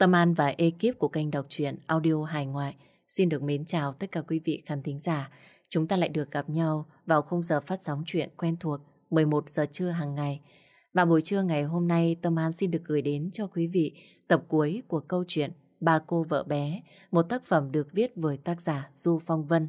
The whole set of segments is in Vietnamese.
Tâm An và ekip của kênh đọc truyện audio hải ngoại xin được mến chào tất cả quý vị khán thính giả. Chúng ta lại được gặp nhau vào khung giờ phát sóng chuyện quen thuộc 11 giờ trưa hàng ngày. Và buổi trưa ngày hôm nay Tâm An xin được gửi đến cho quý vị tập cuối của câu chuyện Ba cô vợ bé, một tác phẩm được viết bởi tác giả Du Phong Vân.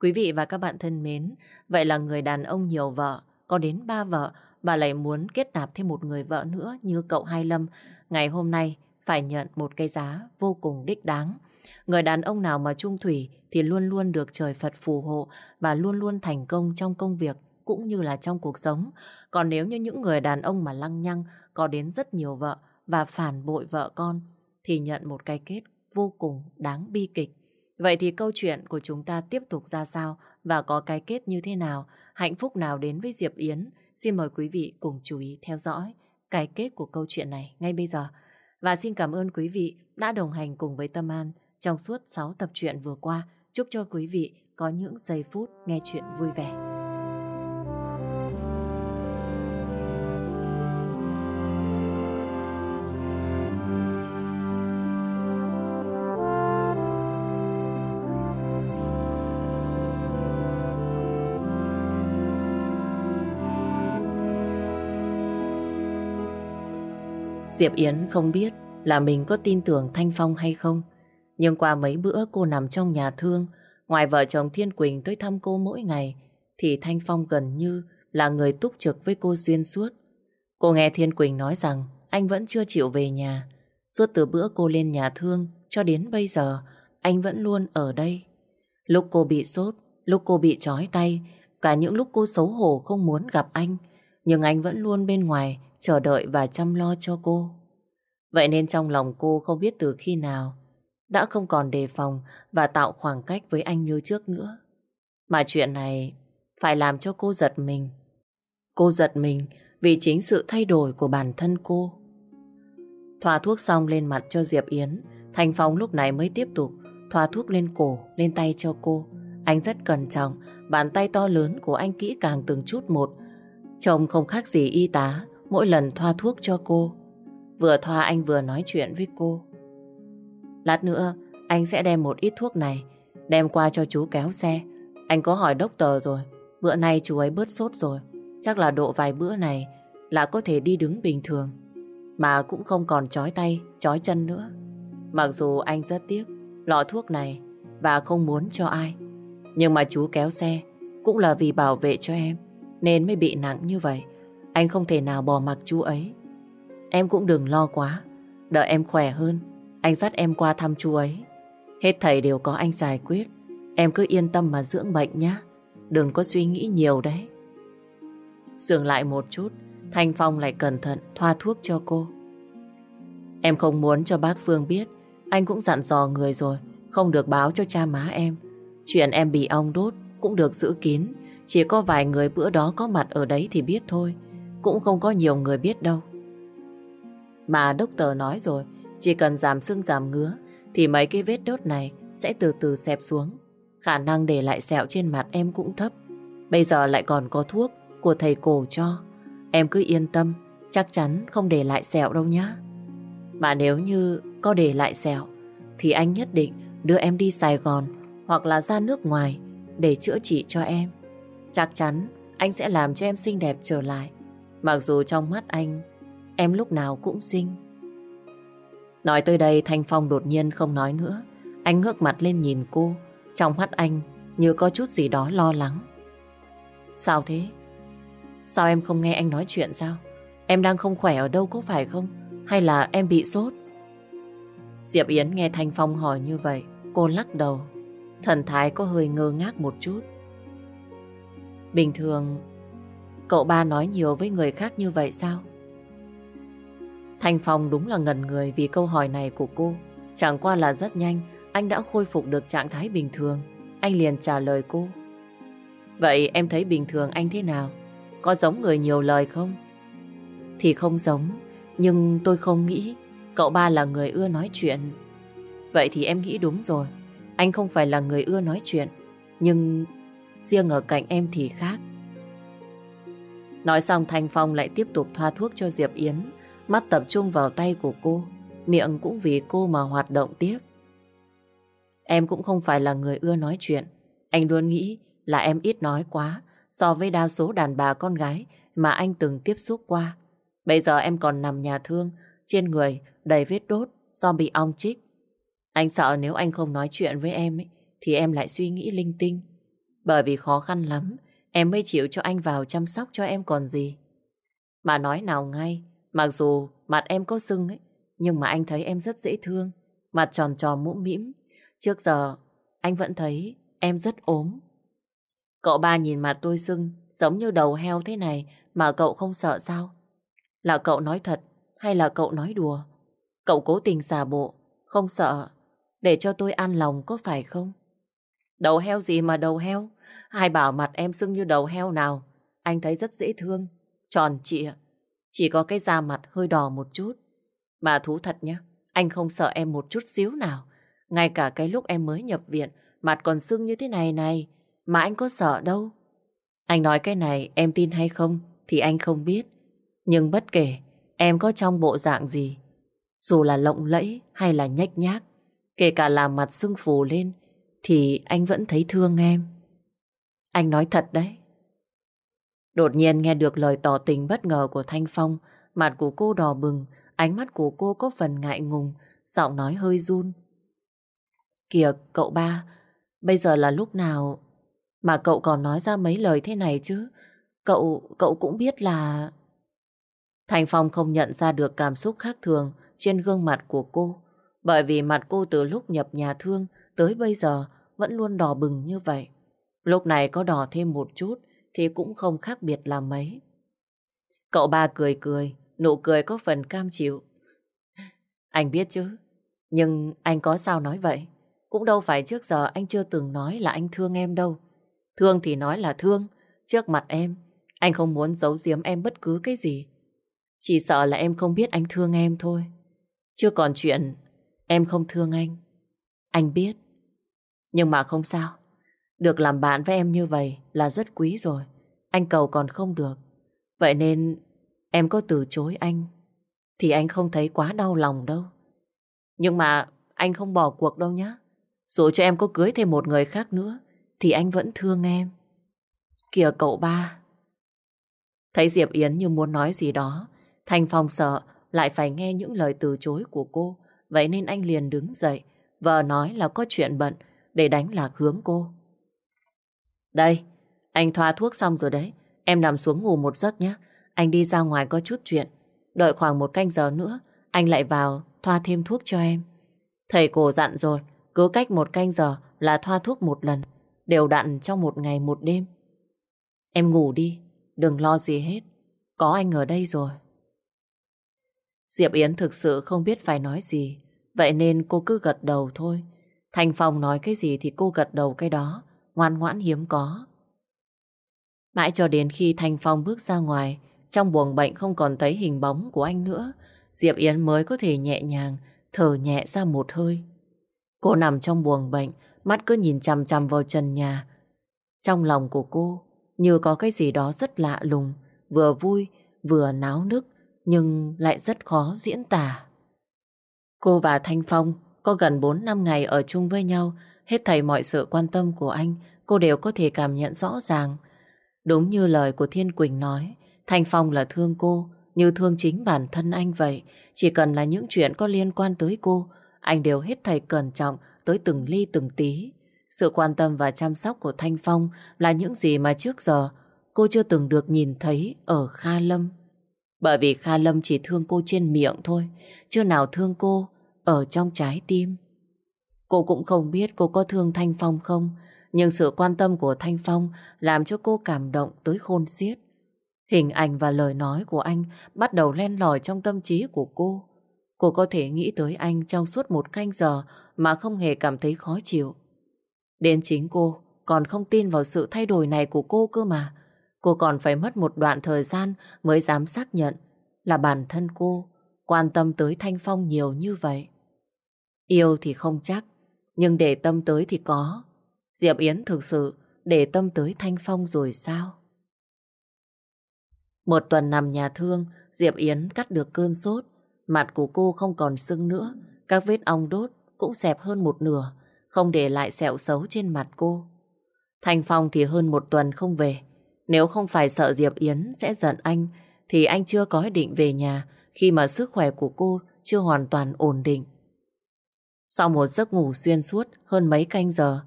Quý vị và các bạn thân mến, vậy là người đàn ông nhiều vợ, có đến ba vợ và lại muốn kết nạp thêm một người vợ nữa như cậu Hai Lâm. Ngày hôm nay phải nhận một cái giá vô cùng đích đáng. Người đàn ông nào mà trung thủy thì luôn luôn được trời Phật phù hộ và luôn luôn thành công trong công việc cũng như là trong cuộc sống. Còn nếu như những người đàn ông mà lăng nhăng, có đến rất nhiều vợ và phản bội vợ con thì nhận một cái kết vô cùng đáng bi kịch. Vậy thì câu chuyện của chúng ta tiếp tục ra sao và có cái kết như thế nào? Hạnh phúc nào đến với Diệp Yến? Xin mời quý vị cùng chú ý theo dõi cái kết của câu chuyện này ngay bây giờ. Và xin cảm ơn quý vị đã đồng hành cùng với Tâm An trong suốt 6 tập truyện vừa qua. Chúc cho quý vị có những giây phút nghe chuyện vui vẻ. Diệp Yến không biết là mình có tin tưởng Thanh Phong hay không. Nhưng qua mấy bữa cô nằm trong nhà thương, ngoài vợ chồng Thiên Quỳnh tới thăm cô mỗi ngày, thì Thanh Phong gần như là người túc trực với cô xuyên suốt. Cô nghe Thiên Quỳnh nói rằng anh vẫn chưa chịu về nhà. Suốt từ bữa cô lên nhà thương cho đến bây giờ, anh vẫn luôn ở đây. Lúc cô bị sốt, lúc cô bị trói tay, cả những lúc cô xấu hổ không muốn gặp anh, nhưng anh vẫn luôn bên ngoài chờ đợi và chăm lo cho cô. Vậy nên trong lòng cô không biết từ khi nào đã không còn đề phòng và tạo khoảng cách với anh như trước nữa. Mà chuyện này phải làm cho cô giật mình. Cô giật mình vì chính sự thay đổi của bản thân cô. Thoa thuốc xong lên mặt cho Diệp Yến, Thành Phong lúc này mới tiếp tục thoa thuốc lên cổ, lên tay cho cô. Anh rất cẩn trọng, bàn tay to lớn của anh kỹ càng từng chút một. Trông không khác gì y tá, mỗi lần thoa thuốc cho cô. Vừa thoa anh vừa nói chuyện với cô. Lát nữa, anh sẽ đem một ít thuốc này, đem qua cho chú kéo xe. Anh có hỏi đốc tờ rồi, bữa nay chú ấy bớt sốt rồi. Chắc là độ vài bữa này là có thể đi đứng bình thường. Mà cũng không còn chói tay, chói chân nữa. Mặc dù anh rất tiếc lọ thuốc này và không muốn cho ai. Nhưng mà chú kéo xe cũng là vì bảo vệ cho em nên mới bị nặng như vậy. Anh không thể nào bỏ mặc chú ấy. Em cũng đừng lo quá. Đợi em khỏe hơn, anh dắt em qua thăm chú ấy. Hết thầy đều có anh giải quyết. Em cứ yên tâm mà dưỡng bệnh nhé. Đừng có suy nghĩ nhiều đấy. Dừng lại một chút, Thanh Phong lại cẩn thận thoa thuốc cho cô. Em không muốn cho bác Phương biết. Anh cũng dặn dò người rồi, không được báo cho cha má em. Chuyện em bị ong đốt cũng được giữ kín. Chỉ có vài người bữa đó có mặt ở đấy thì biết thôi cũng không có nhiều người biết đâu. Mà đốc tờ nói rồi, chỉ cần giảm sưng giảm ngứa thì mấy cái vết đốt này sẽ từ từ xẹp xuống. Khả năng để lại sẹo trên mặt em cũng thấp. Bây giờ lại còn có thuốc của thầy cổ cho. Em cứ yên tâm, chắc chắn không để lại sẹo đâu nhá. Mà nếu như có để lại sẹo, thì anh nhất định đưa em đi Sài Gòn hoặc là ra nước ngoài để chữa trị cho em. Chắc chắn anh sẽ làm cho em xinh đẹp trở lại. Mặc dù trong mắt anh, em lúc nào cũng xinh. Nói tới đây Thanh Phong đột nhiên không nói nữa. Anh ngước mặt lên nhìn cô. Trong mắt anh như có chút gì đó lo lắng. Sao thế? Sao em không nghe anh nói chuyện sao? Em đang không khỏe ở đâu có phải không? Hay là em bị sốt? Diệp Yến nghe Thanh Phong hỏi như vậy. Cô lắc đầu. Thần thái có hơi ngơ ngác một chút. Bình thường Cậu ba nói nhiều với người khác như vậy sao? Thanh Phong đúng là ngần người vì câu hỏi này của cô. Chẳng qua là rất nhanh, anh đã khôi phục được trạng thái bình thường. Anh liền trả lời cô. Vậy em thấy bình thường anh thế nào? Có giống người nhiều lời không? Thì không giống, nhưng tôi không nghĩ cậu ba là người ưa nói chuyện. Vậy thì em nghĩ đúng rồi. Anh không phải là người ưa nói chuyện, nhưng riêng ở cạnh em thì khác. Nói xong Thanh Phong lại tiếp tục thoa thuốc cho Diệp Yến, mắt tập trung vào tay của cô. miệng cũng vì cô mà hoạt động tiếp. Em cũng không phải là người ưa nói chuyện. Anh luôn nghĩ là em ít nói quá so với đa số đàn bà con gái mà anh từng tiếp xúc qua. Bây giờ em còn nằm nhà thương, trên người đầy vết đốt do bị ong chích. Anh sợ nếu anh không nói chuyện với em ấy, thì em lại suy nghĩ linh tinh. Bởi vì khó khăn lắm, em mới chịu cho anh vào chăm sóc cho em còn gì. Mà nói nào ngay, mặc dù mặt em có sưng ấy, nhưng mà anh thấy em rất dễ thương, mặt tròn tròn mũm mĩm. Trước giờ, anh vẫn thấy em rất ốm. Cậu ba nhìn mặt tôi sưng, giống như đầu heo thế này mà cậu không sợ sao? Là cậu nói thật hay là cậu nói đùa? Cậu cố tình xà bộ, không sợ, để cho tôi an lòng có phải không? Đầu heo gì mà đầu heo? Hai bảo mặt em sưng như đầu heo nào? Anh thấy rất dễ thương, tròn trịa. Chỉ có cái da mặt hơi đỏ một chút. Mà thú thật nhá, anh không sợ em một chút xíu nào. Ngay cả cái lúc em mới nhập viện, mặt còn sưng như thế này này, mà anh có sợ đâu. Anh nói cái này em tin hay không thì anh không biết. Nhưng bất kể em có trong bộ dạng gì, dù là lộng lẫy hay là nhách nhác, kể cả làm mặt sưng phù lên, thì anh vẫn thấy thương em. Anh nói thật đấy. Đột nhiên nghe được lời tỏ tình bất ngờ của Thanh Phong, mặt của cô đỏ bừng, ánh mắt của cô có phần ngại ngùng, giọng nói hơi run. Kìa cậu ba, bây giờ là lúc nào mà cậu còn nói ra mấy lời thế này chứ? Cậu, cậu cũng biết là... Thành Phong không nhận ra được cảm xúc khác thường trên gương mặt của cô. Bởi vì mặt cô từ lúc nhập nhà thương tới bây giờ vẫn luôn đỏ bừng như vậy. Lúc này có đỏ thêm một chút thì cũng không khác biệt là mấy. Cậu ba cười cười, nụ cười có phần cam chịu. Anh biết chứ, nhưng anh có sao nói vậy? Cũng đâu phải trước giờ anh chưa từng nói là anh thương em đâu. Thương thì nói là thương, trước mặt em, anh không muốn giấu giếm em bất cứ cái gì. Chỉ sợ là em không biết anh thương em thôi. Chưa còn chuyện em không thương anh. Anh biết. Nhưng mà không sao. Được làm bạn với em như vậy là rất quý rồi. Anh cầu còn không được. Vậy nên em có từ chối anh thì anh không thấy quá đau lòng đâu. Nhưng mà anh không bỏ cuộc đâu nhé. Dù cho em có cưới thêm một người khác nữa thì anh vẫn thương em. Kìa cậu ba. Thấy Diệp Yến như muốn nói gì đó, Thanh Phong sợ lại phải nghe những lời từ chối của cô, vậy nên anh liền đứng dậy, vợ nói là có chuyện bận để đánh lạc hướng cô. Đây, anh thoa thuốc xong rồi đấy, em nằm xuống ngủ một giấc nhé, anh đi ra ngoài có chút chuyện, đợi khoảng một canh giờ nữa, anh lại vào thoa thêm thuốc cho em. Thầy cổ dặn rồi, cứ cách một canh giờ là thoa thuốc một lần đều đặn trong một ngày một đêm. Em ngủ đi, đừng lo gì hết. Có anh ở đây rồi. Diệp Yến thực sự không biết phải nói gì, vậy nên cô cứ gật đầu thôi. Thành Phong nói cái gì thì cô gật đầu cái đó, ngoan ngoãn hiếm có. Mãi cho đến khi Thanh Phong bước ra ngoài, trong buồng bệnh không còn thấy hình bóng của anh nữa, Diệp Yến mới có thể nhẹ nhàng thở nhẹ ra một hơi. Cô nằm trong buồng bệnh, mắt cứ nhìn chằm chằm vào trần nhà. Trong lòng của cô như có cái gì đó rất lạ lùng, vừa vui, vừa náo nức, nhưng lại rất khó diễn tả. Cô và Thanh Phong có gần 4 năm ngày ở chung với nhau, hết thảy mọi sự quan tâm của anh, cô đều có thể cảm nhận rõ ràng. Đúng như lời của Thiên Quỳnh nói, Thanh Phong là thương cô, như thương chính bản thân anh vậy. Chỉ cần là những chuyện có liên quan tới cô, anh đều hết thảy cẩn trọng tới từng ly từng tí. Sự quan tâm và chăm sóc của Thanh Phong là những gì mà trước giờ cô chưa từng được nhìn thấy ở Kha Lâm. Bởi vì Kha Lâm chỉ thương cô trên miệng thôi, chưa nào thương cô ở trong trái tim. Cô cũng không biết cô có thương Thanh Phong không, nhưng sự quan tâm của Thanh Phong làm cho cô cảm động tới khôn xiết. Hình ảnh và lời nói của anh bắt đầu len lỏi trong tâm trí của cô. Cô có thể nghĩ tới anh trong suốt một canh giờ mà không hề cảm thấy khó chịu. Đến chính cô còn không tin vào sự thay đổi này của cô cơ mà. Cô còn phải mất một đoạn thời gian mới dám xác nhận là bản thân cô quan tâm tới Thanh Phong nhiều như vậy. Yêu thì không chắc, nhưng để tâm tới thì có. Diệp Yến thực sự để tâm tới Thanh Phong rồi sao? Một tuần nằm nhà thương, Diệp Yến cắt được cơn sốt. Mặt của cô không còn sưng nữa, các vết ong đốt cũng xẹp hơn một nửa, không để lại sẹo xấu trên mặt cô. Thanh Phong thì hơn một tuần không về. Nếu không phải sợ Diệp Yến sẽ giận anh, thì anh chưa có ý định về nhà khi mà sức khỏe của cô chưa hoàn toàn ổn định. Sau một giấc ngủ xuyên suốt hơn mấy canh giờ,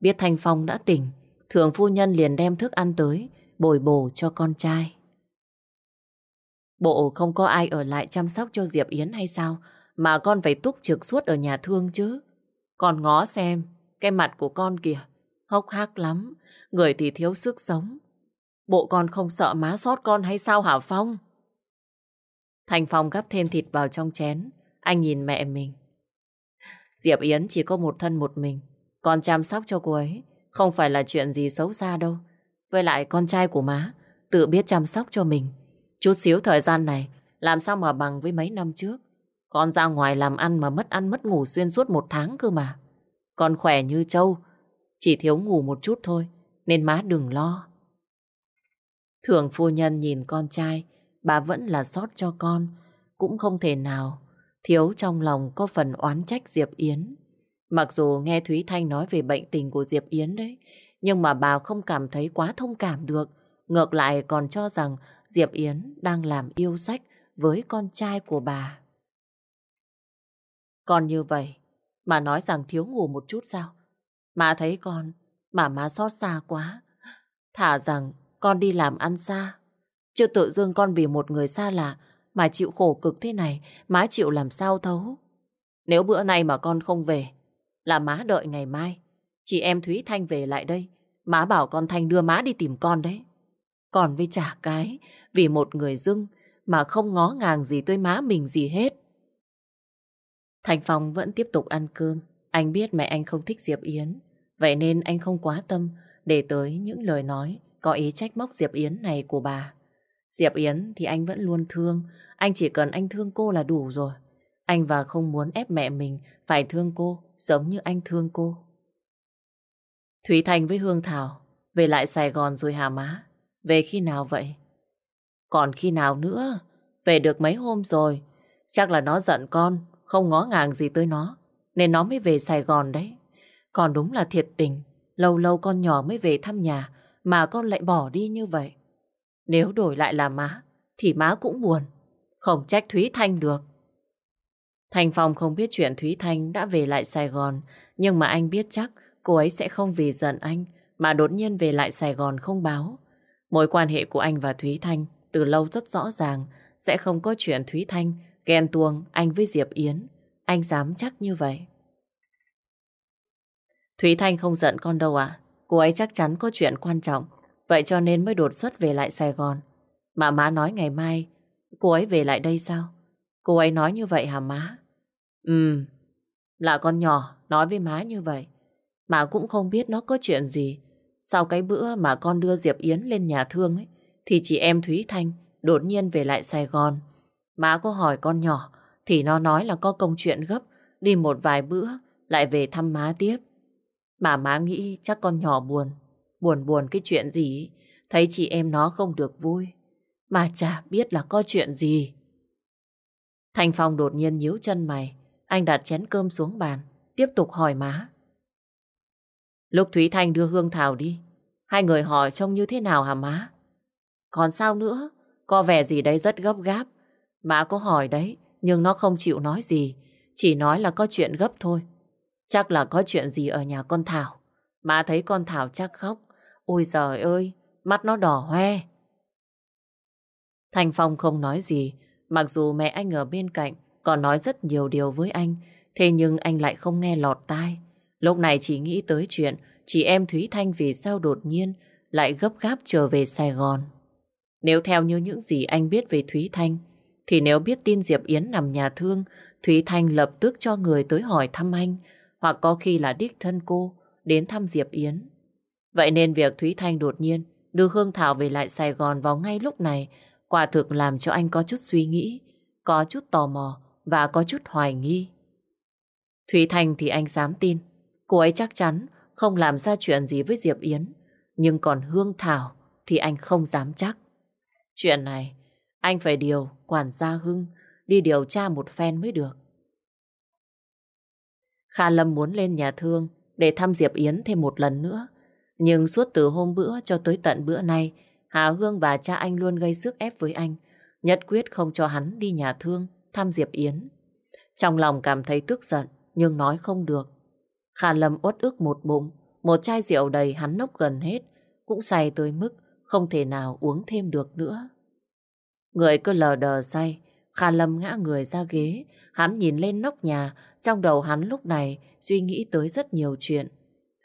biết Thanh Phong đã tỉnh, thường phu nhân liền đem thức ăn tới, bồi bổ cho con trai. Bộ không có ai ở lại chăm sóc cho Diệp Yến hay sao, mà con phải túc trực suốt ở nhà thương chứ. Con ngó xem, cái mặt của con kìa, hốc hác lắm, người thì thiếu sức sống. Bộ con không sợ má sót con hay sao hả Phong? Thành Phong gắp thêm thịt vào trong chén, anh nhìn mẹ mình. Diệp Yến chỉ có một thân một mình, con chăm sóc cho cô ấy, không phải là chuyện gì xấu xa đâu. Với lại con trai của má, tự biết chăm sóc cho mình. Chút xíu thời gian này, làm sao mà bằng với mấy năm trước. Con ra ngoài làm ăn mà mất ăn mất ngủ xuyên suốt một tháng cơ mà. Con khỏe như trâu, chỉ thiếu ngủ một chút thôi, nên má đừng lo. Thường phu nhân nhìn con trai, bà vẫn là sót cho con, cũng không thể nào thiếu trong lòng có phần oán trách Diệp Yến. Mặc dù nghe Thúy Thanh nói về bệnh tình của Diệp Yến đấy, nhưng mà bà không cảm thấy quá thông cảm được. Ngược lại còn cho rằng Diệp Yến đang làm yêu sách với con trai của bà. Còn như vậy, mà nói rằng thiếu ngủ một chút sao? Má thấy con, mà má xót xa quá. Thả rằng con đi làm ăn xa. Chứ tự dưng con vì một người xa lạ mà chịu khổ cực thế này, má chịu làm sao thấu. Nếu bữa nay mà con không về, là má đợi ngày mai. Chị em Thúy Thanh về lại đây, má bảo con Thanh đưa má đi tìm con đấy. Còn với trả cái, vì một người dưng mà không ngó ngàng gì tới má mình gì hết. Thành Phong vẫn tiếp tục ăn cơm. Anh biết mẹ anh không thích Diệp Yến. Vậy nên anh không quá tâm để tới những lời nói có ý trách móc Diệp Yến này của bà. Diệp Yến thì anh vẫn luôn thương. Anh chỉ cần anh thương cô là đủ rồi. Anh và không muốn ép mẹ mình phải thương cô giống như anh thương cô. Thủy Thành với Hương Thảo về lại Sài Gòn rồi hả má? Về khi nào vậy? Còn khi nào nữa? Về được mấy hôm rồi. Chắc là nó giận con, không ngó ngàng gì tới nó. Nên nó mới về Sài Gòn đấy. Còn đúng là thiệt tình. Lâu lâu con nhỏ mới về thăm nhà mà con lại bỏ đi như vậy. Nếu đổi lại là má, thì má cũng buồn. Không trách Thúy Thanh được. Thành Phong không biết chuyện Thúy Thanh đã về lại Sài Gòn, nhưng mà anh biết chắc cô ấy sẽ không vì giận anh mà đột nhiên về lại Sài Gòn không báo. Mối quan hệ của anh và Thúy Thanh từ lâu rất rõ ràng, sẽ không có chuyện Thúy Thanh ghen tuông anh với Diệp Yến. Anh dám chắc như vậy. Thúy Thanh không giận con đâu ạ. Cô ấy chắc chắn có chuyện quan trọng, vậy cho nên mới đột xuất về lại Sài Gòn. Mà má nói ngày mai cô ấy về lại đây sao? Cô ấy nói như vậy hả má? Ừ, là con nhỏ nói với má như vậy. Mà cũng không biết nó có chuyện gì. Sau cái bữa mà con đưa Diệp Yến lên nhà thương ấy, thì chị em Thúy Thanh đột nhiên về lại Sài Gòn. Má có hỏi con nhỏ, thì nó nói là có công chuyện gấp, đi một vài bữa, lại về thăm má tiếp. Mà má nghĩ chắc con nhỏ buồn, buồn buồn cái chuyện gì, thấy chị em nó không được vui. Mà chả biết là có chuyện gì. Thành Phong đột nhiên nhíu chân mày. Anh đặt chén cơm xuống bàn, tiếp tục hỏi má. Lúc Thúy Thanh đưa Hương Thảo đi, hai người hỏi trông như thế nào hả má? Còn sao nữa? Có vẻ gì đấy rất gấp gáp. Má có hỏi đấy, nhưng nó không chịu nói gì. Chỉ nói là có chuyện gấp thôi. Chắc là có chuyện gì ở nhà con Thảo. Má thấy con Thảo chắc khóc. Ôi giời ơi, mắt nó đỏ hoe. Thành Phong không nói gì, Mặc dù mẹ anh ở bên cạnh còn nói rất nhiều điều với anh, thế nhưng anh lại không nghe lọt tai. Lúc này chỉ nghĩ tới chuyện chị em Thúy Thanh vì sao đột nhiên lại gấp gáp trở về Sài Gòn. Nếu theo như những gì anh biết về Thúy Thanh, thì nếu biết tin Diệp Yến nằm nhà thương, Thúy Thanh lập tức cho người tới hỏi thăm anh, hoặc có khi là đích thân cô đến thăm Diệp Yến. Vậy nên việc Thúy Thanh đột nhiên đưa Hương Thảo về lại Sài Gòn vào ngay lúc này Quả thực làm cho anh có chút suy nghĩ, có chút tò mò và có chút hoài nghi. Thúy Thanh thì anh dám tin, cô ấy chắc chắn không làm ra chuyện gì với Diệp Yến. Nhưng còn Hương Thảo thì anh không dám chắc. Chuyện này, anh phải điều quản gia Hưng đi điều tra một phen mới được. Kha Lâm muốn lên nhà thương để thăm Diệp Yến thêm một lần nữa. Nhưng suốt từ hôm bữa cho tới tận bữa nay, Hà Hương và cha anh luôn gây sức ép với anh, nhất quyết không cho hắn đi nhà thương thăm Diệp Yến. Trong lòng cảm thấy tức giận, nhưng nói không được. Kha Lâm uất ức một bụng, một chai rượu đầy hắn nốc gần hết, cũng say tới mức không thể nào uống thêm được nữa. Người cứ lờ đờ say, Kha Lâm ngã người ra ghế, hắn nhìn lên nóc nhà, trong đầu hắn lúc này suy nghĩ tới rất nhiều chuyện.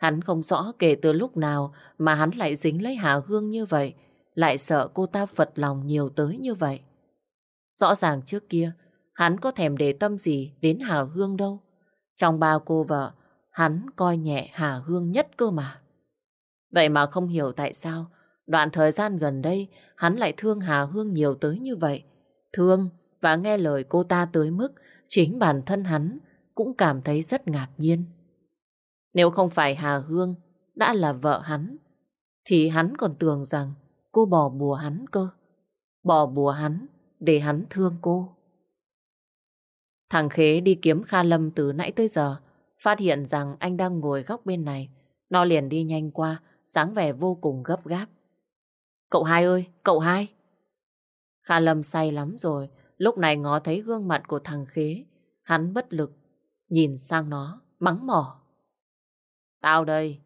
Hắn không rõ kể từ lúc nào mà hắn lại dính lấy Hà Hương như vậy, lại sợ cô ta phật lòng nhiều tới như vậy. Rõ ràng trước kia, hắn có thèm để tâm gì đến Hà Hương đâu. Trong ba cô vợ, hắn coi nhẹ Hà Hương nhất cơ mà. Vậy mà không hiểu tại sao, đoạn thời gian gần đây, hắn lại thương Hà Hương nhiều tới như vậy. Thương và nghe lời cô ta tới mức chính bản thân hắn cũng cảm thấy rất ngạc nhiên. Nếu không phải Hà Hương đã là vợ hắn, thì hắn còn tưởng rằng cô bỏ bùa hắn cơ. Bỏ bùa hắn để hắn thương cô. Thằng Khế đi kiếm Kha Lâm từ nãy tới giờ, phát hiện rằng anh đang ngồi góc bên này. Nó liền đi nhanh qua, sáng vẻ vô cùng gấp gáp. Cậu hai ơi, cậu hai! Kha Lâm say lắm rồi, lúc này ngó thấy gương mặt của thằng Khế. Hắn bất lực, nhìn sang nó, mắng mỏ. Tao đây,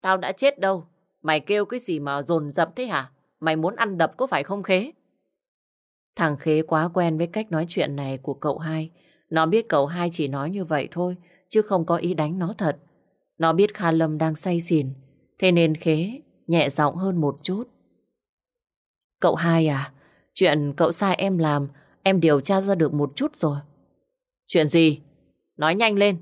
tao đã chết đâu. Mày kêu cái gì mà dồn dập thế hả? Mày muốn ăn đập có phải không Khế? Thằng Khế quá quen với cách nói chuyện này của cậu hai. Nó biết cậu hai chỉ nói như vậy thôi, chứ không có ý đánh nó thật. Nó biết Kha Lâm đang say xỉn, thế nên Khế nhẹ giọng hơn một chút. Cậu hai à, chuyện cậu sai em làm, em điều tra ra được một chút rồi. Chuyện gì? Nói nhanh lên.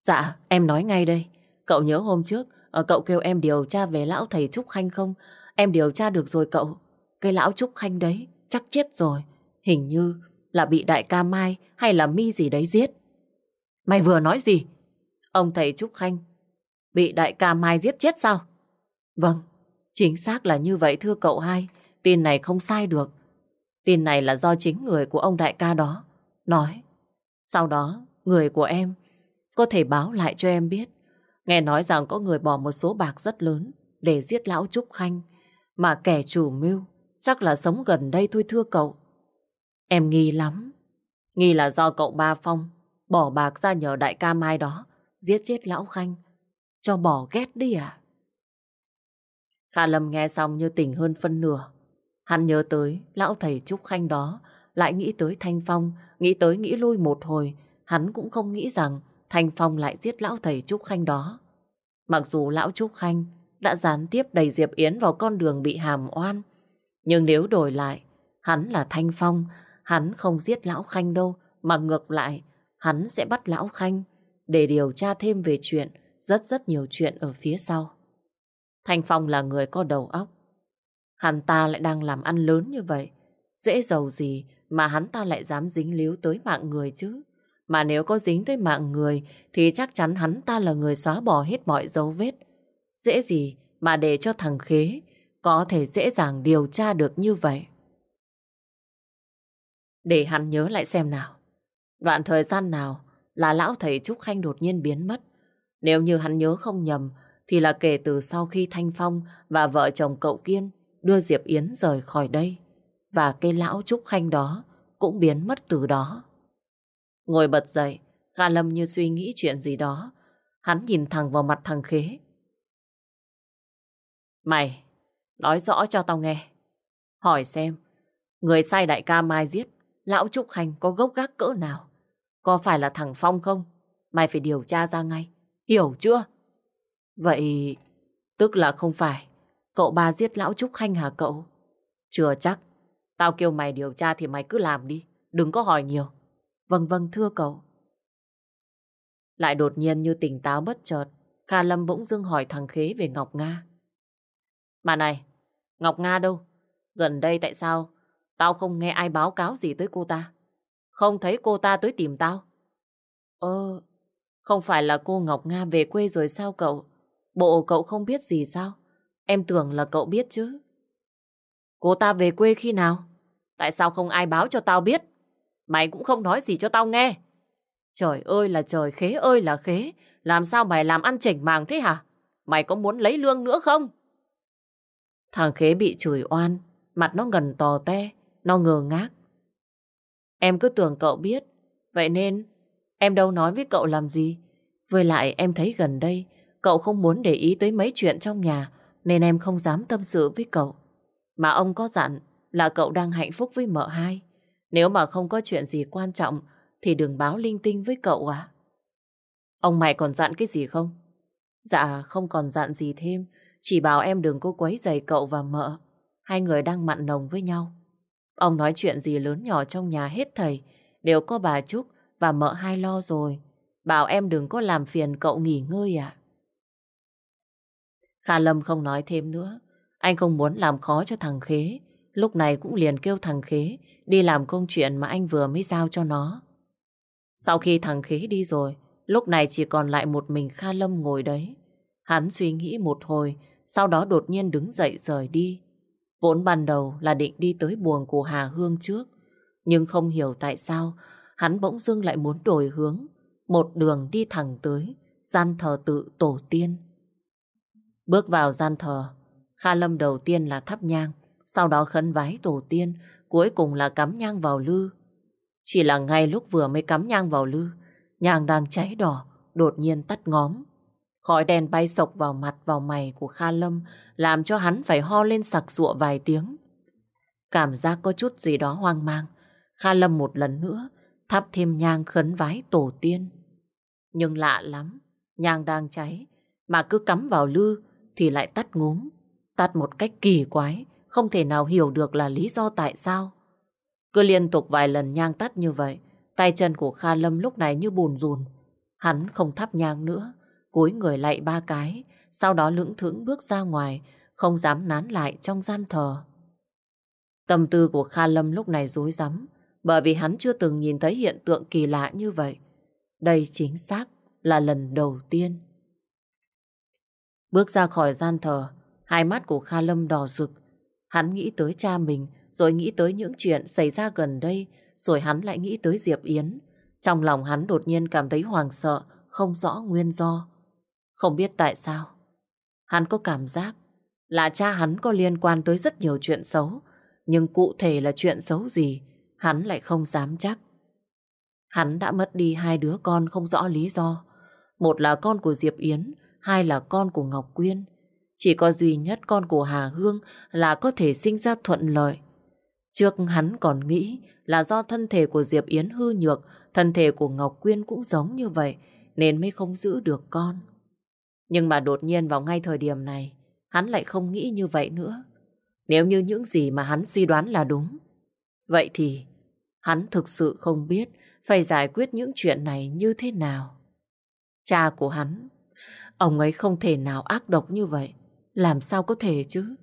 Dạ, em nói ngay đây. Cậu nhớ hôm trước, ờ, cậu kêu em điều tra về lão thầy Trúc Khanh không? Em điều tra được rồi cậu. Cái lão Trúc Khanh đấy, chắc chết rồi. Hình như là bị đại ca Mai hay là mi gì đấy giết. Mày vừa nói gì? Ông thầy Trúc Khanh bị đại ca Mai giết chết sao? Vâng, chính xác là như vậy thưa cậu hai. Tin này không sai được. Tin này là do chính người của ông đại ca đó nói. Sau đó, người của em có thể báo lại cho em biết. Nghe nói rằng có người bỏ một số bạc rất lớn để giết lão Trúc Khanh. Mà kẻ chủ mưu chắc là sống gần đây thôi thưa cậu. Em nghi lắm. Nghi là do cậu Ba Phong bỏ bạc ra nhờ đại ca Mai đó giết chết lão Khanh. Cho bỏ ghét đi à? Kha Lâm nghe xong như tỉnh hơn phân nửa. Hắn nhớ tới lão thầy Trúc Khanh đó, lại nghĩ tới Thanh Phong, nghĩ tới nghĩ lui một hồi, hắn cũng không nghĩ rằng Thanh Phong lại giết lão thầy Trúc Khanh đó. Mặc dù lão Trúc Khanh đã gián tiếp đẩy Diệp Yến vào con đường bị hàm oan, nhưng nếu đổi lại, hắn là Thanh Phong, hắn không giết lão Khanh đâu, mà ngược lại, hắn sẽ bắt lão Khanh để điều tra thêm về chuyện, rất rất nhiều chuyện ở phía sau. Thanh Phong là người có đầu óc, Hắn ta lại đang làm ăn lớn như vậy. Dễ giàu gì mà hắn ta lại dám dính líu tới mạng người chứ. Mà nếu có dính tới mạng người, thì chắc chắn hắn ta là người xóa bỏ hết mọi dấu vết. Dễ gì mà để cho thằng Khế có thể dễ dàng điều tra được như vậy. Để hắn nhớ lại xem nào. Đoạn thời gian nào là lão thầy Trúc Khanh đột nhiên biến mất. Nếu như hắn nhớ không nhầm, thì là kể từ sau khi Thanh Phong và vợ chồng cậu Kiên đưa Diệp Yến rời khỏi đây. Và cái lão Trúc Khanh đó cũng biến mất từ đó. Ngồi bật dậy, Kha Lâm như suy nghĩ chuyện gì đó. Hắn nhìn thẳng vào mặt thằng Khế. Mày, nói rõ cho tao nghe. Hỏi xem, người sai đại ca Mai giết, lão Trúc Khanh có gốc gác cỡ nào? Có phải là thằng Phong không? Mày phải điều tra ra ngay. Hiểu chưa? Vậy, tức là không phải. Cậu ba giết lão Trúc Khanh hả cậu? Chưa chắc. Tao kêu mày điều tra thì mày cứ làm đi. Đừng có hỏi nhiều. Vâng vâng thưa cậu. Lại đột nhiên như tỉnh táo bất chợt. Kha Lâm bỗng dưng hỏi thằng Khế về Ngọc Nga. Mà này, Ngọc Nga đâu? Gần đây tại sao tao không nghe ai báo cáo gì tới cô ta? Không thấy cô ta tới tìm tao? Ơ, không phải là cô Ngọc Nga về quê rồi sao cậu? Bộ cậu không biết gì sao? Em tưởng là cậu biết chứ. Cô ta về quê khi nào? Tại sao không ai báo cho tao biết? Mày cũng không nói gì cho tao nghe. Trời ơi là trời, khế ơi là khế. Làm sao mày làm ăn chỉnh màng thế hả? Mày có muốn lấy lương nữa không? Thằng khế bị chửi oan, mặt nó gần tò te, nó ngờ ngác. Em cứ tưởng cậu biết, vậy nên em đâu nói với cậu làm gì. Với lại em thấy gần đây cậu không muốn để ý tới mấy chuyện trong nhà nên em không dám tâm sự với cậu. Mà ông có dặn là cậu đang hạnh phúc với mợ hai. Nếu mà không có chuyện gì quan trọng thì đừng báo linh tinh với cậu à. Ông mày còn dặn cái gì không? Dạ không còn dặn gì thêm, chỉ bảo em đừng có quấy giày cậu và mợ. Hai người đang mặn nồng với nhau. Ông nói chuyện gì lớn nhỏ trong nhà hết thầy, đều có bà Trúc và mợ hai lo rồi. Bảo em đừng có làm phiền cậu nghỉ ngơi ạ. Kha Lâm không nói thêm nữa. Anh không muốn làm khó cho thằng Khế. Lúc này cũng liền kêu thằng Khế đi làm công chuyện mà anh vừa mới giao cho nó. Sau khi thằng Khế đi rồi, lúc này chỉ còn lại một mình Kha Lâm ngồi đấy. Hắn suy nghĩ một hồi, sau đó đột nhiên đứng dậy rời đi. Vốn ban đầu là định đi tới buồng của Hà Hương trước, nhưng không hiểu tại sao hắn bỗng dưng lại muốn đổi hướng, một đường đi thẳng tới gian thờ tự tổ tiên. Bước vào gian thờ, Kha Lâm đầu tiên là thắp nhang, sau đó khấn vái tổ tiên, cuối cùng là cắm nhang vào lư. Chỉ là ngay lúc vừa mới cắm nhang vào lư, nhang đang cháy đỏ, đột nhiên tắt ngóm. Khói đèn bay sộc vào mặt vào mày của Kha Lâm, làm cho hắn phải ho lên sặc sụa vài tiếng. Cảm giác có chút gì đó hoang mang, Kha Lâm một lần nữa thắp thêm nhang khấn vái tổ tiên. Nhưng lạ lắm, nhang đang cháy, mà cứ cắm vào lư thì lại tắt ngúm. Tắt một cách kỳ quái, không thể nào hiểu được là lý do tại sao. Cứ liên tục vài lần nhang tắt như vậy, tay chân của Kha Lâm lúc này như bùn rùn. Hắn không thắp nhang nữa, cúi người lạy ba cái, sau đó lưỡng thững bước ra ngoài, không dám nán lại trong gian thờ. Tâm tư của Kha Lâm lúc này rối rắm, bởi vì hắn chưa từng nhìn thấy hiện tượng kỳ lạ như vậy. Đây chính xác là lần đầu tiên. Bước ra khỏi gian thờ, hai mắt của Kha Lâm đỏ rực. Hắn nghĩ tới cha mình, rồi nghĩ tới những chuyện xảy ra gần đây, rồi hắn lại nghĩ tới Diệp Yến. Trong lòng hắn đột nhiên cảm thấy hoàng sợ, không rõ nguyên do. Không biết tại sao. Hắn có cảm giác là cha hắn có liên quan tới rất nhiều chuyện xấu, nhưng cụ thể là chuyện xấu gì, hắn lại không dám chắc. Hắn đã mất đi hai đứa con không rõ lý do. Một là con của Diệp Yến, hai là con của Ngọc Quyên. Chỉ có duy nhất con của Hà Hương là có thể sinh ra thuận lợi. Trước hắn còn nghĩ là do thân thể của Diệp Yến hư nhược, thân thể của Ngọc Quyên cũng giống như vậy, nên mới không giữ được con. Nhưng mà đột nhiên vào ngay thời điểm này, hắn lại không nghĩ như vậy nữa. Nếu như những gì mà hắn suy đoán là đúng, vậy thì hắn thực sự không biết phải giải quyết những chuyện này như thế nào. Cha của hắn Ông ấy không thể nào ác độc như vậy. Làm sao có thể chứ?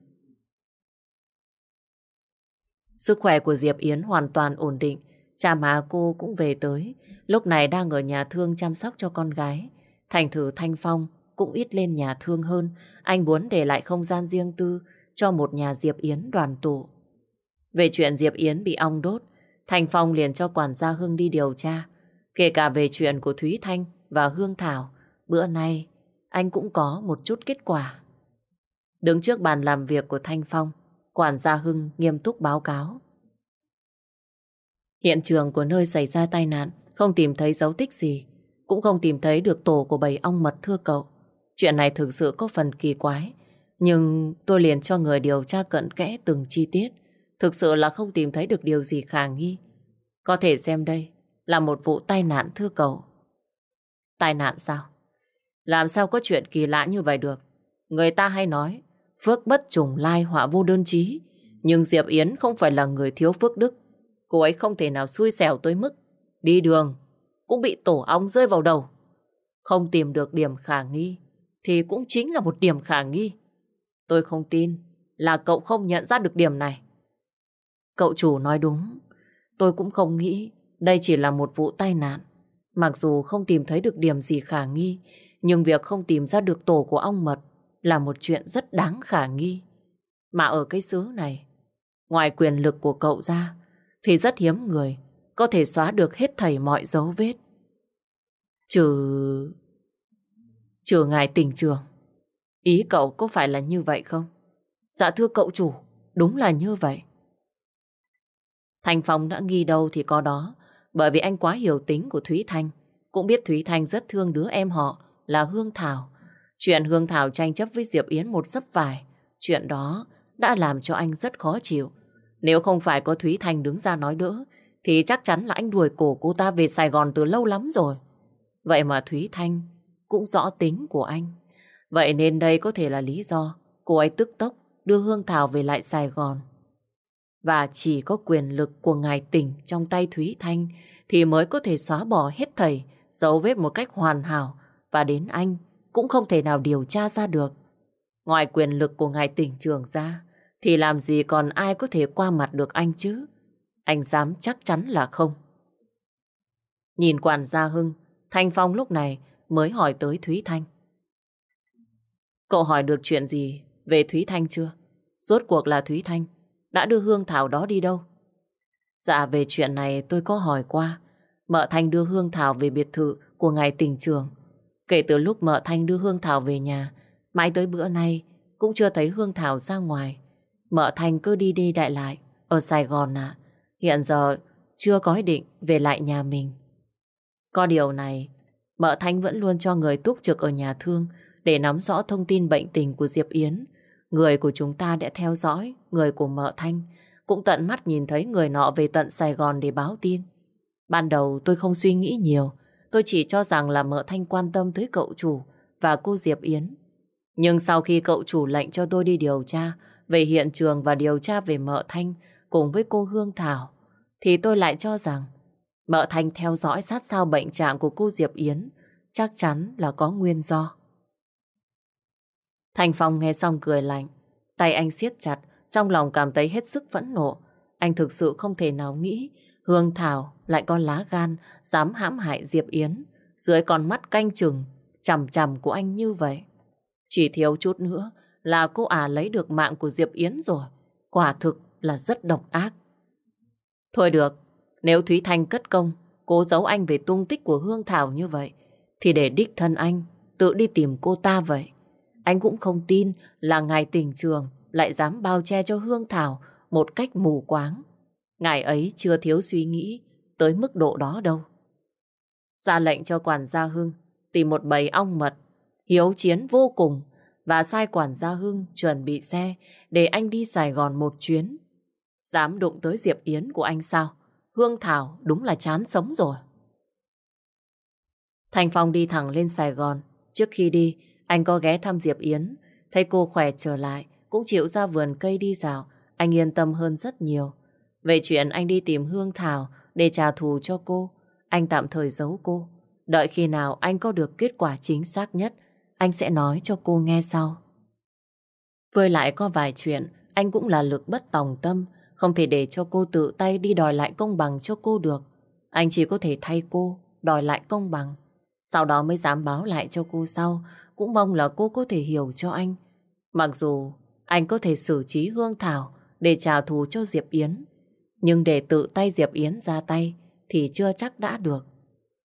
Sức khỏe của Diệp Yến hoàn toàn ổn định. Cha má cô cũng về tới. Lúc này đang ở nhà thương chăm sóc cho con gái. Thành thử Thanh Phong cũng ít lên nhà thương hơn. Anh muốn để lại không gian riêng tư cho một nhà Diệp Yến đoàn tụ. Về chuyện Diệp Yến bị ong đốt, Thanh Phong liền cho quản gia Hưng đi điều tra. Kể cả về chuyện của Thúy Thanh và Hương Thảo, bữa nay anh cũng có một chút kết quả. Đứng trước bàn làm việc của Thanh Phong, quản gia Hưng nghiêm túc báo cáo. Hiện trường của nơi xảy ra tai nạn không tìm thấy dấu tích gì, cũng không tìm thấy được tổ của bầy ong mật thưa cậu. Chuyện này thực sự có phần kỳ quái, nhưng tôi liền cho người điều tra cận kẽ từng chi tiết. Thực sự là không tìm thấy được điều gì khả nghi. Có thể xem đây là một vụ tai nạn thưa cậu. Tai nạn sao? Làm sao có chuyện kỳ lạ như vậy được? Người ta hay nói, phước bất trùng lai họa vô đơn chí. Nhưng Diệp Yến không phải là người thiếu phước đức. Cô ấy không thể nào xui xẻo tới mức. Đi đường, cũng bị tổ ong rơi vào đầu. Không tìm được điểm khả nghi, thì cũng chính là một điểm khả nghi. Tôi không tin là cậu không nhận ra được điểm này. Cậu chủ nói đúng. Tôi cũng không nghĩ đây chỉ là một vụ tai nạn. Mặc dù không tìm thấy được điểm gì khả nghi, nhưng việc không tìm ra được tổ của ong mật là một chuyện rất đáng khả nghi. Mà ở cái xứ này, ngoài quyền lực của cậu ra, thì rất hiếm người có thể xóa được hết thảy mọi dấu vết. Trừ... Trừ ngài tình trường. Ý cậu có phải là như vậy không? Dạ thưa cậu chủ, đúng là như vậy. Thành Phong đã nghi đâu thì có đó, bởi vì anh quá hiểu tính của Thúy Thanh. Cũng biết Thúy Thanh rất thương đứa em họ là Hương Thảo. Chuyện Hương Thảo tranh chấp với Diệp Yến một sấp vải, chuyện đó đã làm cho anh rất khó chịu. Nếu không phải có Thúy Thanh đứng ra nói đỡ, thì chắc chắn là anh đuổi cổ cô ta về Sài Gòn từ lâu lắm rồi. Vậy mà Thúy Thanh cũng rõ tính của anh. Vậy nên đây có thể là lý do cô ấy tức tốc đưa Hương Thảo về lại Sài Gòn. Và chỉ có quyền lực của ngài tỉnh trong tay Thúy Thanh thì mới có thể xóa bỏ hết thầy, dấu vết một cách hoàn hảo và đến anh cũng không thể nào điều tra ra được. Ngoài quyền lực của ngài tỉnh trường ra thì làm gì còn ai có thể qua mặt được anh chứ? Anh dám chắc chắn là không. Nhìn quản gia Hưng, Thanh Phong lúc này mới hỏi tới Thúy Thanh. Cậu hỏi được chuyện gì về Thúy Thanh chưa? Rốt cuộc là Thúy Thanh đã đưa Hương Thảo đó đi đâu? Dạ về chuyện này tôi có hỏi qua. Mợ Thanh đưa Hương Thảo về biệt thự của ngài tỉnh trường. Kể từ lúc mợ Thanh đưa Hương Thảo về nhà, mãi tới bữa nay cũng chưa thấy Hương Thảo ra ngoài. Mợ Thanh cứ đi đi đại lại ở Sài Gòn à. Hiện giờ chưa có ý định về lại nhà mình. Có điều này, mợ Thanh vẫn luôn cho người túc trực ở nhà thương để nắm rõ thông tin bệnh tình của Diệp Yến. Người của chúng ta đã theo dõi người của mợ Thanh, cũng tận mắt nhìn thấy người nọ về tận Sài Gòn để báo tin. Ban đầu tôi không suy nghĩ nhiều, tôi chỉ cho rằng là mợ Thanh quan tâm tới cậu chủ và cô Diệp Yến. Nhưng sau khi cậu chủ lệnh cho tôi đi điều tra về hiện trường và điều tra về mợ Thanh cùng với cô Hương Thảo, thì tôi lại cho rằng mợ Thanh theo dõi sát sao bệnh trạng của cô Diệp Yến chắc chắn là có nguyên do. Thành Phong nghe xong cười lạnh. Tay anh siết chặt, trong lòng cảm thấy hết sức phẫn nộ. Anh thực sự không thể nào nghĩ Hương Thảo lại có lá gan dám hãm hại Diệp Yến dưới con mắt canh chừng chằm chằm của anh như vậy. Chỉ thiếu chút nữa là cô à lấy được mạng của Diệp Yến rồi. Quả thực là rất độc ác. Thôi được, nếu Thúy Thanh cất công cố giấu anh về tung tích của Hương Thảo như vậy thì để đích thân anh tự đi tìm cô ta vậy. Anh cũng không tin là ngài tình trường lại dám bao che cho Hương Thảo một cách mù quáng. Ngài ấy chưa thiếu suy nghĩ tới mức độ đó đâu. Ra lệnh cho quản gia Hưng tìm một bầy ong mật, hiếu chiến vô cùng và sai quản gia Hưng chuẩn bị xe để anh đi Sài Gòn một chuyến. Dám đụng tới Diệp Yến của anh sao? Hương Thảo đúng là chán sống rồi. Thành Phong đi thẳng lên Sài Gòn. Trước khi đi, anh có ghé thăm Diệp Yến, thấy cô khỏe trở lại, cũng chịu ra vườn cây đi dạo, anh yên tâm hơn rất nhiều. Về chuyện anh đi tìm Hương Thảo để trả thù cho cô, anh tạm thời giấu cô. Đợi khi nào anh có được kết quả chính xác nhất, anh sẽ nói cho cô nghe sau. Với lại có vài chuyện, anh cũng là lực bất tòng tâm, không thể để cho cô tự tay đi đòi lại công bằng cho cô được. Anh chỉ có thể thay cô đòi lại công bằng. Sau đó mới dám báo lại cho cô sau cũng mong là cô có thể hiểu cho anh. Mặc dù anh có thể xử trí Hương Thảo để trả thù cho Diệp Yến, nhưng để tự tay Diệp Yến ra tay thì chưa chắc đã được.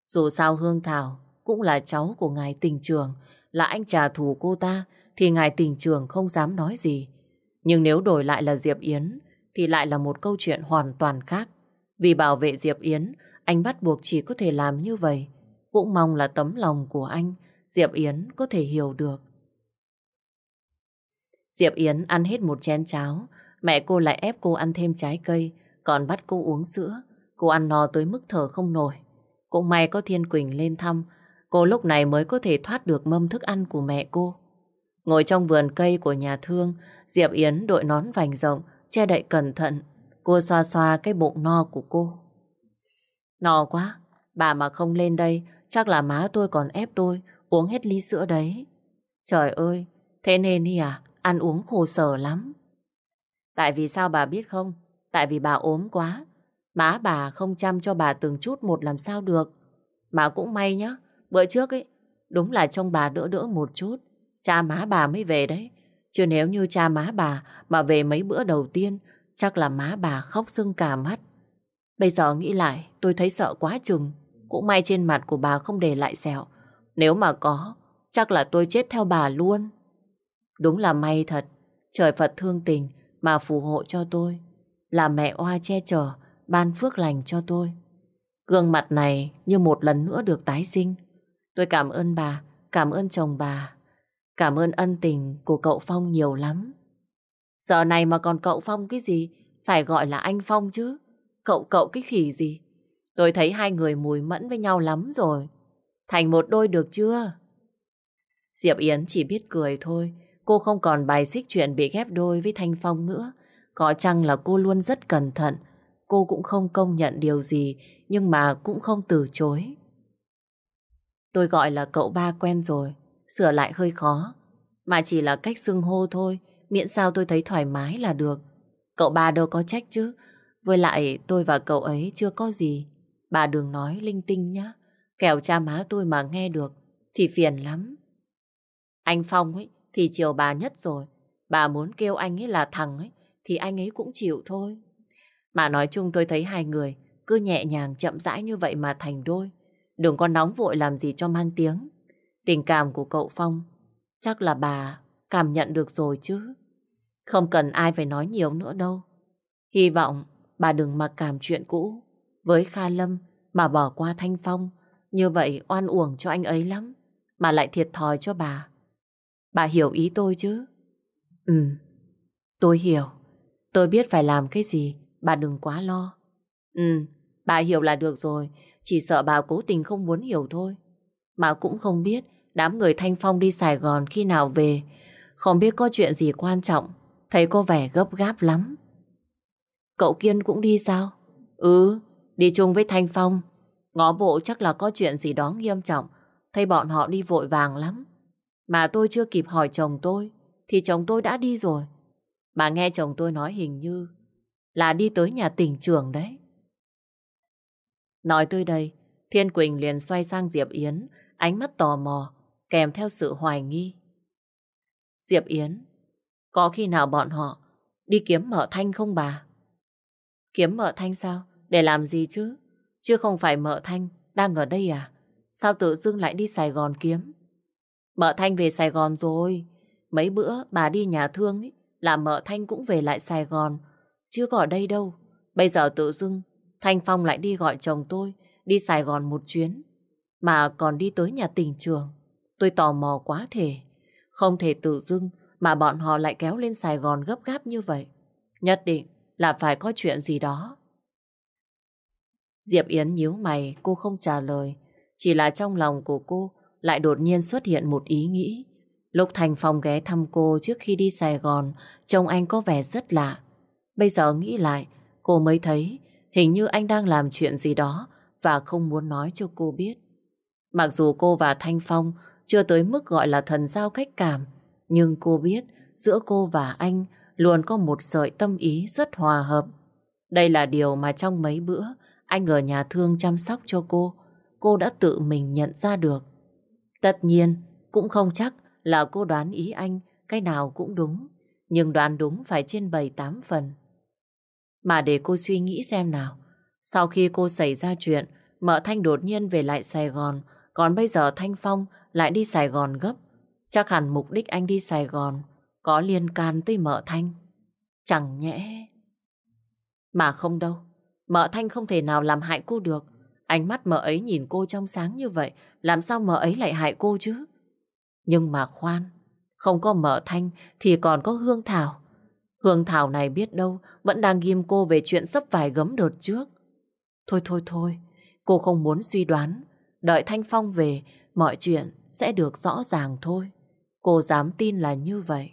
Dù sao Hương Thảo cũng là cháu của ngài tình trường, là anh trả thù cô ta thì ngài tình trường không dám nói gì. Nhưng nếu đổi lại là Diệp Yến thì lại là một câu chuyện hoàn toàn khác. Vì bảo vệ Diệp Yến, anh bắt buộc chỉ có thể làm như vậy. Cũng mong là tấm lòng của anh Diệp Yến có thể hiểu được. Diệp Yến ăn hết một chén cháo, mẹ cô lại ép cô ăn thêm trái cây, còn bắt cô uống sữa. Cô ăn no tới mức thở không nổi. Cũng may có Thiên Quỳnh lên thăm, cô lúc này mới có thể thoát được mâm thức ăn của mẹ cô. Ngồi trong vườn cây của nhà thương, Diệp Yến đội nón vành rộng, che đậy cẩn thận. Cô xoa xoa cái bụng no của cô. No quá, bà mà không lên đây, chắc là má tôi còn ép tôi uống hết ly sữa đấy. Trời ơi, thế nên đi à, ăn uống khổ sở lắm. Tại vì sao bà biết không? Tại vì bà ốm quá. Má bà không chăm cho bà từng chút một làm sao được. Mà cũng may nhá, bữa trước ấy, đúng là trông bà đỡ đỡ một chút. Cha má bà mới về đấy. Chứ nếu như cha má bà mà về mấy bữa đầu tiên, chắc là má bà khóc sưng cả mắt. Bây giờ nghĩ lại, tôi thấy sợ quá chừng. Cũng may trên mặt của bà không để lại sẹo. Nếu mà có, chắc là tôi chết theo bà luôn. Đúng là may thật, trời Phật thương tình mà phù hộ cho tôi. Là mẹ oa che chở, ban phước lành cho tôi. Gương mặt này như một lần nữa được tái sinh. Tôi cảm ơn bà, cảm ơn chồng bà. Cảm ơn ân tình của cậu Phong nhiều lắm. Giờ này mà còn cậu Phong cái gì? Phải gọi là anh Phong chứ. Cậu cậu cái khỉ gì? Tôi thấy hai người mùi mẫn với nhau lắm rồi. Thành một đôi được chưa? Diệp Yến chỉ biết cười thôi. Cô không còn bài xích chuyện bị ghép đôi với Thanh Phong nữa. Có chăng là cô luôn rất cẩn thận. Cô cũng không công nhận điều gì, nhưng mà cũng không từ chối. Tôi gọi là cậu ba quen rồi, sửa lại hơi khó. Mà chỉ là cách xưng hô thôi, miễn sao tôi thấy thoải mái là được. Cậu ba đâu có trách chứ. Với lại tôi và cậu ấy chưa có gì. Bà đừng nói linh tinh nhá. Kẻo cha má tôi mà nghe được thì phiền lắm. Anh Phong ấy thì chiều bà nhất rồi. Bà muốn kêu anh ấy là thằng ấy thì anh ấy cũng chịu thôi. Mà nói chung tôi thấy hai người cứ nhẹ nhàng chậm rãi như vậy mà thành đôi. Đừng có nóng vội làm gì cho mang tiếng. Tình cảm của cậu Phong chắc là bà cảm nhận được rồi chứ. Không cần ai phải nói nhiều nữa đâu. Hy vọng bà đừng mặc cảm chuyện cũ với Kha Lâm mà bỏ qua Thanh Phong. Như vậy oan uổng cho anh ấy lắm. Mà lại thiệt thòi cho bà. Bà hiểu ý tôi chứ? Ừ, tôi hiểu. Tôi biết phải làm cái gì. Bà đừng quá lo. Ừ, bà hiểu là được rồi. Chỉ sợ bà cố tình không muốn hiểu thôi. Mà cũng không biết đám người Thanh Phong đi Sài Gòn khi nào về. Không biết có chuyện gì quan trọng. Thấy có vẻ gấp gáp lắm. Cậu Kiên cũng đi sao? Ừ, đi chung với Thanh Phong. Ngó bộ chắc là có chuyện gì đó nghiêm trọng. Thấy bọn họ đi vội vàng lắm. Mà tôi chưa kịp hỏi chồng tôi, thì chồng tôi đã đi rồi. Bà nghe chồng tôi nói hình như là đi tới nhà tỉnh trường đấy. Nói tới đây, Thiên Quỳnh liền xoay sang Diệp Yến, ánh mắt tò mò, kèm theo sự hoài nghi. Diệp Yến, có khi nào bọn họ đi kiếm mợ thanh không bà? Kiếm mợ thanh sao? Để làm gì chứ? Chứ không phải mợ thanh đang ở đây à? Sao tự dưng lại đi Sài Gòn kiếm? Mợ thanh về Sài Gòn rồi. Mấy bữa bà đi nhà thương ấy, là mợ thanh cũng về lại Sài Gòn. chưa có ở đây đâu. Bây giờ tự dưng Thanh Phong lại đi gọi chồng tôi đi Sài Gòn một chuyến. Mà còn đi tới nhà tình trường. Tôi tò mò quá thể. Không thể tự dưng mà bọn họ lại kéo lên Sài Gòn gấp gáp như vậy. Nhất định là phải có chuyện gì đó. Diệp Yến nhíu mày, cô không trả lời. Chỉ là trong lòng của cô lại đột nhiên xuất hiện một ý nghĩ. Lúc Thành Phong ghé thăm cô trước khi đi Sài Gòn, trông anh có vẻ rất lạ. Bây giờ nghĩ lại, cô mới thấy hình như anh đang làm chuyện gì đó và không muốn nói cho cô biết. Mặc dù cô và Thanh Phong chưa tới mức gọi là thần giao cách cảm, nhưng cô biết giữa cô và anh luôn có một sợi tâm ý rất hòa hợp. Đây là điều mà trong mấy bữa anh ở nhà thương chăm sóc cho cô, cô đã tự mình nhận ra được. Tất nhiên, cũng không chắc là cô đoán ý anh cái nào cũng đúng, nhưng đoán đúng phải trên 7-8 phần. Mà để cô suy nghĩ xem nào, sau khi cô xảy ra chuyện, mợ Thanh đột nhiên về lại Sài Gòn, còn bây giờ Thanh Phong lại đi Sài Gòn gấp. Chắc hẳn mục đích anh đi Sài Gòn có liên can tới mợ Thanh. Chẳng nhẽ... Mà không đâu, mợ Thanh không thể nào làm hại cô được. Ánh mắt mợ ấy nhìn cô trong sáng như vậy, làm sao mợ ấy lại hại cô chứ? Nhưng mà khoan, không có mở Thanh thì còn có Hương Thảo. Hương Thảo này biết đâu vẫn đang ghim cô về chuyện sắp vải gấm đợt trước. Thôi thôi thôi, cô không muốn suy đoán. Đợi Thanh Phong về, mọi chuyện sẽ được rõ ràng thôi. Cô dám tin là như vậy.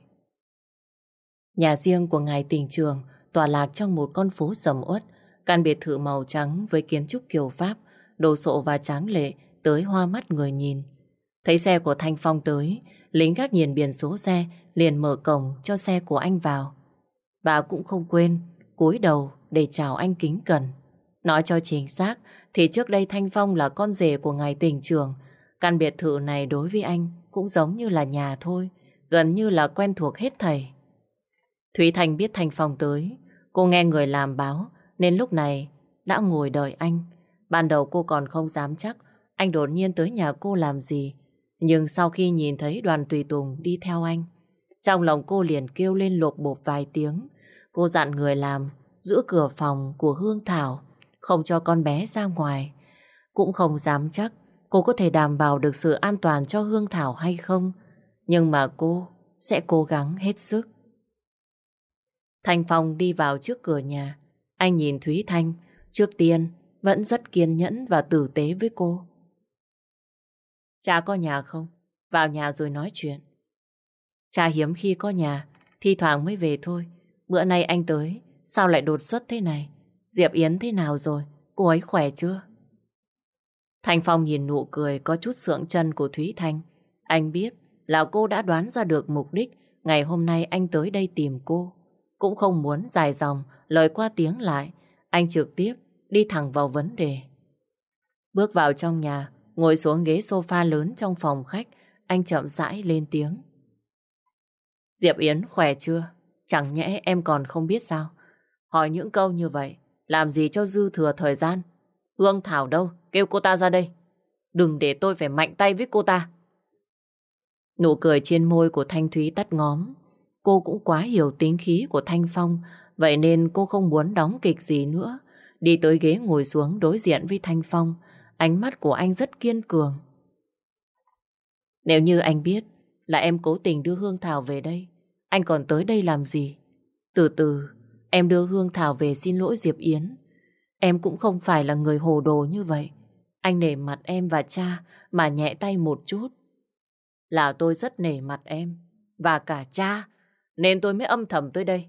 Nhà riêng của ngài tỉnh trường tòa lạc trong một con phố sầm uất, căn biệt thự màu trắng với kiến trúc kiểu Pháp, đồ sộ và tráng lệ tới hoa mắt người nhìn. Thấy xe của Thanh Phong tới, lính gác nhìn biển số xe liền mở cổng cho xe của anh vào. Bà cũng không quên cúi đầu để chào anh kính cẩn. Nói cho chính xác thì trước đây Thanh Phong là con rể của ngài tỉnh trường. Căn biệt thự này đối với anh cũng giống như là nhà thôi, gần như là quen thuộc hết thầy. Thúy Thành biết Thanh Phong tới, cô nghe người làm báo nên lúc này đã ngồi đợi anh. Ban đầu cô còn không dám chắc anh đột nhiên tới nhà cô làm gì. Nhưng sau khi nhìn thấy đoàn tùy tùng đi theo anh, trong lòng cô liền kêu lên lột bột vài tiếng. Cô dặn người làm giữ cửa phòng của Hương Thảo, không cho con bé ra ngoài. Cũng không dám chắc cô có thể đảm bảo được sự an toàn cho Hương Thảo hay không. Nhưng mà cô sẽ cố gắng hết sức. Thanh Phong đi vào trước cửa nhà. Anh nhìn Thúy Thanh, trước tiên vẫn rất kiên nhẫn và tử tế với cô. Cha có nhà không? Vào nhà rồi nói chuyện. Cha hiếm khi có nhà, thi thoảng mới về thôi. Bữa nay anh tới, sao lại đột xuất thế này? Diệp Yến thế nào rồi? Cô ấy khỏe chưa? thành Phong nhìn nụ cười có chút sượng chân của Thúy Thanh. Anh biết là cô đã đoán ra được mục đích ngày hôm nay anh tới đây tìm cô. Cũng không muốn dài dòng, lời qua tiếng lại. Anh trực tiếp đi thẳng vào vấn đề. Bước vào trong nhà, ngồi xuống ghế sofa lớn trong phòng khách, anh chậm rãi lên tiếng. Diệp Yến khỏe chưa? Chẳng nhẽ em còn không biết sao? Hỏi những câu như vậy, làm gì cho dư thừa thời gian? Hương Thảo đâu? Kêu cô ta ra đây. Đừng để tôi phải mạnh tay với cô ta. Nụ cười trên môi của Thanh Thúy tắt ngóm. Cô cũng quá hiểu tính khí của Thanh Phong, vậy nên cô không muốn đóng kịch gì nữa. Đi tới ghế ngồi xuống đối diện với Thanh Phong, ánh mắt của anh rất kiên cường. Nếu như anh biết là em cố tình đưa Hương Thảo về đây, anh còn tới đây làm gì? Từ từ, em đưa Hương Thảo về xin lỗi Diệp Yến. Em cũng không phải là người hồ đồ như vậy. Anh nể mặt em và cha mà nhẹ tay một chút. Là tôi rất nể mặt em và cả cha nên tôi mới âm thầm tới đây.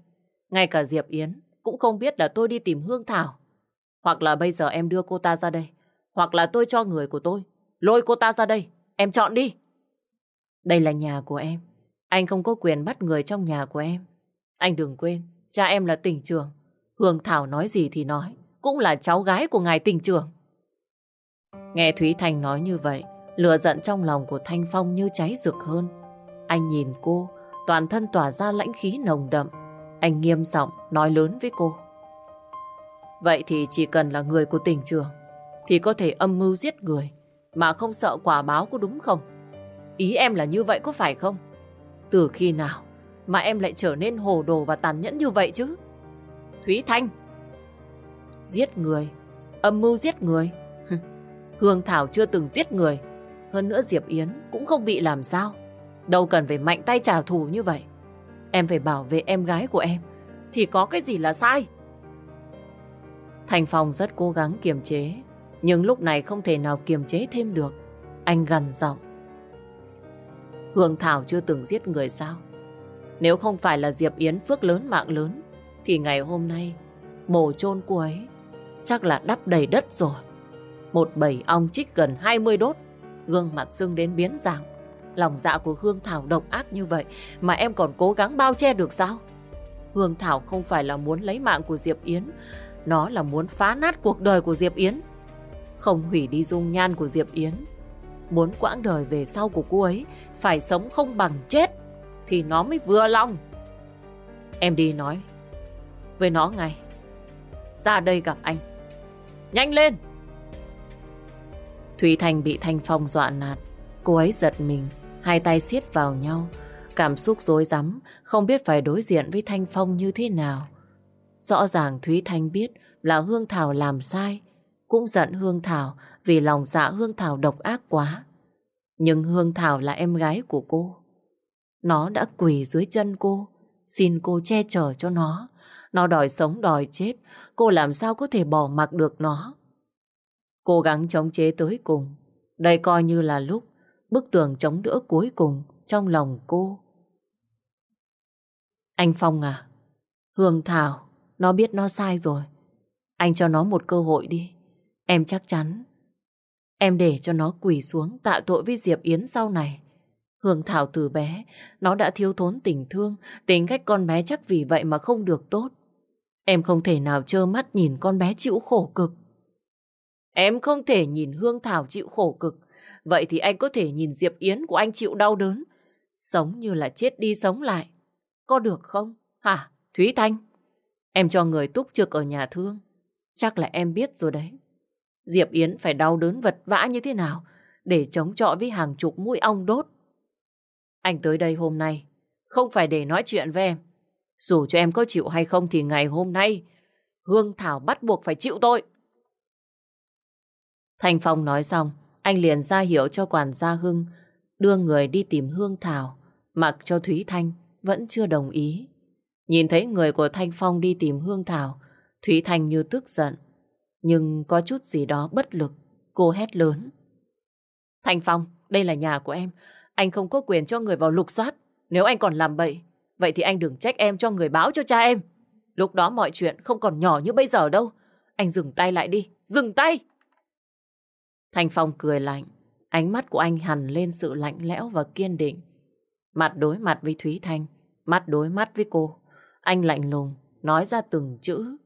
Ngay cả Diệp Yến cũng không biết là tôi đi tìm Hương Thảo. Hoặc là bây giờ em đưa cô ta ra đây. Hoặc là tôi cho người của tôi lôi cô ta ra đây. Em chọn đi. Đây là nhà của em. Anh không có quyền bắt người trong nhà của em. Anh đừng quên, cha em là tỉnh trường. Hương Thảo nói gì thì nói, cũng là cháu gái của ngài tỉnh trường. Nghe Thúy Thành nói như vậy, lửa giận trong lòng của Thanh Phong như cháy rực hơn. Anh nhìn cô, toàn thân tỏa ra lãnh khí nồng đậm. Anh nghiêm giọng nói lớn với cô. Vậy thì chỉ cần là người của tỉnh trường, thì có thể âm mưu giết người, mà không sợ quả báo có đúng không? Ý em là như vậy có phải không? Từ khi nào mà em lại trở nên hồ đồ và tàn nhẫn như vậy chứ? Thúy Thanh! Giết người? Âm mưu giết người? Hương Thảo chưa từng giết người. Hơn nữa Diệp Yến cũng không bị làm sao. Đâu cần phải mạnh tay trả thù như vậy. Em phải bảo vệ em gái của em. Thì có cái gì là sai? Thành Phong rất cố gắng kiềm chế. Nhưng lúc này không thể nào kiềm chế thêm được. Anh gằn giọng. Hương Thảo chưa từng giết người sao? Nếu không phải là Diệp Yến phước lớn mạng lớn, thì ngày hôm nay mồ chôn cô ấy chắc là đắp đầy đất rồi. Một bầy ong chích gần 20 đốt, gương mặt sưng đến biến dạng. Lòng dạ của Hương Thảo độc ác như vậy mà em còn cố gắng bao che được sao? Hương Thảo không phải là muốn lấy mạng của Diệp Yến, nó là muốn phá nát cuộc đời của Diệp Yến. Không hủy đi dung nhan của Diệp Yến, muốn quãng đời về sau của cô ấy phải sống không bằng chết thì nó mới vừa lòng. Em đi nói với nó ngay. Ra đây gặp anh. Nhanh lên! Thủy Thành bị Thanh Phong dọa nạt. Cô ấy giật mình, hai tay siết vào nhau. Cảm xúc rối rắm, không biết phải đối diện với Thanh Phong như thế nào. Rõ ràng Thúy Thanh biết là Hương Thảo làm sai. Cũng giận Hương Thảo vì lòng dạ Hương Thảo độc ác quá. Nhưng Hương Thảo là em gái của cô. Nó đã quỳ dưới chân cô, xin cô che chở cho nó. Nó đòi sống đòi chết, cô làm sao có thể bỏ mặc được nó. Cố gắng chống chế tới cùng. Đây coi như là lúc bức tường chống đỡ cuối cùng trong lòng cô. Anh Phong à, Hương Thảo, nó biết nó sai rồi. Anh cho nó một cơ hội đi. Em chắc chắn Em để cho nó quỳ xuống tạ tội với Diệp Yến sau này. Hương Thảo từ bé, nó đã thiếu thốn tình thương, tính cách con bé chắc vì vậy mà không được tốt. Em không thể nào trơ mắt nhìn con bé chịu khổ cực. Em không thể nhìn Hương Thảo chịu khổ cực, vậy thì anh có thể nhìn Diệp Yến của anh chịu đau đớn. Sống như là chết đi sống lại. Có được không? Hả? Thúy Thanh? Em cho người túc trực ở nhà thương. chắc là em biết rồi đấy. Diệp Yến phải đau đớn vật vã như thế nào để chống chọi với hàng chục mũi ong đốt. Anh tới đây hôm nay không phải để nói chuyện với em. Dù cho em có chịu hay không thì ngày hôm nay Hương Thảo bắt buộc phải chịu tội. Thanh Phong nói xong, anh liền ra hiệu cho quản gia Hưng đưa người đi tìm Hương Thảo, mặc cho Thúy Thanh vẫn chưa đồng ý. Nhìn thấy người của Thanh Phong đi tìm Hương Thảo, Thúy Thanh như tức giận, nhưng có chút gì đó bất lực, cô hét lớn. thành Phong, đây là nhà của em, anh không có quyền cho người vào lục soát. Nếu anh còn làm bậy, vậy thì anh đừng trách em cho người báo cho cha em. Lúc đó mọi chuyện không còn nhỏ như bây giờ đâu. Anh dừng tay lại đi, dừng tay! thành Phong cười lạnh, ánh mắt của anh hằn lên sự lạnh lẽo và kiên định. Mặt đối mặt với Thúy Thanh, mắt đối mắt với cô, anh lạnh lùng, nói ra từng chữ.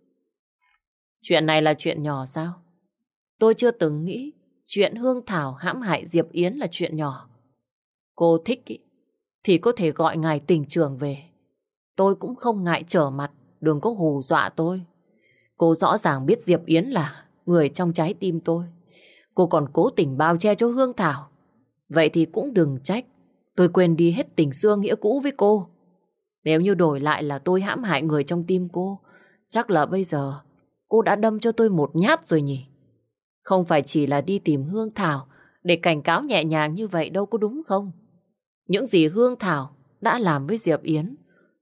Chuyện này là chuyện nhỏ sao? Tôi chưa từng nghĩ chuyện Hương Thảo hãm hại Diệp Yến là chuyện nhỏ. Cô thích ý, thì có thể gọi ngài tình trường về. Tôi cũng không ngại trở mặt, đừng có hù dọa tôi. Cô rõ ràng biết Diệp Yến là người trong trái tim tôi. Cô còn cố tình bao che cho Hương Thảo. Vậy thì cũng đừng trách. Tôi quên đi hết tình xưa nghĩa cũ với cô. Nếu như đổi lại là tôi hãm hại người trong tim cô, chắc là bây giờ cô đã đâm cho tôi một nhát rồi nhỉ. Không phải chỉ là đi tìm Hương Thảo để cảnh cáo nhẹ nhàng như vậy đâu có đúng không? Những gì Hương Thảo đã làm với Diệp Yến,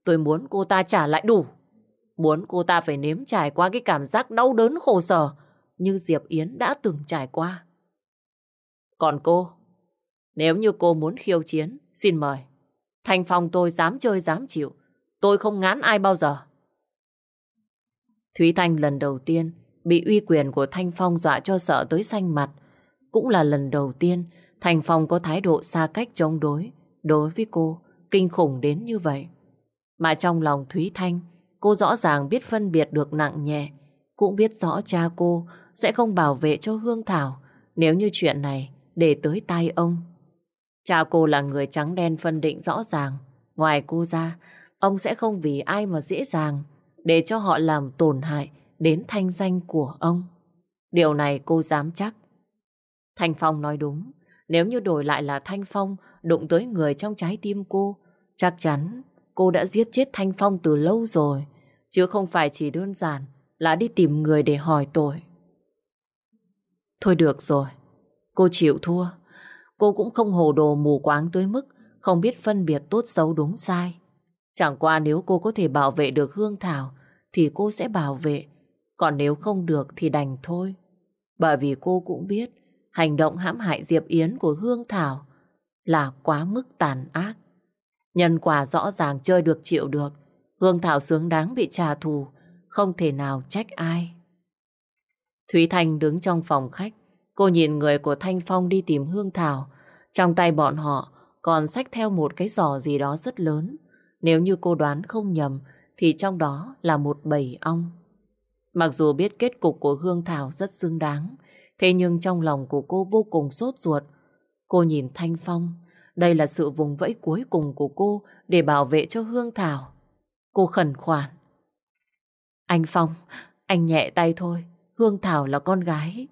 tôi muốn cô ta trả lại đủ. Muốn cô ta phải nếm trải qua cái cảm giác đau đớn khổ sở như Diệp Yến đã từng trải qua. Còn cô, nếu như cô muốn khiêu chiến, xin mời. Thành phòng tôi dám chơi dám chịu. Tôi không ngán ai bao giờ. Thúy Thanh lần đầu tiên bị uy quyền của Thanh Phong dọa cho sợ tới xanh mặt. Cũng là lần đầu tiên Thanh Phong có thái độ xa cách chống đối đối với cô kinh khủng đến như vậy. Mà trong lòng Thúy Thanh, cô rõ ràng biết phân biệt được nặng nhẹ, cũng biết rõ cha cô sẽ không bảo vệ cho Hương Thảo nếu như chuyện này để tới tay ông. Cha cô là người trắng đen phân định rõ ràng. Ngoài cô ra, ông sẽ không vì ai mà dễ dàng để cho họ làm tổn hại đến thanh danh của ông. Điều này cô dám chắc. Thanh Phong nói đúng. Nếu như đổi lại là Thanh Phong đụng tới người trong trái tim cô, chắc chắn cô đã giết chết Thanh Phong từ lâu rồi. Chứ không phải chỉ đơn giản là đi tìm người để hỏi tội. Thôi được rồi, cô chịu thua. Cô cũng không hồ đồ mù quáng tới mức không biết phân biệt tốt xấu đúng sai. Chẳng qua nếu cô có thể bảo vệ được Hương Thảo thì cô sẽ bảo vệ. Còn nếu không được thì đành thôi. Bởi vì cô cũng biết hành động hãm hại Diệp Yến của Hương Thảo là quá mức tàn ác. Nhân quả rõ ràng chơi được chịu được. Hương Thảo xứng đáng bị trả thù, không thể nào trách ai. Thúy Thanh đứng trong phòng khách, cô nhìn người của Thanh Phong đi tìm Hương Thảo. Trong tay bọn họ còn xách theo một cái giỏ gì đó rất lớn. Nếu như cô đoán không nhầm, thì trong đó là một bầy ong. Mặc dù biết kết cục của Hương Thảo rất xứng đáng, thế nhưng trong lòng của cô vô cùng sốt ruột. Cô nhìn Thanh Phong, đây là sự vùng vẫy cuối cùng của cô để bảo vệ cho Hương Thảo. Cô khẩn khoản. Anh Phong, anh nhẹ tay thôi, Hương Thảo là con gái.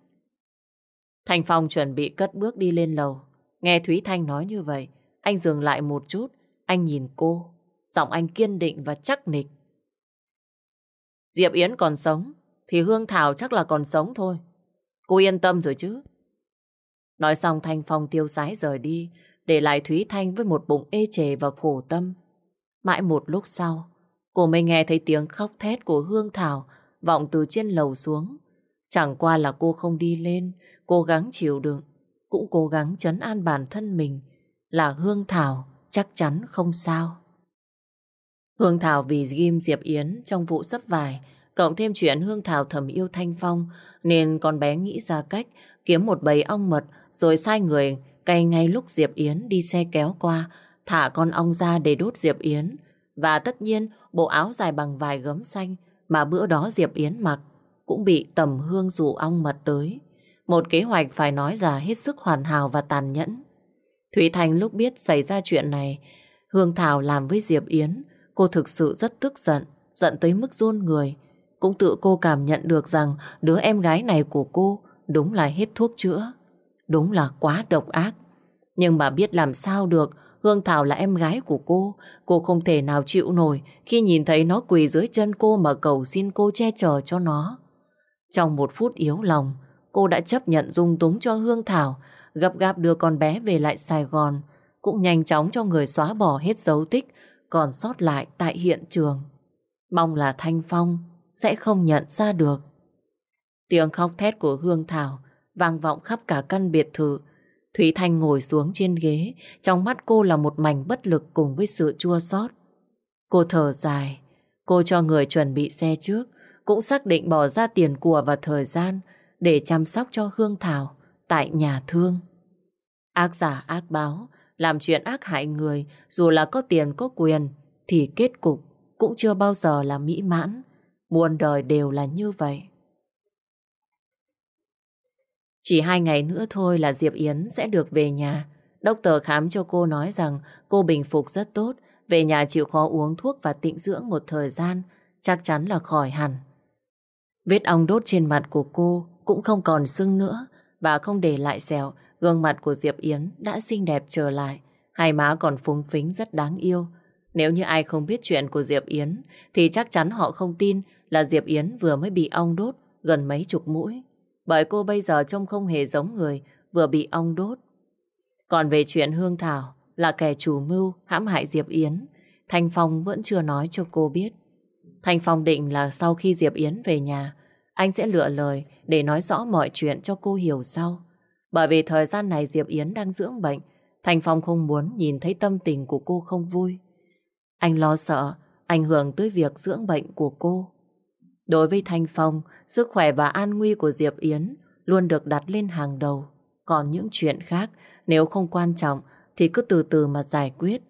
Thanh Phong chuẩn bị cất bước đi lên lầu. Nghe Thúy Thanh nói như vậy, anh dừng lại một chút, anh nhìn cô. Giọng anh kiên định và chắc nịch. Diệp Yến còn sống, thì Hương Thảo chắc là còn sống thôi. Cô yên tâm rồi chứ. Nói xong Thanh Phong tiêu sái rời đi, để lại Thúy Thanh với một bụng ê chề và khổ tâm. Mãi một lúc sau, cô mới nghe thấy tiếng khóc thét của Hương Thảo vọng từ trên lầu xuống. Chẳng qua là cô không đi lên, cố gắng chịu đựng, cũng cố gắng chấn an bản thân mình là Hương Thảo chắc chắn không sao. Hương Thảo vì ghim Diệp Yến trong vụ sấp vải, cộng thêm chuyện Hương Thảo thầm yêu Thanh Phong, nên con bé nghĩ ra cách kiếm một bầy ong mật rồi sai người cày ngay lúc Diệp Yến đi xe kéo qua, thả con ong ra để đốt Diệp Yến. Và tất nhiên, bộ áo dài bằng vài gấm xanh mà bữa đó Diệp Yến mặc cũng bị tầm hương dụ ong mật tới. Một kế hoạch phải nói là hết sức hoàn hảo và tàn nhẫn. Thủy Thành lúc biết xảy ra chuyện này, Hương Thảo làm với Diệp Yến, cô thực sự rất tức giận, giận tới mức run người. cũng tự cô cảm nhận được rằng đứa em gái này của cô đúng là hết thuốc chữa. Đúng là quá độc ác. Nhưng mà biết làm sao được, Hương Thảo là em gái của cô. Cô không thể nào chịu nổi khi nhìn thấy nó quỳ dưới chân cô mà cầu xin cô che chở cho nó. Trong một phút yếu lòng, cô đã chấp nhận dung túng cho Hương Thảo, gặp gáp đưa con bé về lại Sài Gòn, cũng nhanh chóng cho người xóa bỏ hết dấu tích còn sót lại tại hiện trường. Mong là Thanh Phong sẽ không nhận ra được. Tiếng khóc thét của Hương Thảo vang vọng khắp cả căn biệt thự. Thúy Thanh ngồi xuống trên ghế, trong mắt cô là một mảnh bất lực cùng với sự chua xót. Cô thở dài, cô cho người chuẩn bị xe trước, cũng xác định bỏ ra tiền của và thời gian để chăm sóc cho Hương Thảo tại nhà thương. Ác giả ác báo, làm chuyện ác hại người, dù là có tiền có quyền, thì kết cục cũng chưa bao giờ là mỹ mãn. Muôn đời đều là như vậy. Chỉ hai ngày nữa thôi là Diệp Yến sẽ được về nhà. Đốc tờ khám cho cô nói rằng cô bình phục rất tốt, về nhà chịu khó uống thuốc và tịnh dưỡng một thời gian, chắc chắn là khỏi hẳn. Vết ong đốt trên mặt của cô cũng không còn sưng nữa và không để lại sẹo, gương mặt của Diệp Yến đã xinh đẹp trở lại, hai má còn phúng phính rất đáng yêu. Nếu như ai không biết chuyện của Diệp Yến thì chắc chắn họ không tin là Diệp Yến vừa mới bị ong đốt gần mấy chục mũi. Bởi cô bây giờ trông không hề giống người vừa bị ong đốt. Còn về chuyện Hương Thảo là kẻ chủ mưu hãm hại Diệp Yến, Thanh Phong vẫn chưa nói cho cô biết. Thanh Phong định là sau khi Diệp Yến về nhà, anh sẽ lựa lời để nói rõ mọi chuyện cho cô hiểu sau. Bởi vì thời gian này Diệp Yến đang dưỡng bệnh, Thanh Phong không muốn nhìn thấy tâm tình của cô không vui. Anh lo sợ ảnh hưởng tới việc dưỡng bệnh của cô. Đối với Thanh Phong, sức khỏe và an nguy của Diệp Yến luôn được đặt lên hàng đầu. Còn những chuyện khác, nếu không quan trọng, thì cứ từ từ mà giải quyết.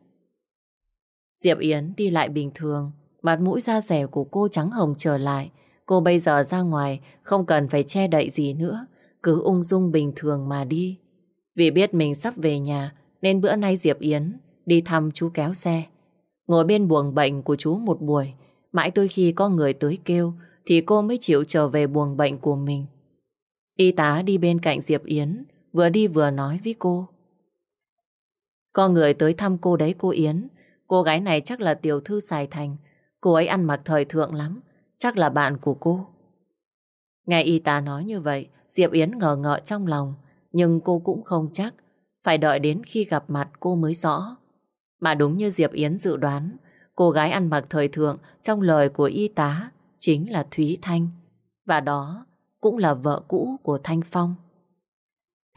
Diệp Yến đi lại bình thường, mặt mũi da rẻ của cô trắng hồng trở lại. Cô bây giờ ra ngoài, không cần phải che đậy gì nữa, cứ ung dung bình thường mà đi. Vì biết mình sắp về nhà, nên bữa nay Diệp Yến đi thăm chú kéo xe. Ngồi bên buồng bệnh của chú một buổi, mãi tới khi có người tới kêu, thì cô mới chịu trở về buồng bệnh của mình. Y tá đi bên cạnh Diệp Yến, vừa đi vừa nói với cô. Có người tới thăm cô đấy cô Yến. Cô gái này chắc là tiểu thư Sài Thành. Cô ấy ăn mặc thời thượng lắm. Chắc là bạn của cô. Nghe y tá nói như vậy, Diệp Yến ngờ ngợ trong lòng. Nhưng cô cũng không chắc. Phải đợi đến khi gặp mặt cô mới rõ. Mà đúng như Diệp Yến dự đoán, cô gái ăn mặc thời thượng trong lời của y tá chính là Thúy Thanh. Và đó cũng là vợ cũ của Thanh Phong.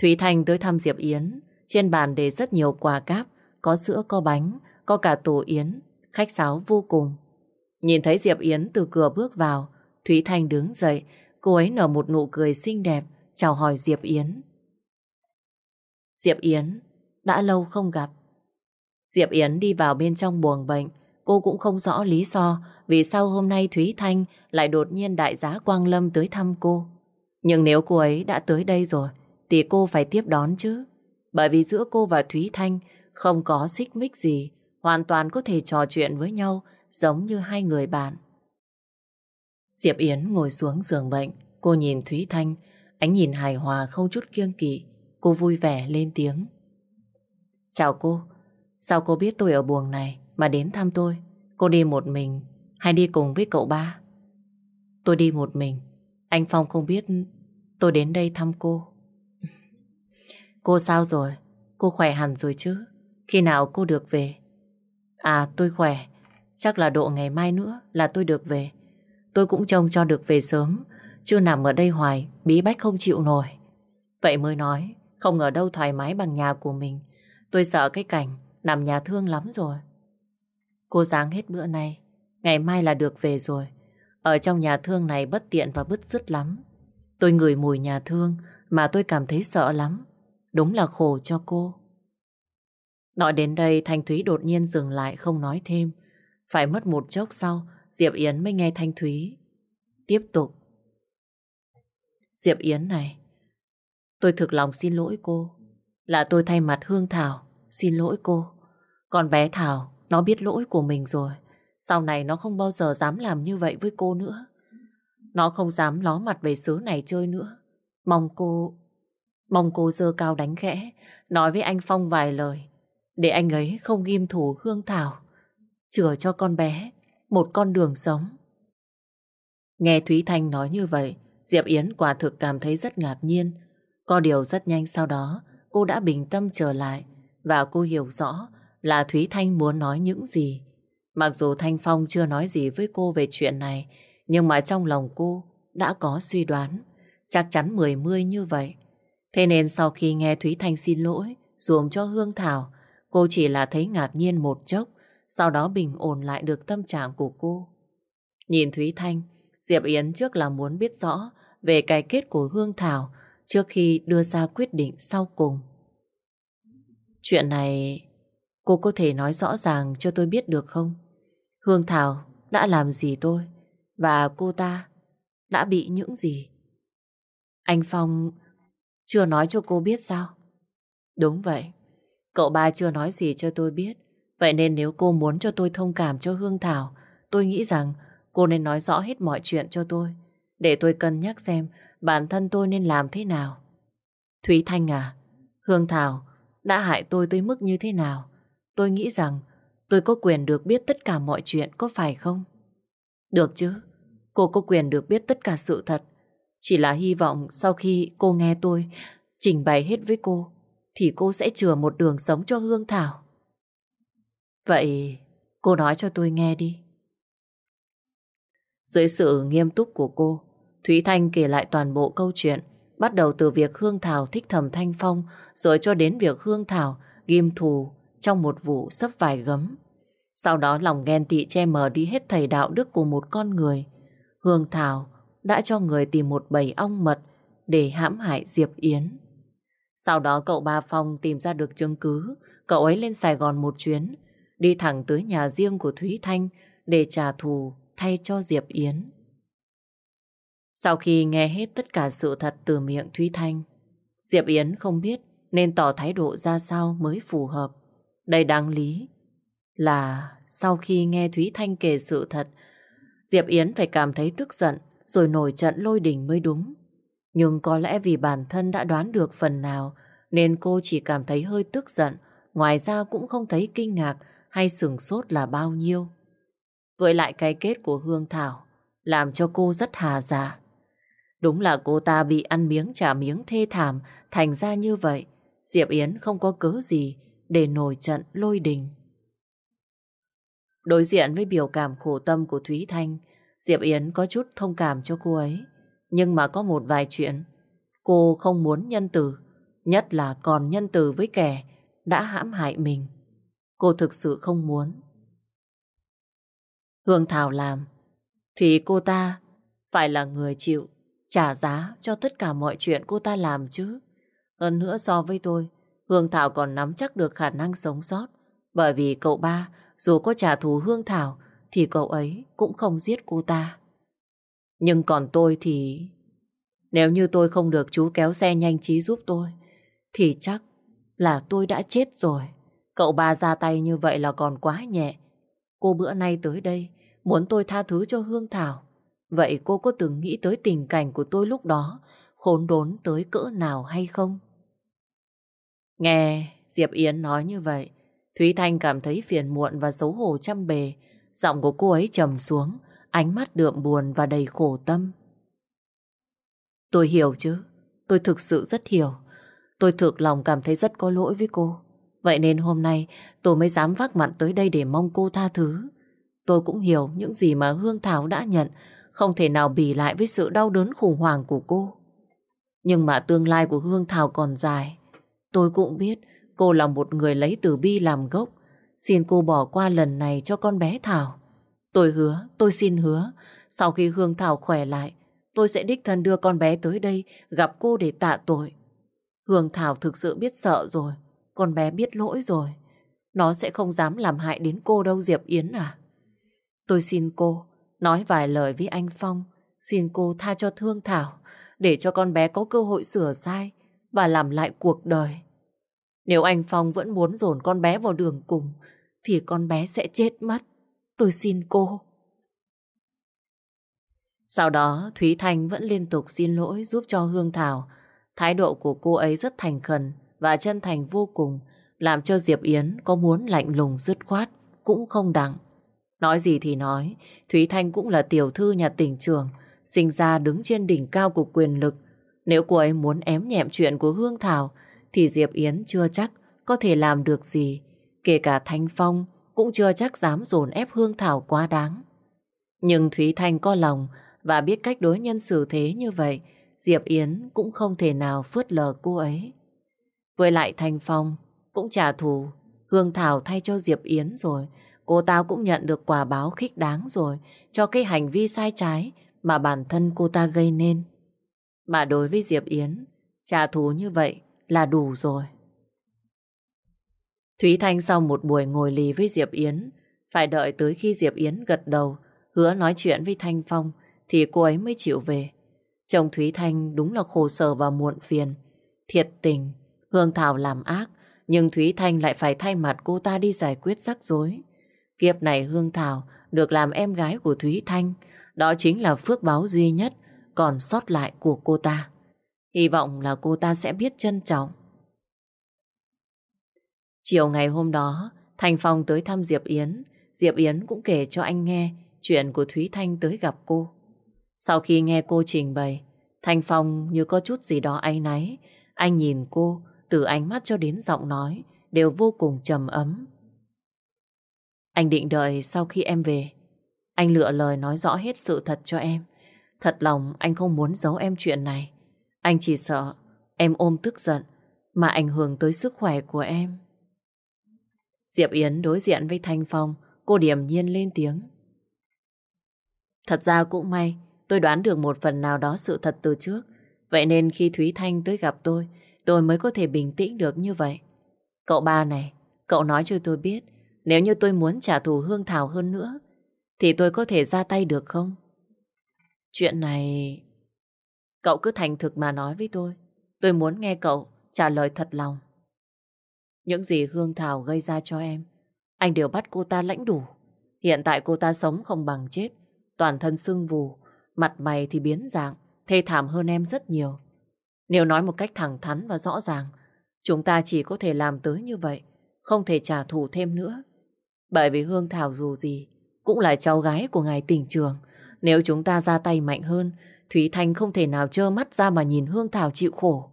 Thúy Thanh tới thăm Diệp Yến. Trên bàn để rất nhiều quà cáp, có sữa, có bánh, có cả tổ yến, khách sáo vô cùng. Nhìn thấy Diệp Yến từ cửa bước vào, Thúy Thanh đứng dậy, cô ấy nở một nụ cười xinh đẹp, chào hỏi Diệp Yến. Diệp Yến, đã lâu không gặp. Diệp Yến đi vào bên trong buồng bệnh, cô cũng không rõ lý do vì sao hôm nay Thúy Thanh lại đột nhiên đại giá Quang Lâm tới thăm cô. Nhưng nếu cô ấy đã tới đây rồi, thì cô phải tiếp đón chứ. Bởi vì giữa cô và Thúy Thanh không có xích mích gì, hoàn toàn có thể trò chuyện với nhau giống như hai người bạn. Diệp Yến ngồi xuống giường bệnh, cô nhìn Thúy Thanh, ánh nhìn hài hòa không chút kiêng kỵ, cô vui vẻ lên tiếng. Chào cô, sao cô biết tôi ở buồng này mà đến thăm tôi? Cô đi một mình hay đi cùng với cậu ba? Tôi đi một mình, anh Phong không biết tôi đến đây thăm cô. Cô sao rồi? Cô khỏe hẳn rồi chứ? Khi nào cô được về? À tôi khỏe. Chắc là độ ngày mai nữa là tôi được về. Tôi cũng trông cho được về sớm. Chưa nằm ở đây hoài, bí bách không chịu nổi. Vậy mới nói, không ở đâu thoải mái bằng nhà của mình. Tôi sợ cái cảnh nằm nhà thương lắm rồi. Cô dáng hết bữa nay, ngày mai là được về rồi. Ở trong nhà thương này bất tiện và bứt rứt lắm. Tôi ngửi mùi nhà thương mà tôi cảm thấy sợ lắm. Đúng là khổ cho cô. Nói đến đây Thanh Thúy đột nhiên dừng lại không nói thêm. Phải mất một chốc sau Diệp Yến mới nghe Thanh Thúy. Tiếp tục. Diệp Yến này, tôi thực lòng xin lỗi cô. Là tôi thay mặt Hương Thảo, xin lỗi cô. Còn bé Thảo, nó biết lỗi của mình rồi. Sau này nó không bao giờ dám làm như vậy với cô nữa. Nó không dám ló mặt về xứ này chơi nữa. Mong cô... Mong cô dơ cao đánh khẽ, nói với anh Phong vài lời, để anh ấy không ghim thủ Hương Thảo, chừa cho con bé một con đường sống. Nghe Thúy Thanh nói như vậy, Diệp Yến quả thực cảm thấy rất ngạc nhiên. Có điều rất nhanh sau đó, cô đã bình tâm trở lại và cô hiểu rõ là Thúy Thanh muốn nói những gì. Mặc dù Thanh Phong chưa nói gì với cô về chuyện này, nhưng mà trong lòng cô đã có suy đoán, chắc chắn mười mươi như vậy. Thế nên sau khi nghe Thúy Thanh xin lỗi, dùm cho Hương Thảo, cô chỉ là thấy ngạc nhiên một chốc, sau đó bình ổn lại được tâm trạng của cô. Nhìn Thúy Thanh, Diệp Yến trước là muốn biết rõ về cái kết của Hương Thảo trước khi đưa ra quyết định sau cùng. Chuyện này cô có thể nói rõ ràng cho tôi biết được không? Hương Thảo đã làm gì tôi và cô ta đã bị những gì? Anh Phong chưa nói cho cô biết sao? Đúng vậy. Cậu ba chưa nói gì cho tôi biết. Vậy nên nếu cô muốn cho tôi thông cảm cho Hương Thảo, tôi nghĩ rằng cô nên nói rõ hết mọi chuyện cho tôi. Để tôi cân nhắc xem bản thân tôi nên làm thế nào. Thúy Thanh à, Hương Thảo đã hại tôi tới mức như thế nào? Tôi nghĩ rằng tôi có quyền được biết tất cả mọi chuyện, có phải không? Được chứ, cô có quyền được biết tất cả sự thật. Chỉ là hy vọng sau khi cô nghe tôi trình bày hết với cô, thì cô sẽ chừa một đường sống cho Hương Thảo. Vậy cô nói cho tôi nghe đi. Dưới sự nghiêm túc của cô, Thúy Thanh kể lại toàn bộ câu chuyện, bắt đầu từ việc Hương Thảo thích thầm Thanh Phong, rồi cho đến việc Hương Thảo ghim thù trong một vụ sấp vài gấm. Sau đó lòng ghen tị che mờ đi hết thầy đạo đức của một con người. Hương Thảo đã cho người tìm một bầy ong mật để hãm hại Diệp Yến. Sau đó cậu Ba Phong tìm ra được chứng cứ, cậu ấy lên Sài Gòn một chuyến, đi thẳng tới nhà riêng của Thúy Thanh để trả thù thay cho Diệp Yến. Sau khi nghe hết tất cả sự thật từ miệng Thúy Thanh, Diệp Yến không biết nên tỏ thái độ ra sao mới phù hợp. Đây đáng lý là sau khi nghe Thúy Thanh kể sự thật, Diệp Yến phải cảm thấy tức giận rồi nổi trận lôi đình mới đúng. Nhưng có lẽ vì bản thân đã đoán được phần nào nên cô chỉ cảm thấy hơi tức giận, ngoài ra cũng không thấy kinh ngạc hay sừng sốt là bao nhiêu. Với lại cái kết của Hương Thảo làm cho cô rất hà dạ. Đúng là cô ta bị ăn miếng trả miếng thê thảm thành ra như vậy. Diệp Yến không có cớ gì để nổi trận lôi đình. Đối diện với biểu cảm khổ tâm của Thúy Thanh, Diệp Yến có chút thông cảm cho cô ấy. Nhưng mà có một vài chuyện cô không muốn nhân từ, nhất là còn nhân từ với kẻ đã hãm hại mình. Cô thực sự không muốn. Hương Thảo làm, thì cô ta phải là người chịu trả giá cho tất cả mọi chuyện cô ta làm chứ. Hơn nữa so với tôi, Hương Thảo còn nắm chắc được khả năng sống sót. Bởi vì cậu ba, dù có trả thù Hương Thảo, thì cậu ấy cũng không giết cô ta. Nhưng còn tôi thì... Nếu như tôi không được chú kéo xe nhanh trí giúp tôi, thì chắc là tôi đã chết rồi. Cậu ba ra tay như vậy là còn quá nhẹ. Cô bữa nay tới đây, muốn tôi tha thứ cho Hương Thảo. Vậy cô có từng nghĩ tới tình cảnh của tôi lúc đó, khốn đốn tới cỡ nào hay không? Nghe Diệp Yến nói như vậy, Thúy Thanh cảm thấy phiền muộn và xấu hổ trăm bề. Giọng của cô ấy trầm xuống, ánh mắt đượm buồn và đầy khổ tâm. Tôi hiểu chứ, tôi thực sự rất hiểu. Tôi thực lòng cảm thấy rất có lỗi với cô. Vậy nên hôm nay tôi mới dám vác mặt tới đây để mong cô tha thứ. Tôi cũng hiểu những gì mà Hương Thảo đã nhận không thể nào bì lại với sự đau đớn khủng hoảng của cô. Nhưng mà tương lai của Hương Thảo còn dài. Tôi cũng biết cô là một người lấy từ bi làm gốc. Xin cô bỏ qua lần này cho con bé Thảo. Tôi hứa, tôi xin hứa, sau khi Hương Thảo khỏe lại, tôi sẽ đích thân đưa con bé tới đây gặp cô để tạ tội. Hương Thảo thực sự biết sợ rồi, con bé biết lỗi rồi. Nó sẽ không dám làm hại đến cô đâu Diệp Yến à. Tôi xin cô, nói vài lời với anh Phong, xin cô tha cho Thương Thảo, để cho con bé có cơ hội sửa sai và làm lại cuộc đời. Nếu anh Phong vẫn muốn dồn con bé vào đường cùng, thì con bé sẽ chết mất. Tôi xin cô. Sau đó Thúy Thanh vẫn liên tục xin lỗi giúp cho Hương Thảo. Thái độ của cô ấy rất thành khẩn và chân thành vô cùng, làm cho Diệp Yến có muốn lạnh lùng dứt khoát cũng không đặng. Nói gì thì nói, Thúy Thanh cũng là tiểu thư nhà tỉnh trường, sinh ra đứng trên đỉnh cao của quyền lực. Nếu cô ấy muốn ém nhẹm chuyện của Hương Thảo, thì Diệp Yến chưa chắc có thể làm được gì. Kể cả Thanh Phong cũng chưa chắc dám dồn ép Hương Thảo quá đáng. Nhưng Thúy Thanh có lòng và biết cách đối nhân xử thế như vậy, Diệp Yến cũng không thể nào phớt lờ cô ấy. Với lại Thanh Phong cũng trả thù Hương Thảo thay cho Diệp Yến rồi, cô ta cũng nhận được quả báo khích đáng rồi cho cái hành vi sai trái mà bản thân cô ta gây nên. Mà đối với Diệp Yến, trả thù như vậy là đủ rồi. Thúy Thanh sau một buổi ngồi lì với Diệp Yến, phải đợi tới khi Diệp Yến gật đầu, hứa nói chuyện với Thanh Phong, thì cô ấy mới chịu về. Chồng Thúy Thanh đúng là khổ sở và muộn phiền. Thiệt tình, Hương Thảo làm ác, nhưng Thúy Thanh lại phải thay mặt cô ta đi giải quyết rắc rối. Kiếp này Hương Thảo được làm em gái của Thúy Thanh, đó chính là phước báo duy nhất còn sót lại của cô ta. Hy vọng là cô ta sẽ biết trân trọng. Chiều ngày hôm đó, Thành Phong tới thăm Diệp Yến. Diệp Yến cũng kể cho anh nghe chuyện của Thúy Thanh tới gặp cô. Sau khi nghe cô trình bày, Thành Phong như có chút gì đó áy náy. Anh nhìn cô, từ ánh mắt cho đến giọng nói, đều vô cùng trầm ấm. Anh định đợi sau khi em về. Anh lựa lời nói rõ hết sự thật cho em. Thật lòng anh không muốn giấu em chuyện này. Anh chỉ sợ em ôm tức giận mà ảnh hưởng tới sức khỏe của em. Diệp Yến đối diện với Thanh Phong, cô điềm nhiên lên tiếng. Thật ra cũng may, tôi đoán được một phần nào đó sự thật từ trước. Vậy nên khi Thúy Thanh tới gặp tôi, tôi mới có thể bình tĩnh được như vậy. Cậu ba này, cậu nói cho tôi biết, nếu như tôi muốn trả thù Hương Thảo hơn nữa, thì tôi có thể ra tay được không? Chuyện này... Cậu cứ thành thực mà nói với tôi. Tôi muốn nghe cậu trả lời thật lòng. Những gì Hương Thảo gây ra cho em, anh đều bắt cô ta lãnh đủ. Hiện tại cô ta sống không bằng chết, toàn thân sưng vù, mặt mày thì biến dạng, thê thảm hơn em rất nhiều. Nếu nói một cách thẳng thắn và rõ ràng, chúng ta chỉ có thể làm tới như vậy, không thể trả thù thêm nữa. Bởi vì Hương Thảo dù gì, cũng là cháu gái của ngài tỉnh trường. Nếu chúng ta ra tay mạnh hơn, Thúy Thanh không thể nào trơ mắt ra mà nhìn Hương Thảo chịu khổ.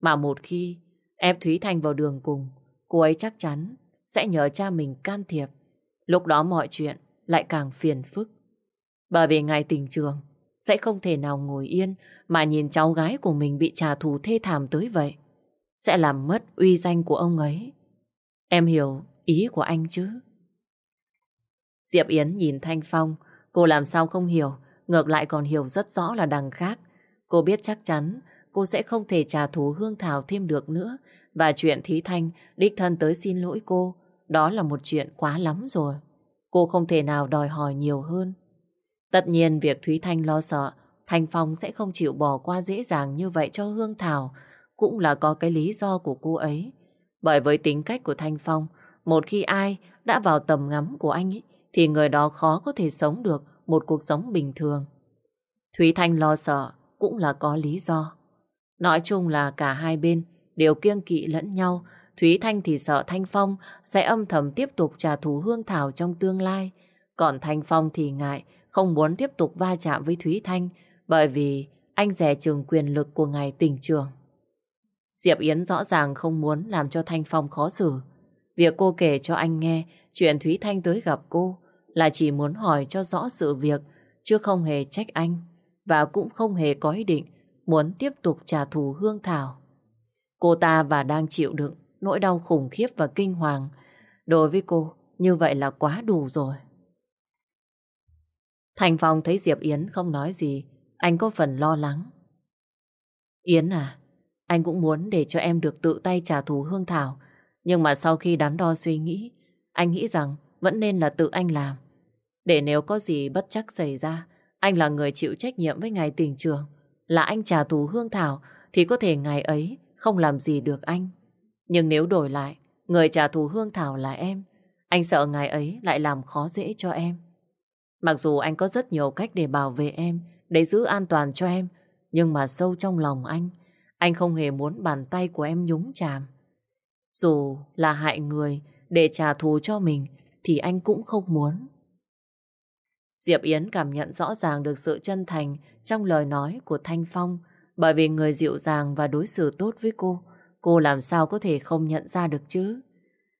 Mà một khi ép Thúy Thanh vào đường cùng, cô ấy chắc chắn sẽ nhờ cha mình can thiệp. Lúc đó mọi chuyện lại càng phiền phức. Bởi vì ngài tình trường sẽ không thể nào ngồi yên mà nhìn cháu gái của mình bị trả thù thê thảm tới vậy. Sẽ làm mất uy danh của ông ấy. Em hiểu ý của anh chứ? Diệp Yến nhìn Thanh Phong, cô làm sao không hiểu, ngược lại còn hiểu rất rõ là đằng khác. Cô biết chắc chắn cô sẽ không thể trả thù Hương Thảo thêm được nữa và chuyện Thí Thanh đích thân tới xin lỗi cô, đó là một chuyện quá lắm rồi. Cô không thể nào đòi hỏi nhiều hơn. Tất nhiên việc Thúy Thanh lo sợ Thanh Phong sẽ không chịu bỏ qua dễ dàng như vậy cho Hương Thảo cũng là có cái lý do của cô ấy. Bởi với tính cách của Thanh Phong, một khi ai đã vào tầm ngắm của anh ấy, thì người đó khó có thể sống được một cuộc sống bình thường. Thúy Thanh lo sợ cũng là có lý do. Nói chung là cả hai bên đều kiêng kỵ lẫn nhau. Thúy Thanh thì sợ Thanh Phong sẽ âm thầm tiếp tục trả thù Hương Thảo trong tương lai. Còn Thanh Phong thì ngại, không muốn tiếp tục va chạm với Thúy Thanh bởi vì anh rẻ trường quyền lực của ngài tỉnh trường. Diệp Yến rõ ràng không muốn làm cho Thanh Phong khó xử. Việc cô kể cho anh nghe chuyện Thúy Thanh tới gặp cô là chỉ muốn hỏi cho rõ sự việc chứ không hề trách anh và cũng không hề có ý định muốn tiếp tục trả thù Hương Thảo. Cô ta và đang chịu đựng nỗi đau khủng khiếp và kinh hoàng. Đối với cô, như vậy là quá đủ rồi. Thành Phong thấy Diệp Yến không nói gì, anh có phần lo lắng. Yến à, anh cũng muốn để cho em được tự tay trả thù Hương Thảo, nhưng mà sau khi đắn đo suy nghĩ, anh nghĩ rằng vẫn nên là tự anh làm. Để nếu có gì bất chắc xảy ra, anh là người chịu trách nhiệm với ngài tỉnh trường, là anh trả thù Hương Thảo thì có thể ngài ấy không làm gì được anh. Nhưng nếu đổi lại, người trả thù Hương Thảo là em, anh sợ ngài ấy lại làm khó dễ cho em. Mặc dù anh có rất nhiều cách để bảo vệ em, để giữ an toàn cho em. Nhưng mà sâu trong lòng anh, anh không hề muốn bàn tay của em nhúng chàm. Dù là hại người để trả thù cho mình thì anh cũng không muốn. Diệp Yến cảm nhận rõ ràng được sự chân thành trong lời nói của Thanh Phong bởi vì người dịu dàng và đối xử tốt với cô. Cô làm sao có thể không nhận ra được chứ?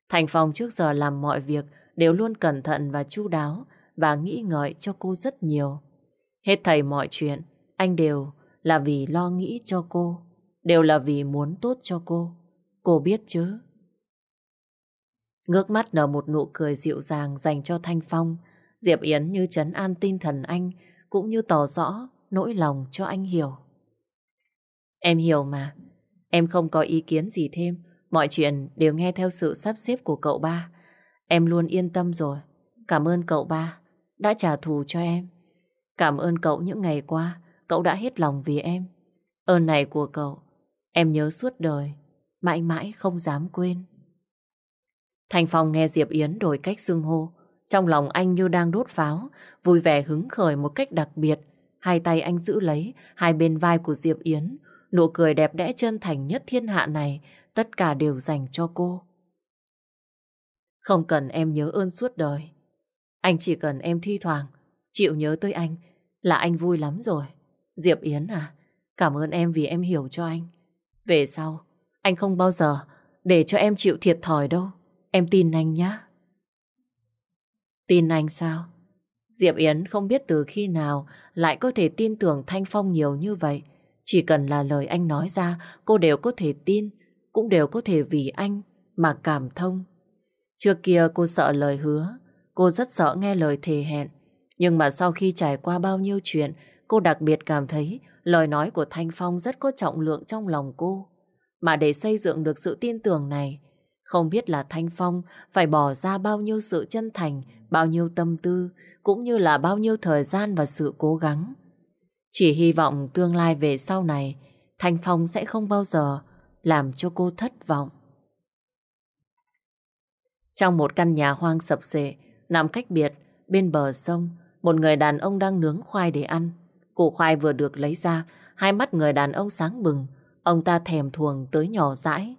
Thanh Phong trước giờ làm mọi việc đều luôn cẩn thận và chu đáo và nghĩ ngợi cho cô rất nhiều. Hết thầy mọi chuyện, anh đều là vì lo nghĩ cho cô, đều là vì muốn tốt cho cô. Cô biết chứ? Ngước mắt nở một nụ cười dịu dàng dành cho Thanh Phong. Diệp Yến như trấn an tinh thần anh, cũng như tỏ rõ nỗi lòng cho anh hiểu. Em hiểu mà, em không có ý kiến gì thêm, mọi chuyện đều nghe theo sự sắp xếp của cậu ba. Em luôn yên tâm rồi. Cảm ơn cậu ba đã trả thù cho em. Cảm ơn cậu những ngày qua, cậu đã hết lòng vì em. Ơn này của cậu, em nhớ suốt đời, mãi mãi không dám quên. Thành Phong nghe Diệp Yến đổi cách xưng hô. Trong lòng anh như đang đốt pháo, vui vẻ hứng khởi một cách đặc biệt. Hai tay anh giữ lấy hai bên vai của Diệp Yến. Nụ cười đẹp đẽ chân thành nhất thiên hạ này, tất cả đều dành cho cô. Không cần em nhớ ơn suốt đời. Anh chỉ cần em thi thoảng chịu nhớ tới anh là anh vui lắm rồi. Diệp Yến à, cảm ơn em vì em hiểu cho anh. Về sau, anh không bao giờ để cho em chịu thiệt thòi đâu. Em tin anh nhé. Tin anh sao? Diệp Yến không biết từ khi nào lại có thể tin tưởng Thanh Phong nhiều như vậy. Chỉ cần là lời anh nói ra, cô đều có thể tin, cũng đều có thể vì anh mà cảm thông. Trước kia cô sợ lời hứa, cô rất sợ nghe lời thề hẹn. Nhưng mà sau khi trải qua bao nhiêu chuyện, cô đặc biệt cảm thấy lời nói của Thanh Phong rất có trọng lượng trong lòng cô. Mà để xây dựng được sự tin tưởng này, không biết là Thanh Phong phải bỏ ra bao nhiêu sự chân thành, bao nhiêu tâm tư, cũng như là bao nhiêu thời gian và sự cố gắng. Chỉ hy vọng tương lai về sau này, Thanh Phong sẽ không bao giờ làm cho cô thất vọng. Trong một căn nhà hoang sập sệ, nằm cách biệt, bên bờ sông, một người đàn ông đang nướng khoai để ăn. Củ khoai vừa được lấy ra, hai mắt người đàn ông sáng bừng, ông ta thèm thuồng tới nhỏ dãi.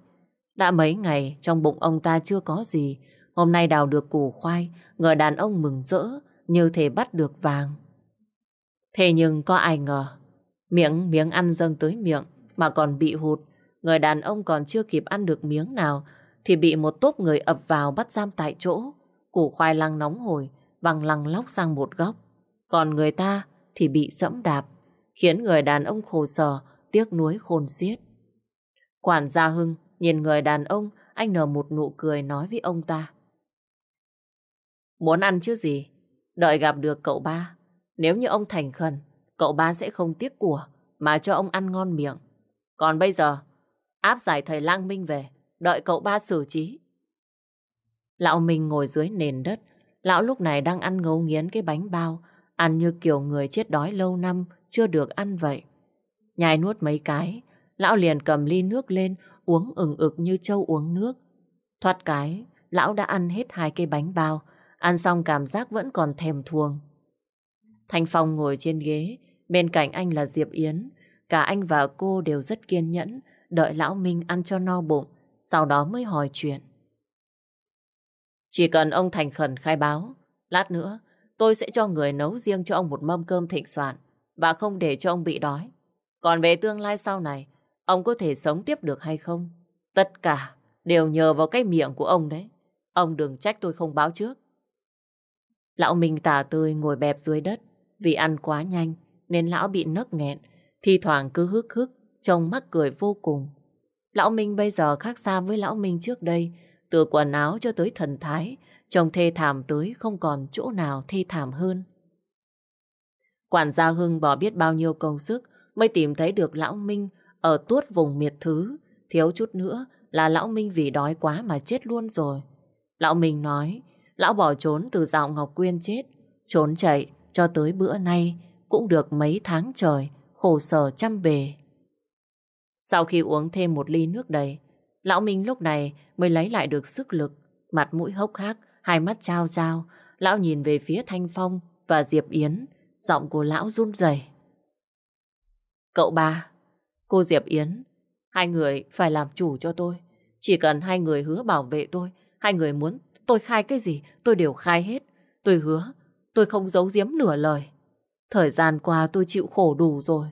Đã mấy ngày trong bụng ông ta chưa có gì, hôm nay đào được củ khoai, người đàn ông mừng rỡ như thể bắt được vàng. Thế nhưng có ai ngờ, miệng miếng ăn dâng tới miệng mà còn bị hụt, người đàn ông còn chưa kịp ăn được miếng nào thì bị một tốp người ập vào bắt giam tại chỗ. Củ khoai lang nóng hổi, văng lăng lóc sang một góc. Còn người ta thì bị dẫm đạp, khiến người đàn ông khổ sở, tiếc nuối khôn xiết. Quản gia Hưng nhìn người đàn ông, anh nở một nụ cười nói với ông ta. Muốn ăn chứ gì? Đợi gặp được cậu ba. Nếu như ông thành khẩn, cậu ba sẽ không tiếc của mà cho ông ăn ngon miệng. Còn bây giờ, áp giải thầy lang minh về, đợi cậu ba xử trí. Lão Minh ngồi dưới nền đất, lão lúc này đang ăn ngấu nghiến cái bánh bao, ăn như kiểu người chết đói lâu năm chưa được ăn vậy. Nhai nuốt mấy cái, lão liền cầm ly nước lên uống ừng ực như trâu uống nước. Thoát cái, lão đã ăn hết hai cây bánh bao, ăn xong cảm giác vẫn còn thèm thuồng. Thanh Phong ngồi trên ghế, bên cạnh anh là Diệp Yến. Cả anh và cô đều rất kiên nhẫn, đợi lão Minh ăn cho no bụng, sau đó mới hỏi chuyện. Chỉ cần ông thành khẩn khai báo, lát nữa tôi sẽ cho người nấu riêng cho ông một mâm cơm thịnh soạn và không để cho ông bị đói. Còn về tương lai sau này, ông có thể sống tiếp được hay không? Tất cả đều nhờ vào cái miệng của ông đấy. Ông đừng trách tôi không báo trước. Lão Minh tả tươi ngồi bẹp dưới đất vì ăn quá nhanh nên lão bị nấc nghẹn, thi thoảng cứ hức hức, trông mắc cười vô cùng. Lão Minh bây giờ khác xa với lão Minh trước đây, từ quần áo cho tới thần thái, trông thê thảm tới không còn chỗ nào thê thảm hơn. Quản gia Hưng bỏ biết bao nhiêu công sức mới tìm thấy được lão Minh ở tuốt vùng miệt thứ, thiếu chút nữa là lão Minh vì đói quá mà chết luôn rồi. Lão Minh nói, lão bỏ trốn từ dạo Ngọc Quyên chết, trốn chạy cho tới bữa nay cũng được mấy tháng trời, khổ sở chăm bề. Sau khi uống thêm một ly nước đầy, lão Minh lúc này mới lấy lại được sức lực, mặt mũi hốc hác, hai mắt trao trao, lão nhìn về phía Thanh Phong và Diệp Yến, giọng của lão run rẩy. Cậu ba, cô Diệp Yến, hai người phải làm chủ cho tôi. Chỉ cần hai người hứa bảo vệ tôi, hai người muốn tôi khai cái gì, tôi đều khai hết. Tôi hứa, tôi không giấu giếm nửa lời. Thời gian qua tôi chịu khổ đủ rồi.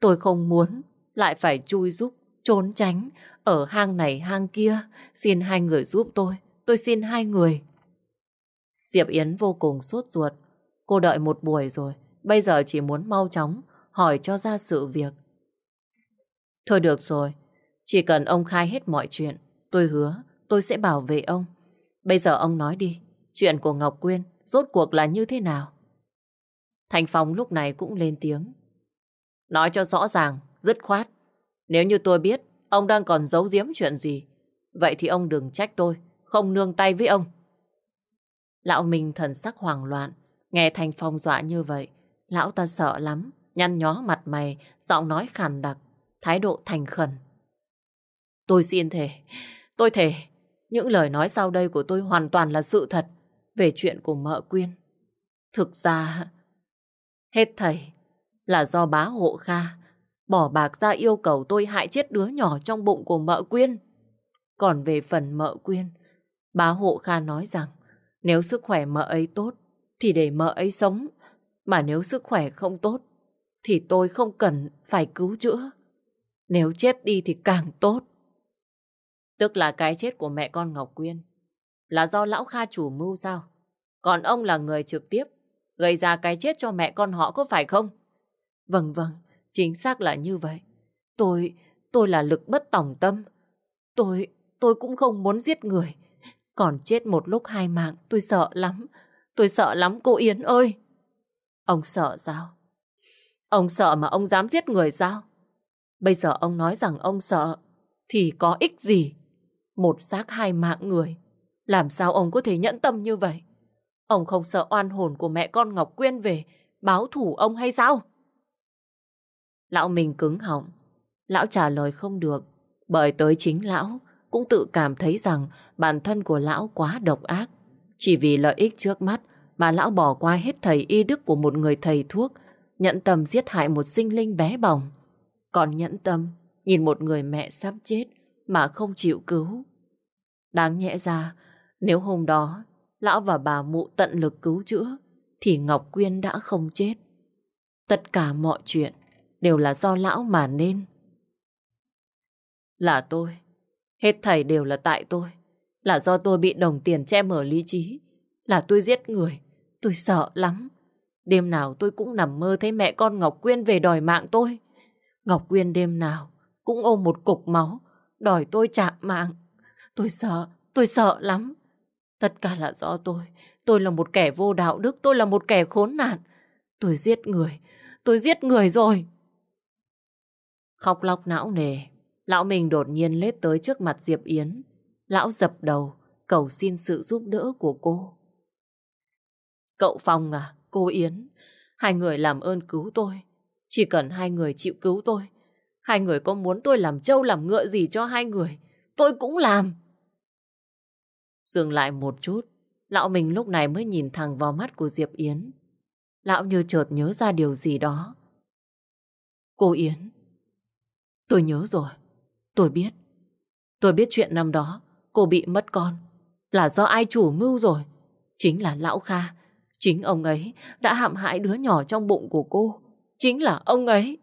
Tôi không muốn lại phải chui giúp, trốn tránh ở hang này hang kia. Xin hai người giúp tôi. Tôi xin hai người. Diệp Yến vô cùng sốt ruột. Cô đợi một buổi rồi. Bây giờ chỉ muốn mau chóng hỏi cho ra sự việc. Thôi được rồi. Chỉ cần ông khai hết mọi chuyện. Tôi hứa tôi sẽ bảo vệ ông. Bây giờ ông nói đi. Chuyện của Ngọc Quyên rốt cuộc là như thế nào? Thành Phong lúc này cũng lên tiếng. Nói cho rõ ràng, dứt khoát. Nếu như tôi biết ông đang còn giấu giếm chuyện gì, vậy thì ông đừng trách tôi, không nương tay với ông. Lão Minh thần sắc hoảng loạn, nghe Thành Phong dọa như vậy, lão ta sợ lắm, nhăn nhó mặt mày, giọng nói khàn đặc, thái độ thành khẩn. Tôi xin thề, tôi thề, những lời nói sau đây của tôi hoàn toàn là sự thật về chuyện của mợ Quyên. Thực ra, hết thầy là do bá hộ Kha bỏ bạc ra yêu cầu tôi hại chết đứa nhỏ trong bụng của mợ Quyên. Còn về phần mợ Quyên, bá hộ Kha nói rằng nếu sức khỏe mợ ấy tốt thì để mợ ấy sống. Mà nếu sức khỏe không tốt thì tôi không cần phải cứu chữa. Nếu chết đi thì càng tốt. Tức là cái chết của mẹ con Ngọc Quyên là do lão Kha chủ mưu sao? Còn ông là người trực tiếp gây ra cái chết cho mẹ con họ có phải không? Vâng vâng, chính xác là như vậy. Tôi, tôi là lực bất tòng tâm. Tôi, tôi cũng không muốn giết người. Còn chết một lúc hai mạng, tôi sợ lắm. Tôi sợ lắm cô Yến ơi. Ông sợ sao? Ông sợ mà ông dám giết người sao? Bây giờ ông nói rằng ông sợ, thì có ích gì? Một xác hai mạng người. Làm sao ông có thể nhẫn tâm như vậy? Ông không sợ oan hồn của mẹ con Ngọc Quyên về báo thủ ông hay sao? Lão mình cứng họng. Lão trả lời không được. Bởi tới chính lão cũng tự cảm thấy rằng bản thân của lão quá độc ác. Chỉ vì lợi ích trước mắt mà lão bỏ qua hết thầy y đức của một người thầy thuốc, nhẫn tâm giết hại một sinh linh bé bỏng. Còn nhẫn tâm nhìn một người mẹ sắp chết mà không chịu cứu. Đáng nhẽ ra, nếu hôm đó lão và bà mụ tận lực cứu chữa, thì Ngọc Quyên đã không chết. Tất cả mọi chuyện đều là do lão mà nên. Là tôi. Hết thảy đều là tại tôi. Là do tôi bị đồng tiền che mở lý trí. Là tôi giết người. Tôi sợ lắm. Đêm nào tôi cũng nằm mơ thấy mẹ con Ngọc Quyên về đòi mạng tôi. Ngọc Quyên đêm nào cũng ôm một cục máu, đòi tôi chạm mạng. Tôi sợ, tôi sợ lắm. Tất cả là do tôi. Tôi là một kẻ vô đạo đức, tôi là một kẻ khốn nạn. Tôi giết người, tôi giết người rồi. Khóc lóc não nề, lão mình đột nhiên lết tới trước mặt Diệp Yến. Lão dập đầu, cầu xin sự giúp đỡ của cô. Cậu Phong à, cô Yến, hai người làm ơn cứu tôi. Chỉ cần hai người chịu cứu tôi. Hai người có muốn tôi làm trâu làm ngựa gì cho hai người, tôi cũng làm. Dừng lại một chút, lão mình lúc này mới nhìn thẳng vào mắt của Diệp Yến. Lão như chợt nhớ ra điều gì đó. Cô Yến, tôi nhớ rồi, tôi biết. Tôi biết chuyện năm đó cô bị mất con là do ai chủ mưu rồi. Chính là Lão Kha, chính ông ấy đã hãm hại đứa nhỏ trong bụng của cô. Chính là ông ấy.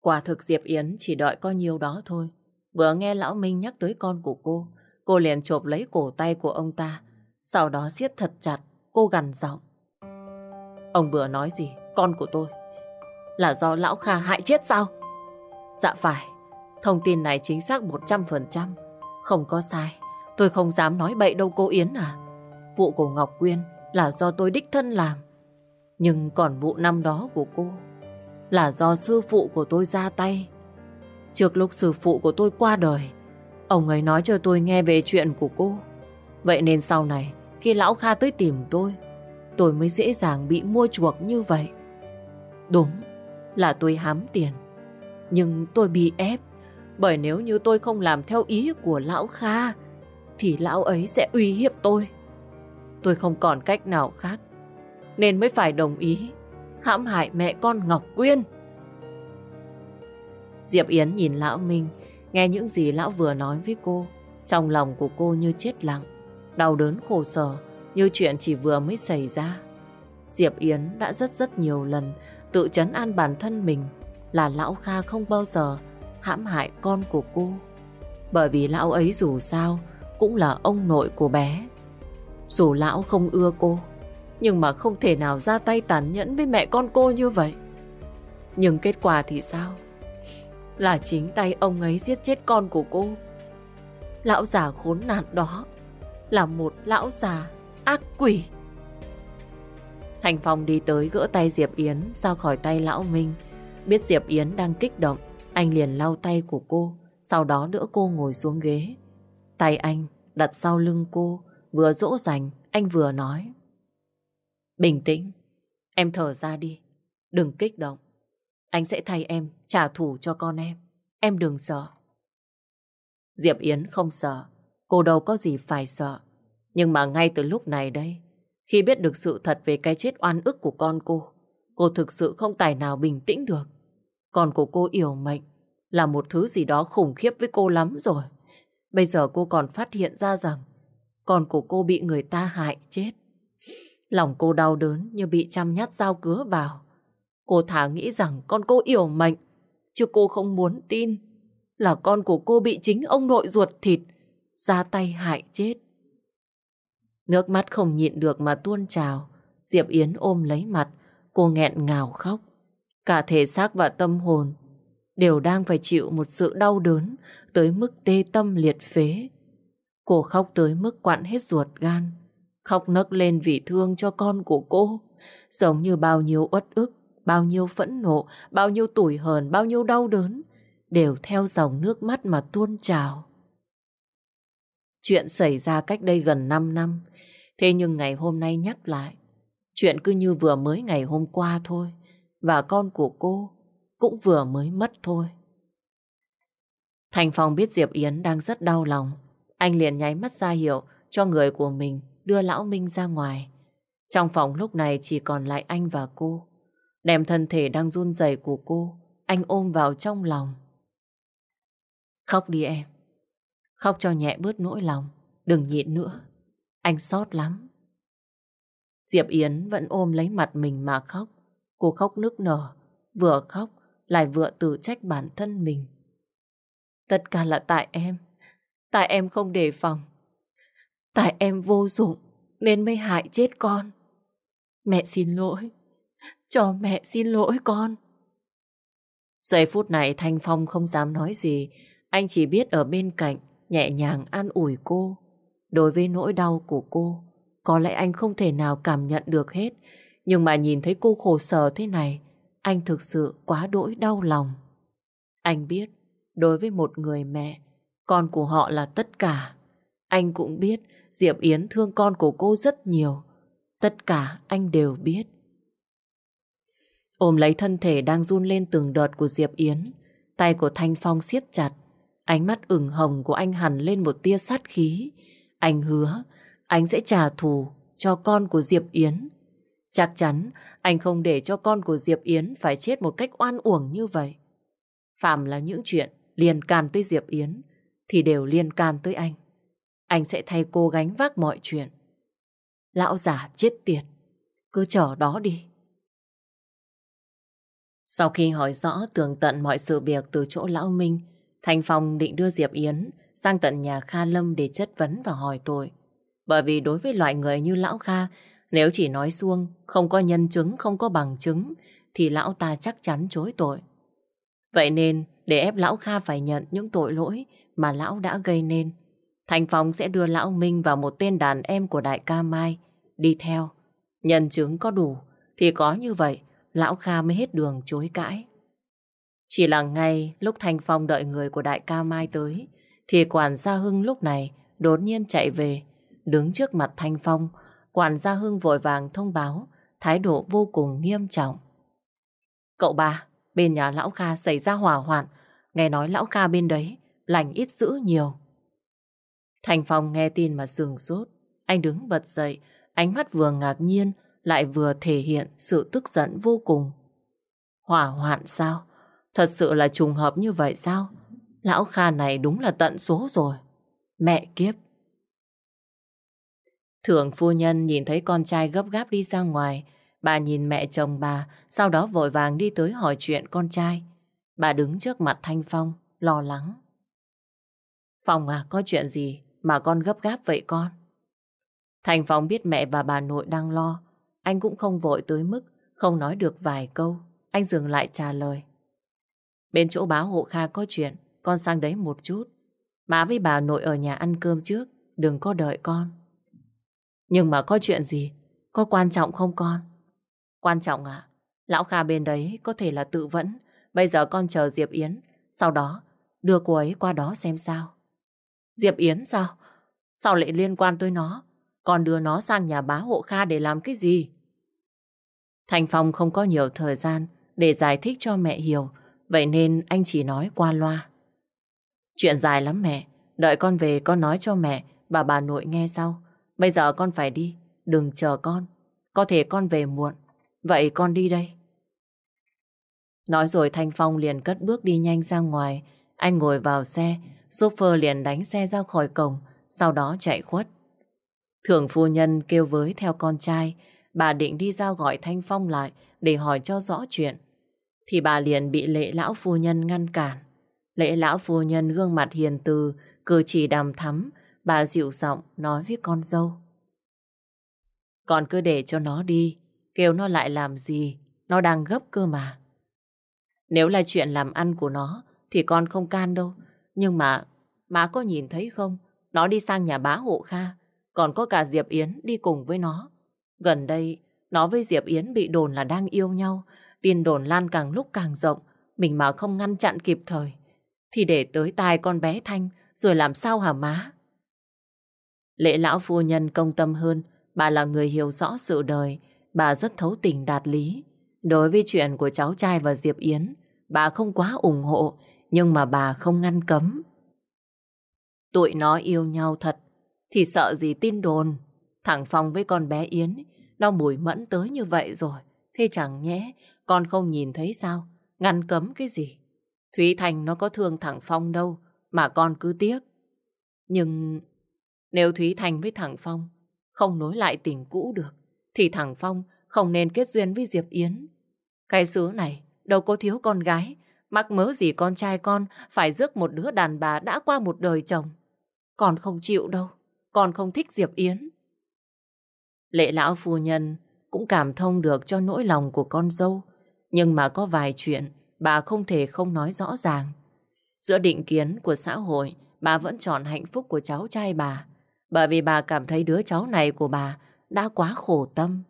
Quả thực Diệp Yến chỉ đợi có nhiêu đó thôi. Vừa nghe Lão Minh nhắc tới con của cô, Cô liền chộp lấy cổ tay của ông ta, sau đó siết thật chặt, cô gằn giọng. Ông vừa nói gì, con của tôi, là do lão Kha hại chết sao? Dạ phải, thông tin này chính xác 100%, không có sai. Tôi không dám nói bậy đâu cô Yến à. Vụ của Ngọc Quyên là do tôi đích thân làm. Nhưng còn vụ năm đó của cô là do sư phụ của tôi ra tay. Trước lúc sư phụ của tôi qua đời, Ông ấy nói cho tôi nghe về chuyện của cô. Vậy nên sau này, khi lão Kha tới tìm tôi, tôi mới dễ dàng bị mua chuộc như vậy. Đúng là tôi hám tiền, nhưng tôi bị ép. Bởi nếu như tôi không làm theo ý của lão Kha, thì lão ấy sẽ uy hiếp tôi. Tôi không còn cách nào khác, nên mới phải đồng ý hãm hại mẹ con Ngọc Quyên. Diệp Yến nhìn Lão Minh, nghe những gì Lão vừa nói với cô. Trong lòng của cô như chết lặng, đau đớn khổ sở, như chuyện chỉ vừa mới xảy ra. Diệp Yến đã rất rất nhiều lần tự chấn an bản thân mình là Lão Kha không bao giờ hãm hại con của cô. Bởi vì Lão ấy dù sao cũng là ông nội của bé. Dù Lão không ưa cô, nhưng mà không thể nào ra tay tàn nhẫn với mẹ con cô như vậy. Nhưng kết quả thì sao? Là chính tay ông ấy giết chết con của cô. Lão già khốn nạn đó là một lão già ác quỷ. Thành Phong đi tới gỡ tay Diệp Yến ra khỏi tay lão Minh. Biết Diệp Yến đang kích động, anh liền lau tay của cô, sau đó đỡ cô ngồi xuống ghế. Tay anh đặt sau lưng cô, vừa dỗ dành, anh vừa nói. Bình tĩnh, em thở ra đi, đừng kích động. Anh sẽ thay em trả thù cho con em, em đừng sợ. Diệp Yến không sợ, cô đâu có gì phải sợ. Nhưng mà ngay từ lúc này đây, khi biết được sự thật về cái chết oan ức của con cô, cô thực sự không tài nào bình tĩnh được. Con của cô yểu mệnh là một thứ gì đó khủng khiếp với cô lắm rồi. Bây giờ cô còn phát hiện ra rằng con của cô bị người ta hại chết. Lòng cô đau đớn như bị chăm nhát dao cứa vào. Cô thả nghĩ rằng con cô yểu mệnh, chứ cô không muốn tin là con của cô bị chính ông nội ruột thịt ra tay hại chết. Nước mắt không nhịn được mà tuôn trào. Diệp Yến ôm lấy mặt, cô nghẹn ngào khóc. Cả thể xác và tâm hồn đều đang phải chịu một sự đau đớn tới mức tê tâm liệt phế. Cô khóc tới mức quặn hết ruột gan, khóc nấc lên vì thương cho con của cô, giống như bao nhiêu uất ức, bao nhiêu phẫn nộ, bao nhiêu tủi hờn, bao nhiêu đau đớn, đều theo dòng nước mắt mà tuôn trào. Chuyện xảy ra cách đây gần 5 năm, thế nhưng ngày hôm nay nhắc lại, chuyện cứ như vừa mới ngày hôm qua thôi, và con của cô cũng vừa mới mất thôi. Thành Phong biết Diệp Yến đang rất đau lòng, anh liền nháy mắt ra hiệu cho người của mình đưa Lão Minh ra ngoài. Trong phòng lúc này chỉ còn lại anh và cô. Đem thân thể đang run rẩy của cô, anh ôm vào trong lòng. Khóc đi em. Khóc cho nhẹ bớt nỗi lòng. Đừng nhịn nữa. Anh xót lắm. Diệp Yến vẫn ôm lấy mặt mình mà khóc. Cô khóc nức nở. Vừa khóc, lại vừa tự trách bản thân mình. Tất cả là tại em. Tại em không đề phòng. Tại em vô dụng nên mới hại chết con. Mẹ xin lỗi. Cho mẹ xin lỗi con. Giây phút này Thanh Phong không dám nói gì. Anh chỉ biết ở bên cạnh nhẹ nhàng an ủi cô. Đối với nỗi đau của cô, có lẽ anh không thể nào cảm nhận được hết. Nhưng mà nhìn thấy cô khổ sở thế này, anh thực sự quá đỗi đau lòng. Anh biết, đối với một người mẹ, con của họ là tất cả. Anh cũng biết Diệp Yến thương con của cô rất nhiều. Tất cả anh đều biết. Ôm lấy thân thể đang run lên từng đợt của Diệp Yến, tay của Thanh Phong siết chặt. Ánh mắt ửng hồng của anh hẳn lên một tia sát khí. Anh hứa anh sẽ trả thù cho con của Diệp Yến. Chắc chắn anh không để cho con của Diệp Yến phải chết một cách oan uổng như vậy. Phạm là những chuyện liên can tới Diệp Yến thì đều liên can tới anh. Anh sẽ thay cô gánh vác mọi chuyện. Lão già chết tiệt, cứ chờ đó đi. Sau khi hỏi rõ tường tận mọi sự việc từ chỗ Lão Minh, Thành Phong định đưa Diệp Yến sang tận nhà Kha Lâm để chất vấn và hỏi tội. Bởi vì đối với loại người như Lão Kha, nếu chỉ nói xuông, không có nhân chứng, không có bằng chứng, thì Lão ta chắc chắn chối tội. Vậy nên, để ép Lão Kha phải nhận những tội lỗi mà Lão đã gây nên, Thành Phong sẽ đưa Lão Minh và một tên đàn em của Đại ca Mai, đi theo. Nhân chứng có đủ, thì có như vậy, Lão Kha mới hết đường chối cãi. Chỉ là ngay lúc Thanh Phong đợi người của đại ca Mai tới, thì quản gia Hưng lúc này đột nhiên chạy về, đứng trước mặt Thanh Phong. Quản gia Hưng vội vàng thông báo, thái độ vô cùng nghiêm trọng. Cậu ba, bên nhà Lão Kha xảy ra hỏa hoạn, nghe nói Lão Kha bên đấy, lành ít dữ nhiều. Thanh Phong nghe tin mà sừng sốt, anh đứng bật dậy, ánh mắt vừa ngạc nhiên, lại vừa thể hiện sự tức giận vô cùng. Hỏa hoạn sao? Thật sự là trùng hợp như vậy sao? Lão Kha này đúng là tận số rồi. Mẹ kiếp. thường phu nhân nhìn thấy con trai gấp gáp đi ra ngoài. Bà nhìn mẹ chồng bà, sau đó vội vàng đi tới hỏi chuyện con trai. Bà đứng trước mặt Thanh Phong, lo lắng. Phong à, có chuyện gì mà con gấp gáp vậy con? Thanh Phong biết mẹ và bà nội đang lo. Anh cũng không vội tới mức không nói được vài câu. Anh dừng lại trả lời. Bên chỗ báo hộ Kha có chuyện, con sang đấy một chút. Má với bà nội ở nhà ăn cơm trước, đừng có đợi con. Nhưng mà có chuyện gì? Có quan trọng không con? Quan trọng à? Lão Kha bên đấy có thể là tự vẫn. Bây giờ con chờ Diệp Yến. Sau đó đưa cô ấy qua đó xem sao. Diệp Yến sao? Sao lại liên quan tới nó? Con đưa nó sang nhà bá hộ Kha để làm cái gì? Thành Phong không có nhiều thời gian để giải thích cho mẹ hiểu. Vậy nên anh chỉ nói qua loa. Chuyện dài lắm mẹ. Đợi con về con nói cho mẹ và bà nội nghe sau. Bây giờ con phải đi. Đừng chờ con. Có thể con về muộn. Vậy con đi đây. Nói rồi Thanh Phong liền cất bước đi nhanh ra ngoài. Anh ngồi vào xe. Chauffeur liền đánh xe ra khỏi cổng. Sau đó chạy khuất. Thường phu nhân kêu với theo con trai. Bà định đi ra gọi Thanh Phong lại để hỏi cho rõ chuyện. Thì bà liền bị lệ lão phu nhân ngăn cản. Lệ lão phu nhân gương mặt hiền từ, cử chỉ đàm thắm, bà dịu giọng nói với con dâu. Con cứ để cho nó đi, kêu nó lại làm gì, nó đang gấp cơ mà. Nếu là chuyện làm ăn của nó, thì con không can đâu. Nhưng mà, má có nhìn thấy không, nó đi sang nhà bá hộ Kha, còn có cả Diệp Yến đi cùng với nó. Gần đây, nó với Diệp Yến bị đồn là đang yêu nhau, tin đồn lan càng lúc càng rộng, mình mà không ngăn chặn kịp thời thì để tới tai con bé Thanh rồi làm sao hả má? Lễ lão phu nhân công tâm hơn, bà là người hiểu rõ sự đời, bà rất thấu tình đạt lý. Đối với chuyện của cháu trai và Diệp Yến, bà không quá ủng hộ, nhưng mà bà không ngăn cấm. Tụi nó yêu nhau thật, thì sợ gì tin đồn. Thằng Phong với con bé Yến, nó mùi mẫn tới như vậy rồi. Thế chẳng nhẽ, con không nhìn thấy sao? Ngăn cấm cái gì? Thúy Thành nó có thương thằng Phong đâu, mà con cứ tiếc. Nhưng nếu Thúy Thành với thằng Phong không nối lại tình cũ được, thì thằng Phong không nên kết duyên với Diệp Yến. Cái xứ này đâu có thiếu con gái, mắc mớ gì con trai con phải rước một đứa đàn bà đã qua một đời chồng. Con không chịu đâu, con không thích Diệp Yến. Lệ lão phu nhân cũng cảm thông được cho nỗi lòng của con dâu, nhưng mà có vài chuyện bà không thể không nói rõ ràng. Giữa định kiến của xã hội, bà vẫn chọn hạnh phúc của cháu trai bà. Bởi vì bà cảm thấy đứa cháu này của bà đã quá khổ tâm.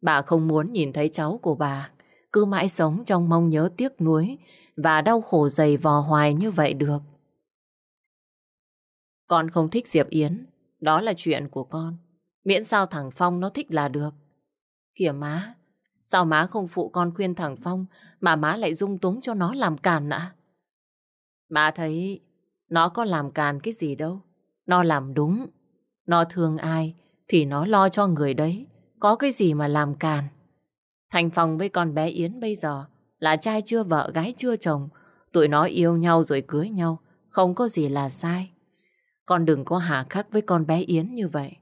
Bà không muốn nhìn thấy cháu của bà cứ mãi sống trong mong nhớ tiếc nuối và đau khổ dày vò hoài như vậy được. Con không thích Diệp Yến, đó là chuyện của con. Miễn sao thằng Phong nó thích là được. Kìa má, Sao má không phụ con khuyên thằng Phong mà má lại dung túng cho nó làm càn ạ? Má thấy nó có làm càn cái gì đâu. Nó làm đúng. Nó thương ai thì nó lo cho người đấy. Có cái gì mà làm càn. Thành Phong với con bé Yến bây giờ là trai chưa vợ, gái chưa chồng. Tụi nó yêu nhau rồi cưới nhau. Không có gì là sai. Con đừng có hà khắc với con bé Yến như vậy.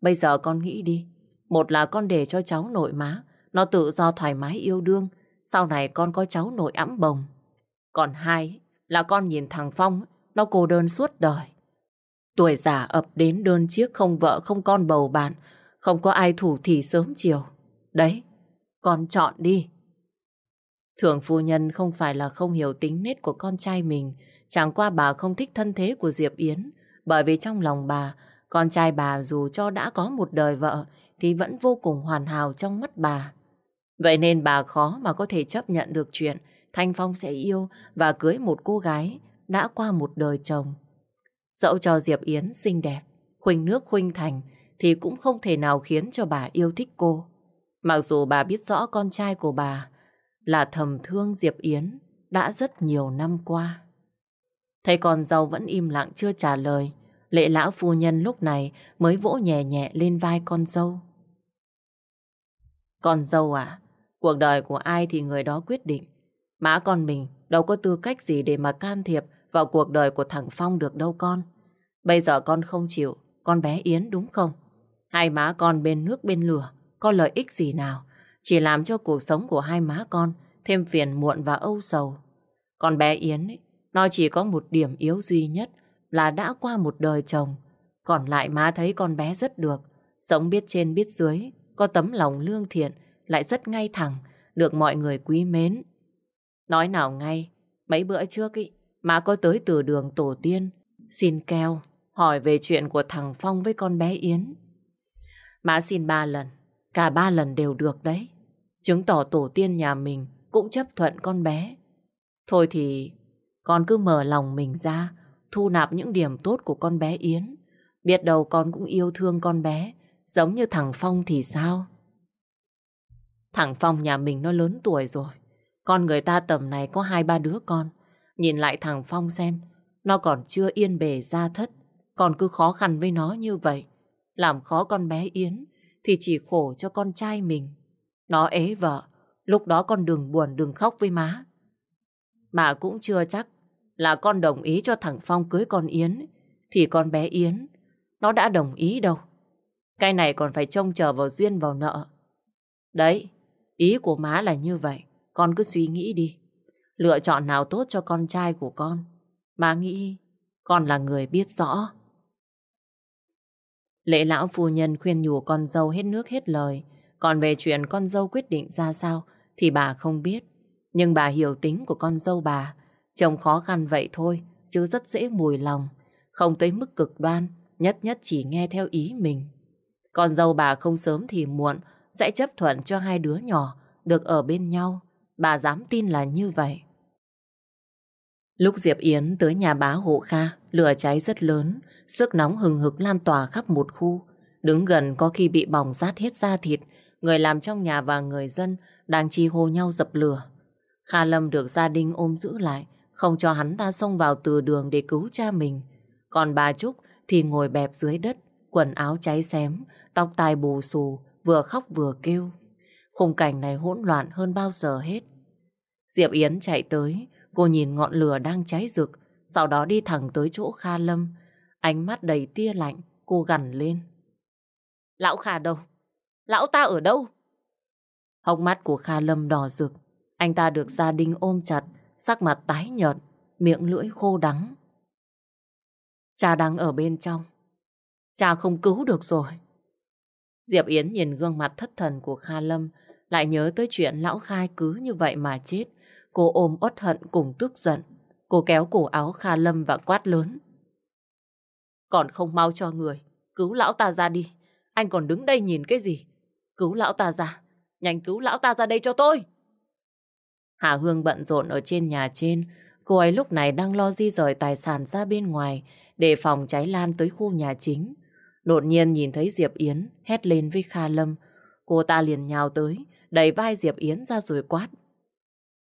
Bây giờ con nghĩ đi. Một là con để cho cháu nội má nó tự do thoải mái yêu đương. Sau này con có cháu nội ẵm bồng. Còn hai là con nhìn thằng Phong, nó cô đơn suốt đời. Tuổi già ập đến đơn chiếc không vợ không con bầu bạn, không có ai thủ thì sớm chiều. Đấy, con chọn đi. Thường phu nhân không phải là không hiểu tính nết của con trai mình, chẳng qua bà không thích thân thế của Diệp Yến, bởi vì trong lòng bà, con trai bà dù cho đã có một đời vợ thì vẫn vô cùng hoàn hảo trong mắt bà. Vậy nên bà khó mà có thể chấp nhận được chuyện Thanh Phong sẽ yêu và cưới một cô gái đã qua một đời chồng. Dẫu cho Diệp Yến xinh đẹp, khuynh nước khuynh thành thì cũng không thể nào khiến cho bà yêu thích cô. Mặc dù bà biết rõ con trai của bà là thầm thương Diệp Yến đã rất nhiều năm qua. Thấy con dâu vẫn im lặng chưa trả lời, lệ lão phu nhân lúc này mới vỗ nhẹ nhẹ lên vai con dâu. Con dâu à, cuộc đời của ai thì người đó quyết định. Má con mình đâu có tư cách gì để mà can thiệp vào cuộc đời của thằng Phong được đâu con. Bây giờ con không chịu, con bé Yến đúng không? Hai má con bên nước bên lửa, có lợi ích gì nào? Chỉ làm cho cuộc sống của hai má con thêm phiền muộn và âu sầu. Con bé Yến ấy, nó chỉ có một điểm yếu duy nhất là đã qua một đời chồng. Còn lại má thấy con bé rất được, sống biết trên biết dưới, có tấm lòng lương thiện, lại rất ngay thẳng, được mọi người quý mến. Nói nào ngay, mấy bữa trước ý, má có tới từ đường tổ tiên, xin keo, hỏi về chuyện của thằng Phong với con bé Yến. Má xin ba lần, cả ba lần đều được đấy. Chứng tỏ tổ tiên nhà mình cũng chấp thuận con bé. Thôi thì con cứ mở lòng mình ra, thu nạp những điểm tốt của con bé Yến. Biết đâu con cũng yêu thương con bé, giống như thằng Phong thì sao? Thằng Phong nhà mình nó lớn tuổi rồi. Con người ta tầm này có hai ba đứa con. Nhìn lại thằng Phong xem, nó còn chưa yên bề ra thất. Còn cứ khó khăn với nó như vậy. Làm khó con bé Yến thì chỉ khổ cho con trai mình. Nó ế vợ, lúc đó con đừng buồn đừng khóc với má. Mà cũng chưa chắc là con đồng ý cho thằng Phong cưới con Yến thì con bé Yến nó đã đồng ý đâu. Cái này còn phải trông chờ vào duyên vào nợ. Đấy, ý của má là như vậy. Con cứ suy nghĩ đi. Lựa chọn nào tốt cho con trai của con. Má nghĩ con là người biết rõ. Lễ lão phu nhân khuyên nhủ con dâu hết nước hết lời. Còn về chuyện con dâu quyết định ra sao thì bà không biết. Nhưng bà hiểu tính của con dâu bà. Chồng khó khăn vậy thôi, chứ rất dễ mùi lòng. Không tới mức cực đoan, nhất nhất chỉ nghe theo ý mình. Con dâu bà không sớm thì muộn sẽ chấp thuận cho hai đứa nhỏ được ở bên nhau. Bà dám tin là như vậy. Lúc Diệp Yến tới nhà bá hộ Kha, lửa cháy rất lớn, sức nóng hừng hực lan tỏa khắp một khu. Đứng gần có khi bị bỏng rát hết da thịt, người làm trong nhà và người dân đang chi hô nhau dập lửa. Kha Lâm được gia đình ôm giữ lại, không cho hắn ta xông vào từ đường để cứu cha mình. Còn bà Trúc thì ngồi bẹp dưới đất, quần áo cháy xém, tóc tai bù xù, vừa khóc vừa kêu. Khung cảnh này hỗn loạn hơn bao giờ hết. Diệp Yến chạy tới, cô nhìn ngọn lửa đang cháy rực, sau đó đi thẳng tới chỗ Kha Lâm. Ánh mắt đầy tia lạnh, cô gằn lên. Lão Kha đâu? Lão ta ở đâu? Hốc mắt của Kha Lâm đỏ rực. Anh ta được gia đình ôm chặt, sắc mặt tái nhợt, miệng lưỡi khô đắng. Cha đang ở bên trong. Cha không cứu được rồi. Diệp Yến nhìn gương mặt thất thần của Kha Lâm, lại nhớ tới chuyện lão khai cứ như vậy mà chết. Cô ôm uất hận cùng tức giận. Cô kéo cổ áo Kha Lâm và quát lớn. Còn không mau cho người, cứu lão ta ra đi. Anh còn đứng đây nhìn cái gì? Cứu lão ta ra, nhanh cứu lão ta ra đây cho tôi. Hà Hương bận rộn ở trên nhà trên, cô ấy lúc này đang lo di rời tài sản ra bên ngoài để phòng cháy lan tới khu nhà chính. Đột nhiên nhìn thấy Diệp Yến hét lên với Kha Lâm. Cô ta liền nhào tới, đẩy vai Diệp Yến ra rồi quát.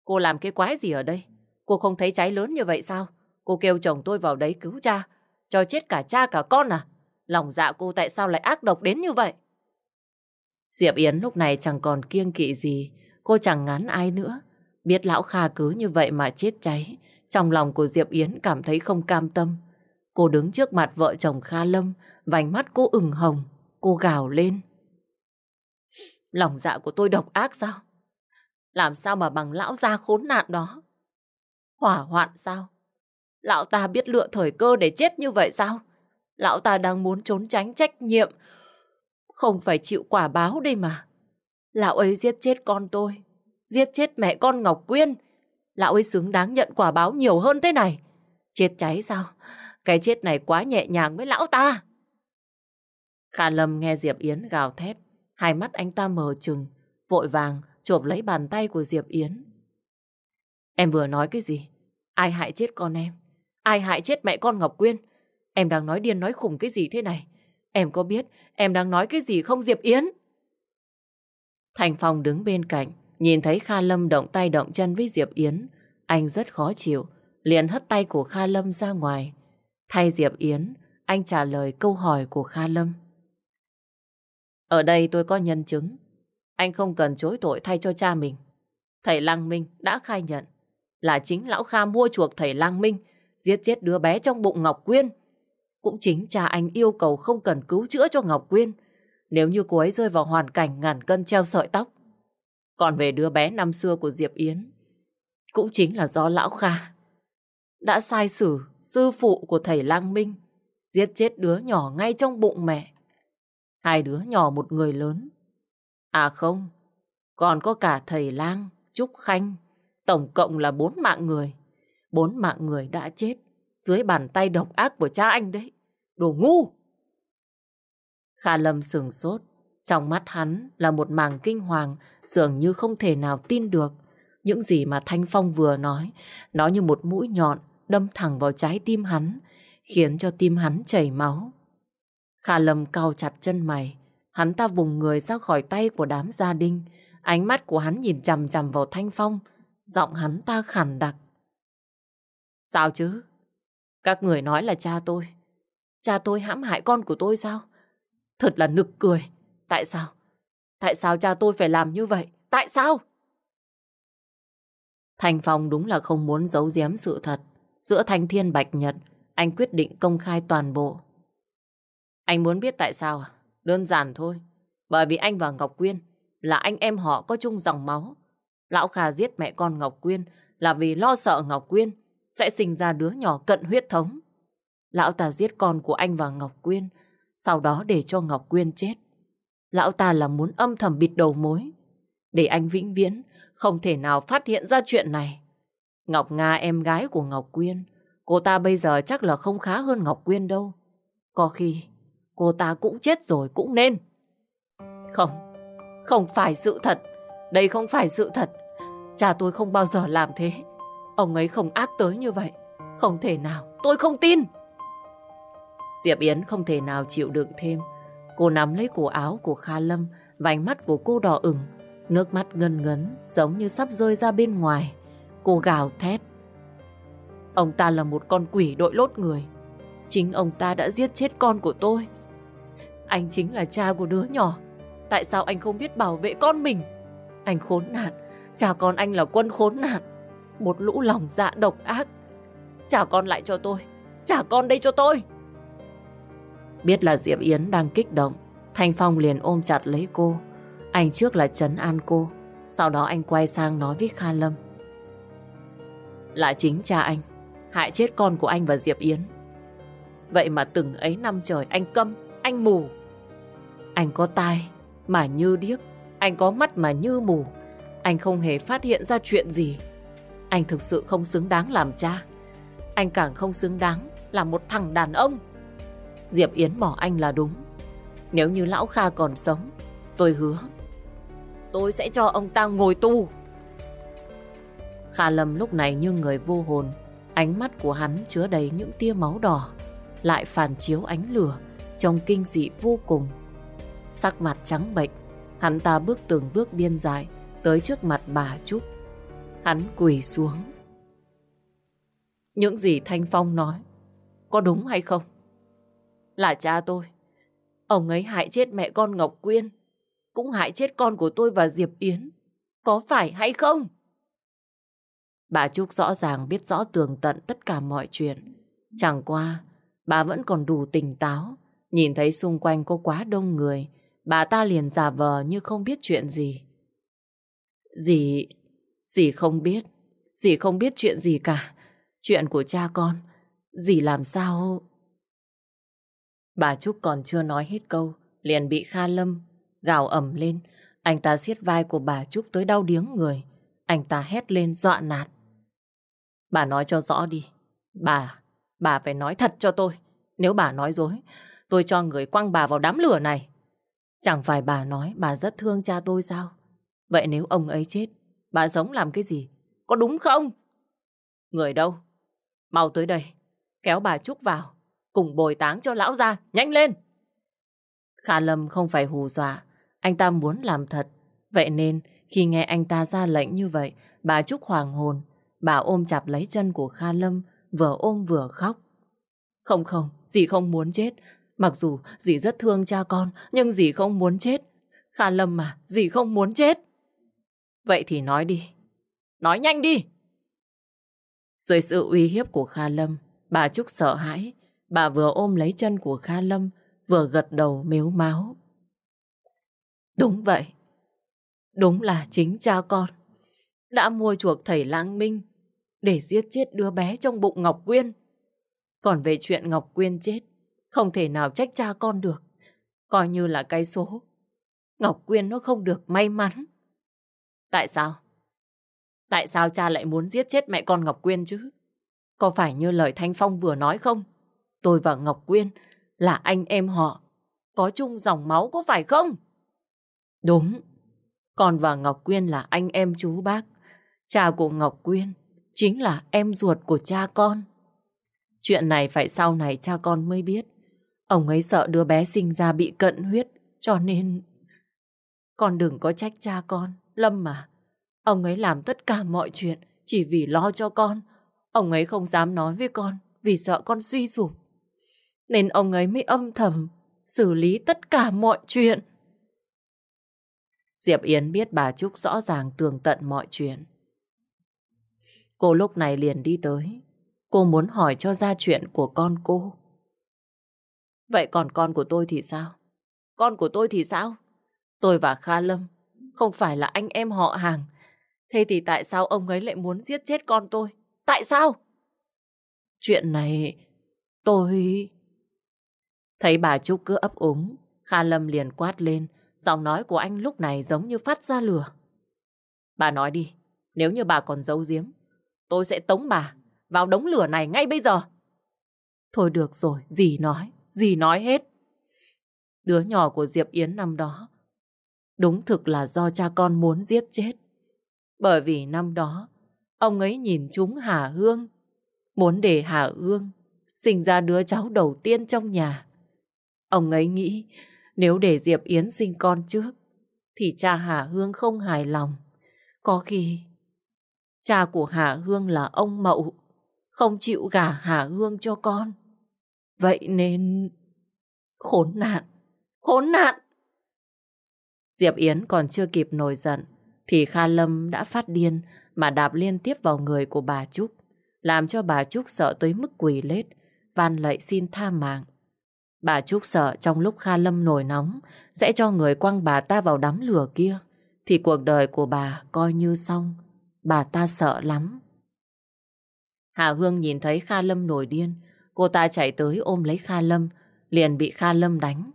Cô làm cái quái gì ở đây? Cô không thấy cháy lớn như vậy sao? Cô kêu chồng tôi vào đấy cứu cha, cho chết cả cha cả con à? Lòng dạ cô tại sao lại ác độc đến như vậy? Diệp Yến lúc này chẳng còn kiêng kỵ gì, cô chẳng ngán ai nữa. Biết lão Kha cứ như vậy mà chết cháy, trong lòng của Diệp Yến cảm thấy không cam tâm. Cô đứng trước mặt vợ chồng Kha Lâm, vành mắt cô ửng hồng, cô gào lên. Lòng dạ của tôi độc ác sao? Làm sao mà bằng lão gia khốn nạn đó? Hỏa hoạn sao? Lão ta biết lựa thời cơ để chết như vậy sao? Lão ta đang muốn trốn tránh trách nhiệm. Không phải chịu quả báo đây mà. Lão ấy giết chết con tôi. Giết chết mẹ con Ngọc Quyên. Lão ấy xứng đáng nhận quả báo nhiều hơn thế này. Chết cháy sao? Cái chết này quá nhẹ nhàng với lão ta. Khả Lâm nghe Diệp Yến gào thét. Hai mắt anh ta mờ trừng. Vội vàng chộp lấy bàn tay của Diệp Yến. Em vừa nói cái gì? Ai hại chết con em? Ai hại chết mẹ con Ngọc Quyên? Em đang nói điên nói khủng cái gì thế này? Em có biết em đang nói cái gì không Diệp Yến? Thành Phong đứng bên cạnh, nhìn thấy Kha Lâm động tay động chân với Diệp Yến. Anh rất khó chịu, liền hất tay của Kha Lâm ra ngoài. Thay Diệp Yến, anh trả lời câu hỏi của Kha Lâm. Ở đây tôi có nhân chứng. anh không cần chối tội thay cho cha mình. Thầy Lăng Minh đã khai nhận là chính lão Kha mua chuộc thầy Lăng Minh giết chết đứa bé trong bụng Ngọc Quyên. Cũng chính cha anh yêu cầu không cần cứu chữa cho Ngọc Quyên nếu như cô ấy rơi vào hoàn cảnh ngàn cân treo sợi tóc. Còn về đứa bé năm xưa của Diệp Yến cũng chính là do lão Kha đã sai xử sư phụ của thầy Lang Minh giết chết đứa nhỏ ngay trong bụng mẹ. Hai đứa nhỏ một người lớn. À không, còn có cả thầy Lang, Trúc Khanh, tổng cộng là bốn mạng người. Bốn mạng người đã chết dưới bàn tay độc ác của cha anh đấy. Đồ ngu! Kha Lâm sừng sốt. Trong mắt hắn là một màng kinh hoàng, dường như không thể nào tin được. Những gì mà Thanh Phong vừa nói, nó như một mũi nhọn đâm thẳng vào trái tim hắn, khiến cho tim hắn chảy máu. Kha Lâm cau chặt chân mày, hắn ta vùng người ra khỏi tay của đám gia đình, ánh mắt của hắn nhìn chằm chằm vào Thanh Phong, giọng hắn ta khàn đặc. Sao chứ? Các người nói là cha tôi. Cha tôi hãm hại con của tôi sao? Thật là nực cười. Tại sao? Tại sao cha tôi phải làm như vậy? Tại sao? Thành Phong đúng là không muốn giấu giếm sự thật. Giữa Thanh Thiên Bạch Nhật, anh quyết định công khai toàn bộ. Anh muốn biết tại sao à? Đơn giản thôi. Bởi vì anh và Ngọc Quyên là anh em họ có chung dòng máu. Lão Kha giết mẹ con Ngọc Quyên là vì lo sợ Ngọc Quyên sẽ sinh ra đứa nhỏ cận huyết thống. Lão ta giết con của anh và Ngọc Quyên, sau đó để cho Ngọc Quyên chết. Lão ta là muốn âm thầm bịt đầu mối, để anh vĩnh viễn không thể nào phát hiện ra chuyện này. Ngọc Nga em gái của Ngọc Quyên, cô ta bây giờ chắc là không khá hơn Ngọc Quyên đâu. Có khi cô ta cũng chết rồi cũng nên. Không, không phải sự thật. Đây không phải sự thật. Cha tôi không bao giờ làm thế. Ông ấy không ác tới như vậy. Không thể nào, tôi không tin. Diệp Yến không thể nào chịu đựng thêm. Cô nắm lấy cổ áo của Kha Lâm và ánh mắt của cô đỏ ửng. Nước mắt ngân ngấn giống như sắp rơi ra bên ngoài. Cô gào thét. Ông ta là một con quỷ đội lốt người. Chính ông ta đã giết chết con của tôi. Anh chính là cha của đứa nhỏ. Tại sao anh không biết bảo vệ con mình? Anh khốn nạn. Cha con anh là quân khốn nạn. Một lũ lòng dạ độc ác. Trả con lại cho tôi. Trả con đây cho tôi. Biết là Diệp Yến đang kích động. Thanh Phong liền ôm chặt lấy cô. Anh trước là trấn an cô. Sau đó anh quay sang nói với Kha Lâm. Là chính cha anh. Hại chết con của anh và Diệp Yến. Vậy mà từng ấy năm trời anh câm, anh mù. Anh có tai mà như điếc. Anh có mắt mà như mù. Anh không hề phát hiện ra chuyện gì. Anh thực sự không xứng đáng làm cha. Anh càng không xứng đáng là một thằng đàn ông. Diệp Yến bỏ anh là đúng. Nếu như Lão Kha còn sống, tôi hứa. Tôi sẽ cho ông ta ngồi tu. Kha Lâm lúc này như người vô hồn. Ánh mắt của hắn chứa đầy những tia máu đỏ. Lại phản chiếu ánh lửa, trông kinh dị vô cùng. Sắc mặt trắng bệnh, hắn ta bước từng bước biên dài tới trước mặt bà Trúc. Hắn quỳ xuống. Những gì Thanh Phong nói, có đúng hay không? Là cha tôi. Ông ấy hại chết mẹ con Ngọc Quyên, cũng hại chết con của tôi và Diệp Yến. Có phải hay không? Bà Trúc rõ ràng biết rõ tường tận tất cả mọi chuyện. Chẳng qua, bà vẫn còn đủ tỉnh táo. Nhìn thấy xung quanh có quá đông người, bà ta liền giả vờ như không biết chuyện gì. Dì, dì không biết. Dì không biết chuyện gì cả. Chuyện của cha con. Dì làm sao... Bà Trúc còn chưa nói hết câu, liền bị Kha Lâm gào ẩm lên. Anh ta siết vai của bà Trúc tới đau điếng người. Anh ta hét lên dọa nạt. Bà nói cho rõ đi. Bà, bà phải nói thật cho tôi. Nếu bà nói dối, tôi cho người quăng bà vào đám lửa này. Chẳng phải bà nói bà rất thương cha tôi sao? Vậy nếu ông ấy chết, bà sống làm cái gì? Có đúng không? Người đâu? Mau tới đây, kéo bà Trúc vào, cùng bồi táng cho lão ra, nhanh lên! Khả Lâm không phải hù dọa, anh ta muốn làm thật. Vậy nên, khi nghe anh ta ra lệnh như vậy, bà Trúc hoàng hồn, bà ôm chặt lấy chân của Kha Lâm, vừa ôm vừa khóc. Không không, dì không muốn chết. Mặc dù dì rất thương cha con, nhưng dì không muốn chết. Kha Lâm mà, dì không muốn chết. Vậy thì nói đi. Nói nhanh đi. Dưới sự uy hiếp của Kha Lâm, bà Trúc sợ hãi. Bà vừa ôm lấy chân của Kha Lâm, vừa gật đầu mếu máu. Đúng vậy. Đúng là chính cha con. Đã mua chuộc thầy Lãng Minh để giết chết đứa bé trong bụng Ngọc Quyên. Còn về chuyện Ngọc Quyên chết, không thể nào trách cha con được. Coi như là cái số. Ngọc Quyên nó không được may mắn. Tại sao? Tại sao cha lại muốn giết chết mẹ con Ngọc Quyên chứ? Có phải như lời Thanh Phong vừa nói không? Tôi và Ngọc Quyên là anh em họ. Có chung dòng máu có phải không? Đúng. Con và Ngọc Quyên là anh em chú bác. Cha của Ngọc Quyên chính là em ruột của cha con. Chuyện này phải sau này cha con mới biết. Ông ấy sợ đứa bé sinh ra bị cận huyết, cho nên... Con đừng có trách cha con, Lâm mà. Ông ấy làm tất cả mọi chuyện chỉ vì lo cho con. Ông ấy không dám nói với con vì sợ con suy sụp. Nên ông ấy mới âm thầm xử lý tất cả mọi chuyện. Diệp Yến biết bà Trúc rõ ràng tường tận mọi chuyện. Cô lúc này liền đi tới. Cô muốn hỏi cho ra chuyện của con cô. Vậy còn con của tôi thì sao? Con của tôi thì sao? Tôi và Kha Lâm không phải là anh em họ hàng. Thế thì tại sao ông ấy lại muốn giết chết con tôi? Tại sao? Chuyện này tôi... Thấy bà Trúc cứ ấp úng, Kha Lâm liền quát lên. Giọng nói của anh lúc này giống như phát ra lửa. Bà nói đi, nếu như bà còn giấu giếm, tôi sẽ tống bà vào đống lửa này ngay bây giờ. Thôi được rồi, gì nói, gì nói hết. Đứa nhỏ của Diệp Yến năm đó, đúng thực là do cha con muốn giết chết. Bởi vì năm đó, ông ấy nhìn chúng Hà Hương, muốn để Hà Hương sinh ra đứa cháu đầu tiên trong nhà. Ông ấy nghĩ nếu để Diệp Yến sinh con trước, thì cha Hà Hương không hài lòng. Có khi cha của Hà Hương là ông Mậu, không chịu gả Hà Hương cho con. Vậy nên... Khốn nạn! Khốn nạn! Diệp Yến còn chưa kịp nổi giận, thì Kha Lâm đã phát điên mà đạp liên tiếp vào người của bà Trúc, làm cho bà Trúc sợ tới mức quỳ lết, van lạy xin tha mạng. Bà Trúc sợ trong lúc Kha Lâm nổi nóng sẽ cho người quăng bà ta vào đám lửa kia, thì cuộc đời của bà coi như xong. Bà ta sợ lắm. Hà Hương nhìn thấy Kha Lâm nổi điên, cô ta chạy tới ôm lấy Kha Lâm, liền bị Kha Lâm đánh.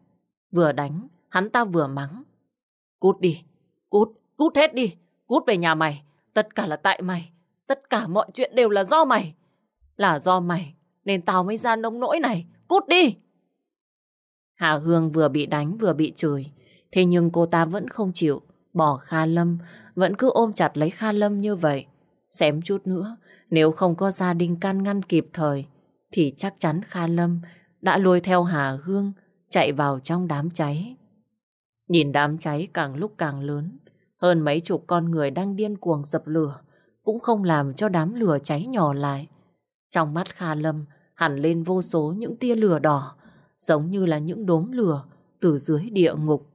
Vừa đánh, hắn ta vừa mắng. Cút đi, cút, cút hết đi, cút về nhà mày. Tất cả là tại mày, tất cả mọi chuyện đều là do mày. Là do mày, nên tao mới ra nông nỗi này, cút đi. Hà Hương vừa bị đánh vừa bị chửi, thế nhưng cô ta vẫn không chịu, bỏ Kha Lâm, vẫn cứ ôm chặt lấy Kha Lâm như vậy. Xém chút nữa, nếu không có gia đình can ngăn kịp thời, thì chắc chắn Kha Lâm đã lôi theo Hà Hương chạy vào trong đám cháy. Nhìn đám cháy càng lúc càng lớn, hơn mấy chục con người đang điên cuồng dập lửa, cũng không làm cho đám lửa cháy nhỏ lại. Trong mắt Kha Lâm hẳn lên vô số những tia lửa đỏ, giống như là những đốm lửa từ dưới địa ngục.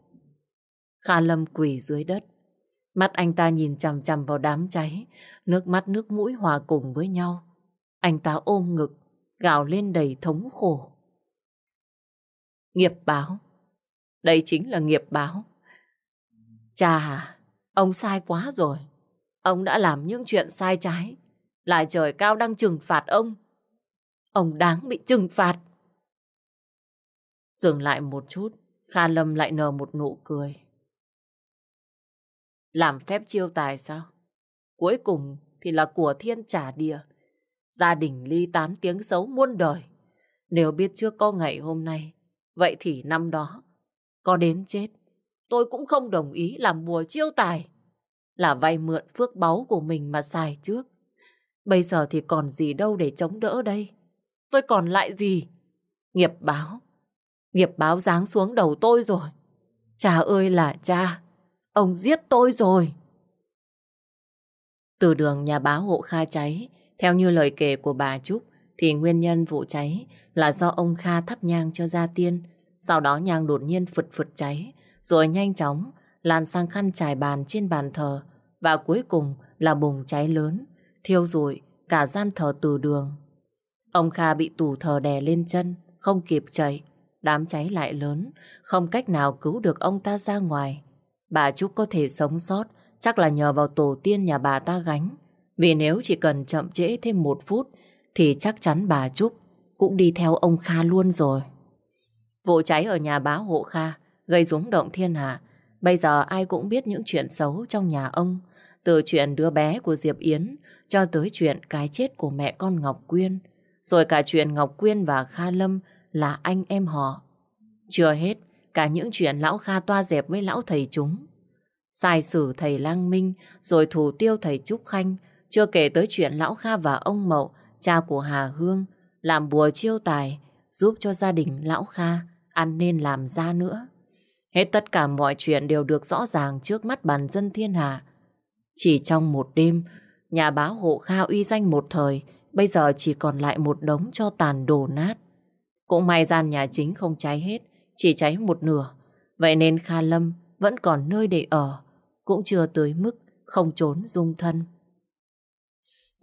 Kha Lâm quỳ dưới đất. Mắt anh ta nhìn chằm chằm vào đám cháy, nước mắt nước mũi hòa cùng với nhau. Anh ta ôm ngực, gào lên đầy thống khổ. Nghiệp báo. Đây chính là nghiệp báo. Cha à, ông sai quá rồi. Ông đã làm những chuyện sai trái. Lại trời cao đang trừng phạt ông. Ông đáng bị trừng phạt. Dừng lại một chút, Kha Lâm lại nở một nụ cười. Làm phép chiêu tài sao? Cuối cùng thì là của thiên trả địa. Gia đình ly tán tiếng xấu muôn đời. Nếu biết trước có ngày hôm nay, vậy thì năm đó, có đến chết, tôi cũng không đồng ý làm bùa chiêu tài. Là vay mượn phước báu của mình mà xài trước. Bây giờ thì còn gì đâu để chống đỡ đây. Tôi còn lại gì? Nghiệp báo Nghiệp báo giáng xuống đầu tôi rồi. Cha ơi là cha, ông giết tôi rồi. Từ đường nhà báo hộ Kha cháy, theo như lời kể của bà Trúc, thì nguyên nhân vụ cháy là do ông Kha thắp nhang cho gia tiên. Sau đó nhang đột nhiên phật phật cháy, rồi nhanh chóng lan sang khăn trải bàn trên bàn thờ và cuối cùng là bùng cháy lớn, thiêu rụi cả gian thờ từ đường. Ông Kha bị tủ thờ đè lên chân, không kịp chạy. Đám cháy lại lớn, không cách nào cứu được ông ta ra ngoài. Bà Trúc có thể sống sót, chắc là nhờ vào tổ tiên nhà bà ta gánh. Vì nếu chỉ cần chậm trễ thêm một phút, thì chắc chắn bà Trúc cũng đi theo ông Kha luôn rồi. Vụ cháy ở nhà bá hộ Kha gây rúng động thiên hạ. Bây giờ ai cũng biết những chuyện xấu trong nhà ông. Từ chuyện đứa bé của Diệp Yến cho tới chuyện cái chết của mẹ con Ngọc Quyên. Rồi cả chuyện Ngọc Quyên và Kha Lâm là anh em họ. Chưa hết, cả những chuyện lão Kha toa dẹp với lão thầy chúng. Sai sử thầy Lang Minh, rồi thủ tiêu thầy Trúc Khanh, chưa kể tới chuyện lão Kha và ông Mậu, cha của Hà Hương, làm bùa chiêu tài, giúp cho gia đình lão Kha ăn nên làm ra nữa. Hết tất cả mọi chuyện đều được rõ ràng trước mắt bàn dân thiên hạ. Chỉ trong một đêm, nhà báo hộ Kha uy danh một thời, bây giờ chỉ còn lại một đống cho tàn đổ nát. Cũng may gian nhà chính không cháy hết, chỉ cháy một nửa. Vậy nên Kha Lâm vẫn còn nơi để ở, cũng chưa tới mức không trốn dung thân.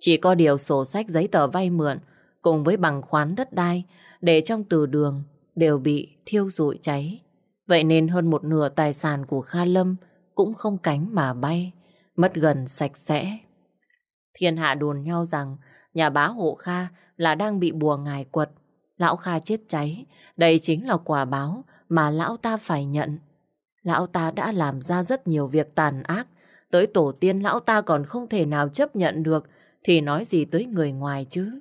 Chỉ có điều sổ sách giấy tờ vay mượn cùng với bằng khoán đất đai để trong từ đường đều bị thiêu rụi cháy. Vậy nên hơn một nửa tài sản của Kha Lâm cũng không cánh mà bay, mất gần sạch sẽ. Thiên hạ đồn nhau rằng nhà bá hộ Kha là đang bị bùa ngài quật. Lão Kha chết cháy, đây chính là quả báo mà lão ta phải nhận. Lão ta đã làm ra rất nhiều việc tàn ác, tới tổ tiên lão ta còn không thể nào chấp nhận được, thì nói gì tới người ngoài chứ.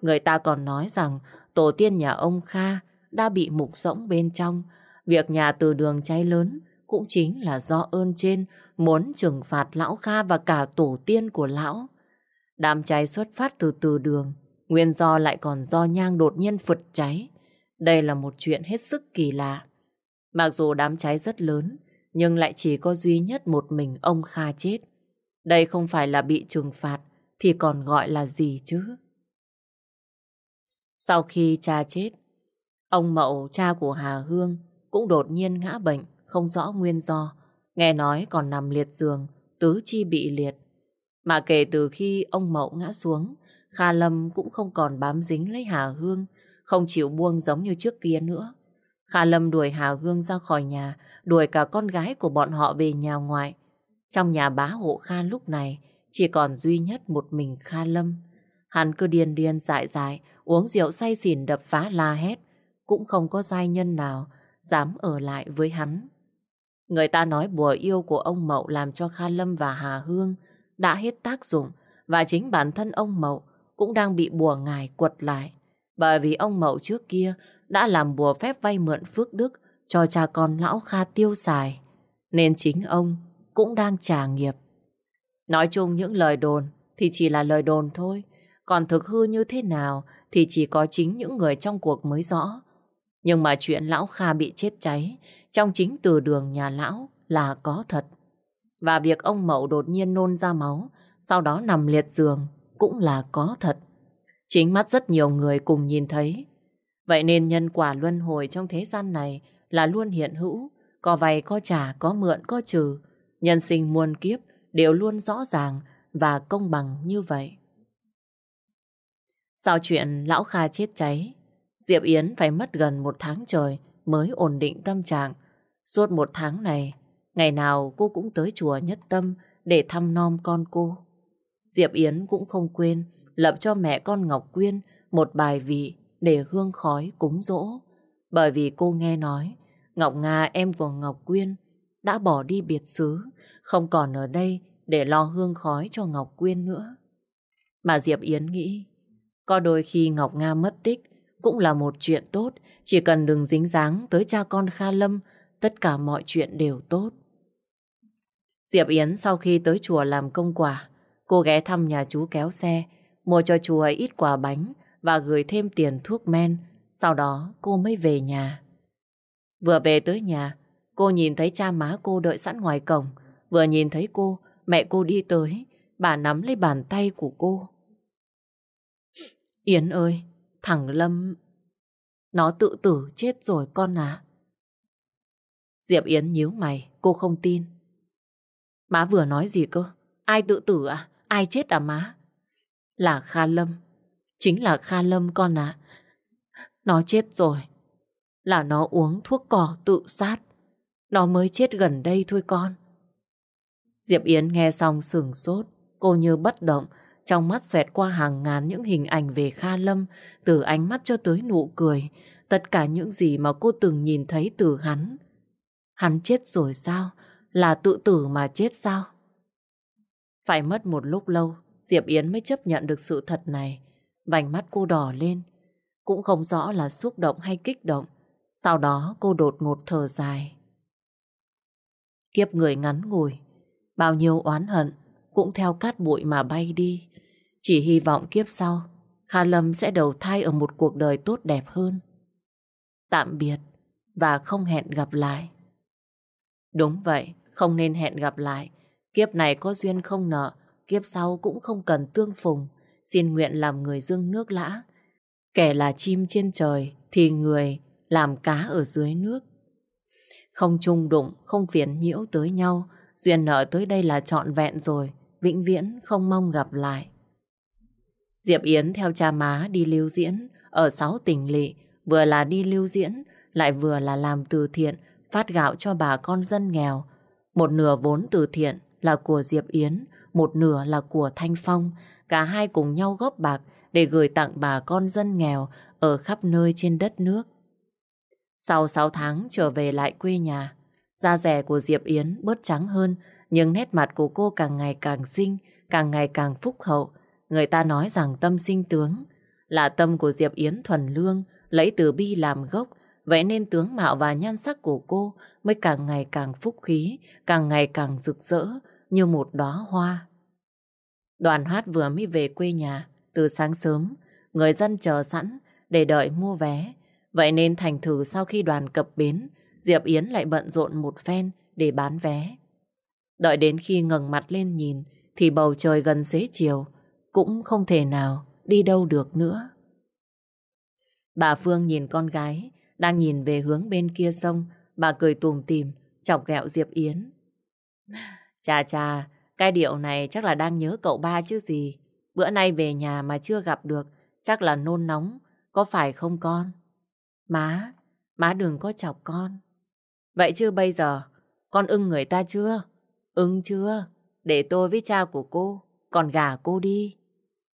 Người ta còn nói rằng tổ tiên nhà ông Kha đã bị mục rỗng bên trong. Việc nhà từ đường cháy lớn cũng chính là do ơn trên muốn trừng phạt lão Kha và cả tổ tiên của lão. Đám cháy xuất phát từ từ đường, nguyên do lại còn do nhang đột nhiên phật cháy. Đây là một chuyện hết sức kỳ lạ. Mặc dù đám cháy rất lớn, nhưng lại chỉ có duy nhất một mình ông Kha chết. Đây không phải là bị trừng phạt, thì còn gọi là gì chứ? Sau khi cha chết, ông Mậu, cha của Hà Hương, cũng đột nhiên ngã bệnh, không rõ nguyên do. Nghe nói còn nằm liệt giường, tứ chi bị liệt. Mà kể từ khi ông Mậu ngã xuống, Kha Lâm cũng không còn bám dính lấy Hà Hương, không chịu buông giống như trước kia nữa. Kha Lâm đuổi Hà Hương ra khỏi nhà, đuổi cả con gái của bọn họ về nhà ngoại. Trong nhà bá hộ Kha lúc này, chỉ còn duy nhất một mình Kha Lâm. Hắn cứ điên điên dại dại, uống rượu say xỉn đập phá la hét. Cũng không có giai nhân nào dám ở lại với hắn. Người ta nói bùa yêu của ông Mậu làm cho Kha Lâm và Hà Hương đã hết tác dụng và chính bản thân ông Mậu cũng đang bị bùa ngài quật lại. Bởi vì ông Mậu trước kia đã làm bùa phép vay mượn phước đức cho cha con lão Kha tiêu xài. Nên chính ông cũng đang trả nghiệp. Nói chung những lời đồn thì chỉ là lời đồn thôi. Còn thực hư như thế nào thì chỉ có chính những người trong cuộc mới rõ. Nhưng mà chuyện lão Kha bị chết cháy trong chính từ đường nhà lão là có thật. Và việc ông Mậu đột nhiên nôn ra máu, sau đó nằm liệt giường cũng là có thật. Chính mắt rất nhiều người cùng nhìn thấy. Vậy nên nhân quả luân hồi trong thế gian này là luôn hiện hữu, có vay có trả, có mượn có trừ. Nhân sinh muôn kiếp đều luôn rõ ràng và công bằng như vậy. Sau chuyện lão Kha chết cháy, Diệp Yến phải mất gần một tháng trời mới ổn định tâm trạng. Suốt một tháng này, ngày nào cô cũng tới chùa nhất tâm để thăm nom con cô. Diệp Yến cũng không quên lập cho mẹ con Ngọc Quyên một bài vị để hương khói cúng dỗ. Bởi vì cô nghe nói Ngọc Nga em của Ngọc Quyên đã bỏ đi biệt xứ, không còn ở đây để lo hương khói cho Ngọc Quyên nữa. Mà Diệp Yến nghĩ, có đôi khi Ngọc Nga mất tích cũng là một chuyện tốt, chỉ cần đừng dính dáng tới cha con Kha Lâm, tất cả mọi chuyện đều tốt. Diệp Yến sau khi tới chùa làm công quả, cô ghé thăm nhà chú kéo xe, mua cho chú ấy ít quà bánh và gửi thêm tiền thuốc men, sau đó cô mới về nhà. Vừa về tới nhà, cô nhìn thấy cha má cô đợi sẵn ngoài cổng, vừa nhìn thấy cô, Mẹ cô đi tới, bà nắm lấy bàn tay của cô. Yến ơi, thằng Lâm... Nó tự tử chết rồi con à. Diệp Yến nhíu mày, cô không tin. Má vừa nói gì cơ? Ai tự tử à? Ai chết à má? Là Kha Lâm. Chính là Kha Lâm con à. Nó chết rồi. Là nó uống thuốc cỏ tự sát. Nó mới chết gần đây thôi con. Diệp Yến nghe xong sửng sốt. Cô như bất động. Trong mắt xoẹt qua hàng ngàn những hình ảnh về Kha Lâm. Từ ánh mắt cho tới nụ cười. Tất cả những gì mà cô từng nhìn thấy từ hắn. Hắn chết rồi sao? Là tự tử mà chết sao? Phải mất một lúc lâu, Diệp Yến mới chấp nhận được sự thật này. Vành mắt cô đỏ lên. Cũng không rõ là xúc động hay kích động. Sau đó cô đột ngột thở dài. Kiếp người ngắn ngủi, bao nhiêu oán hận cũng theo cát bụi mà bay đi. Chỉ hy vọng kiếp sau, Kha Lâm sẽ đầu thai ở một cuộc đời tốt đẹp hơn. Tạm biệt và không hẹn gặp lại. Đúng vậy, không nên hẹn gặp lại. Kiếp này có duyên không nợ, kiếp sau cũng không cần tương phùng. Xin nguyện làm người dương nước lã. Kẻ là chim trên trời, thì người làm cá ở dưới nước. Không chung đụng, không phiền nhiễu tới nhau. Duyên nợ tới đây là trọn vẹn rồi, vĩnh viễn không mong gặp lại. Diệp Yến theo cha má đi lưu diễn ở sáu tỉnh lỵ, vừa là đi lưu diễn, lại vừa là làm từ thiện, phát gạo cho bà con dân nghèo. Một nửa vốn từ thiện là của Diệp Yến, một nửa là của Thanh Phong. Cả hai cùng nhau góp bạc để gửi tặng bà con dân nghèo ở khắp nơi trên đất nước. Sau 6 tháng trở về lại quê nhà, da rẻ của Diệp Yến bớt trắng hơn, nhưng nét mặt của cô càng ngày càng xinh, càng ngày càng phúc hậu. Người ta nói rằng tâm sinh tướng, là tâm của Diệp Yến thuần lương, lấy từ bi làm gốc, Vậy nên tướng mạo và nhan sắc của cô mới càng ngày càng phúc khí, càng ngày càng rực rỡ như một đóa hoa. Đoàn hát vừa mới về quê nhà, từ sáng sớm, người dân chờ sẵn để đợi mua vé. Vậy nên thành thử sau khi đoàn cập bến, Diệp Yến lại bận rộn một phen để bán vé. Đợi đến khi ngẩng mặt lên nhìn, thì bầu trời gần xế chiều, cũng không thể nào đi đâu được nữa. Bà Phương nhìn con gái, đang nhìn về hướng bên kia sông, bà cười tùm tìm, chọc ghẹo Diệp Yến. Chà chà, cái điệu này chắc là đang nhớ cậu ba chứ gì. Bữa nay về nhà mà chưa gặp được, chắc là nôn nóng, có phải không con? Má, má đừng có chọc con. Vậy chứ bây giờ, con ưng người ta chưa? Ưng chưa? Để tôi với cha của cô, còn gà cô đi.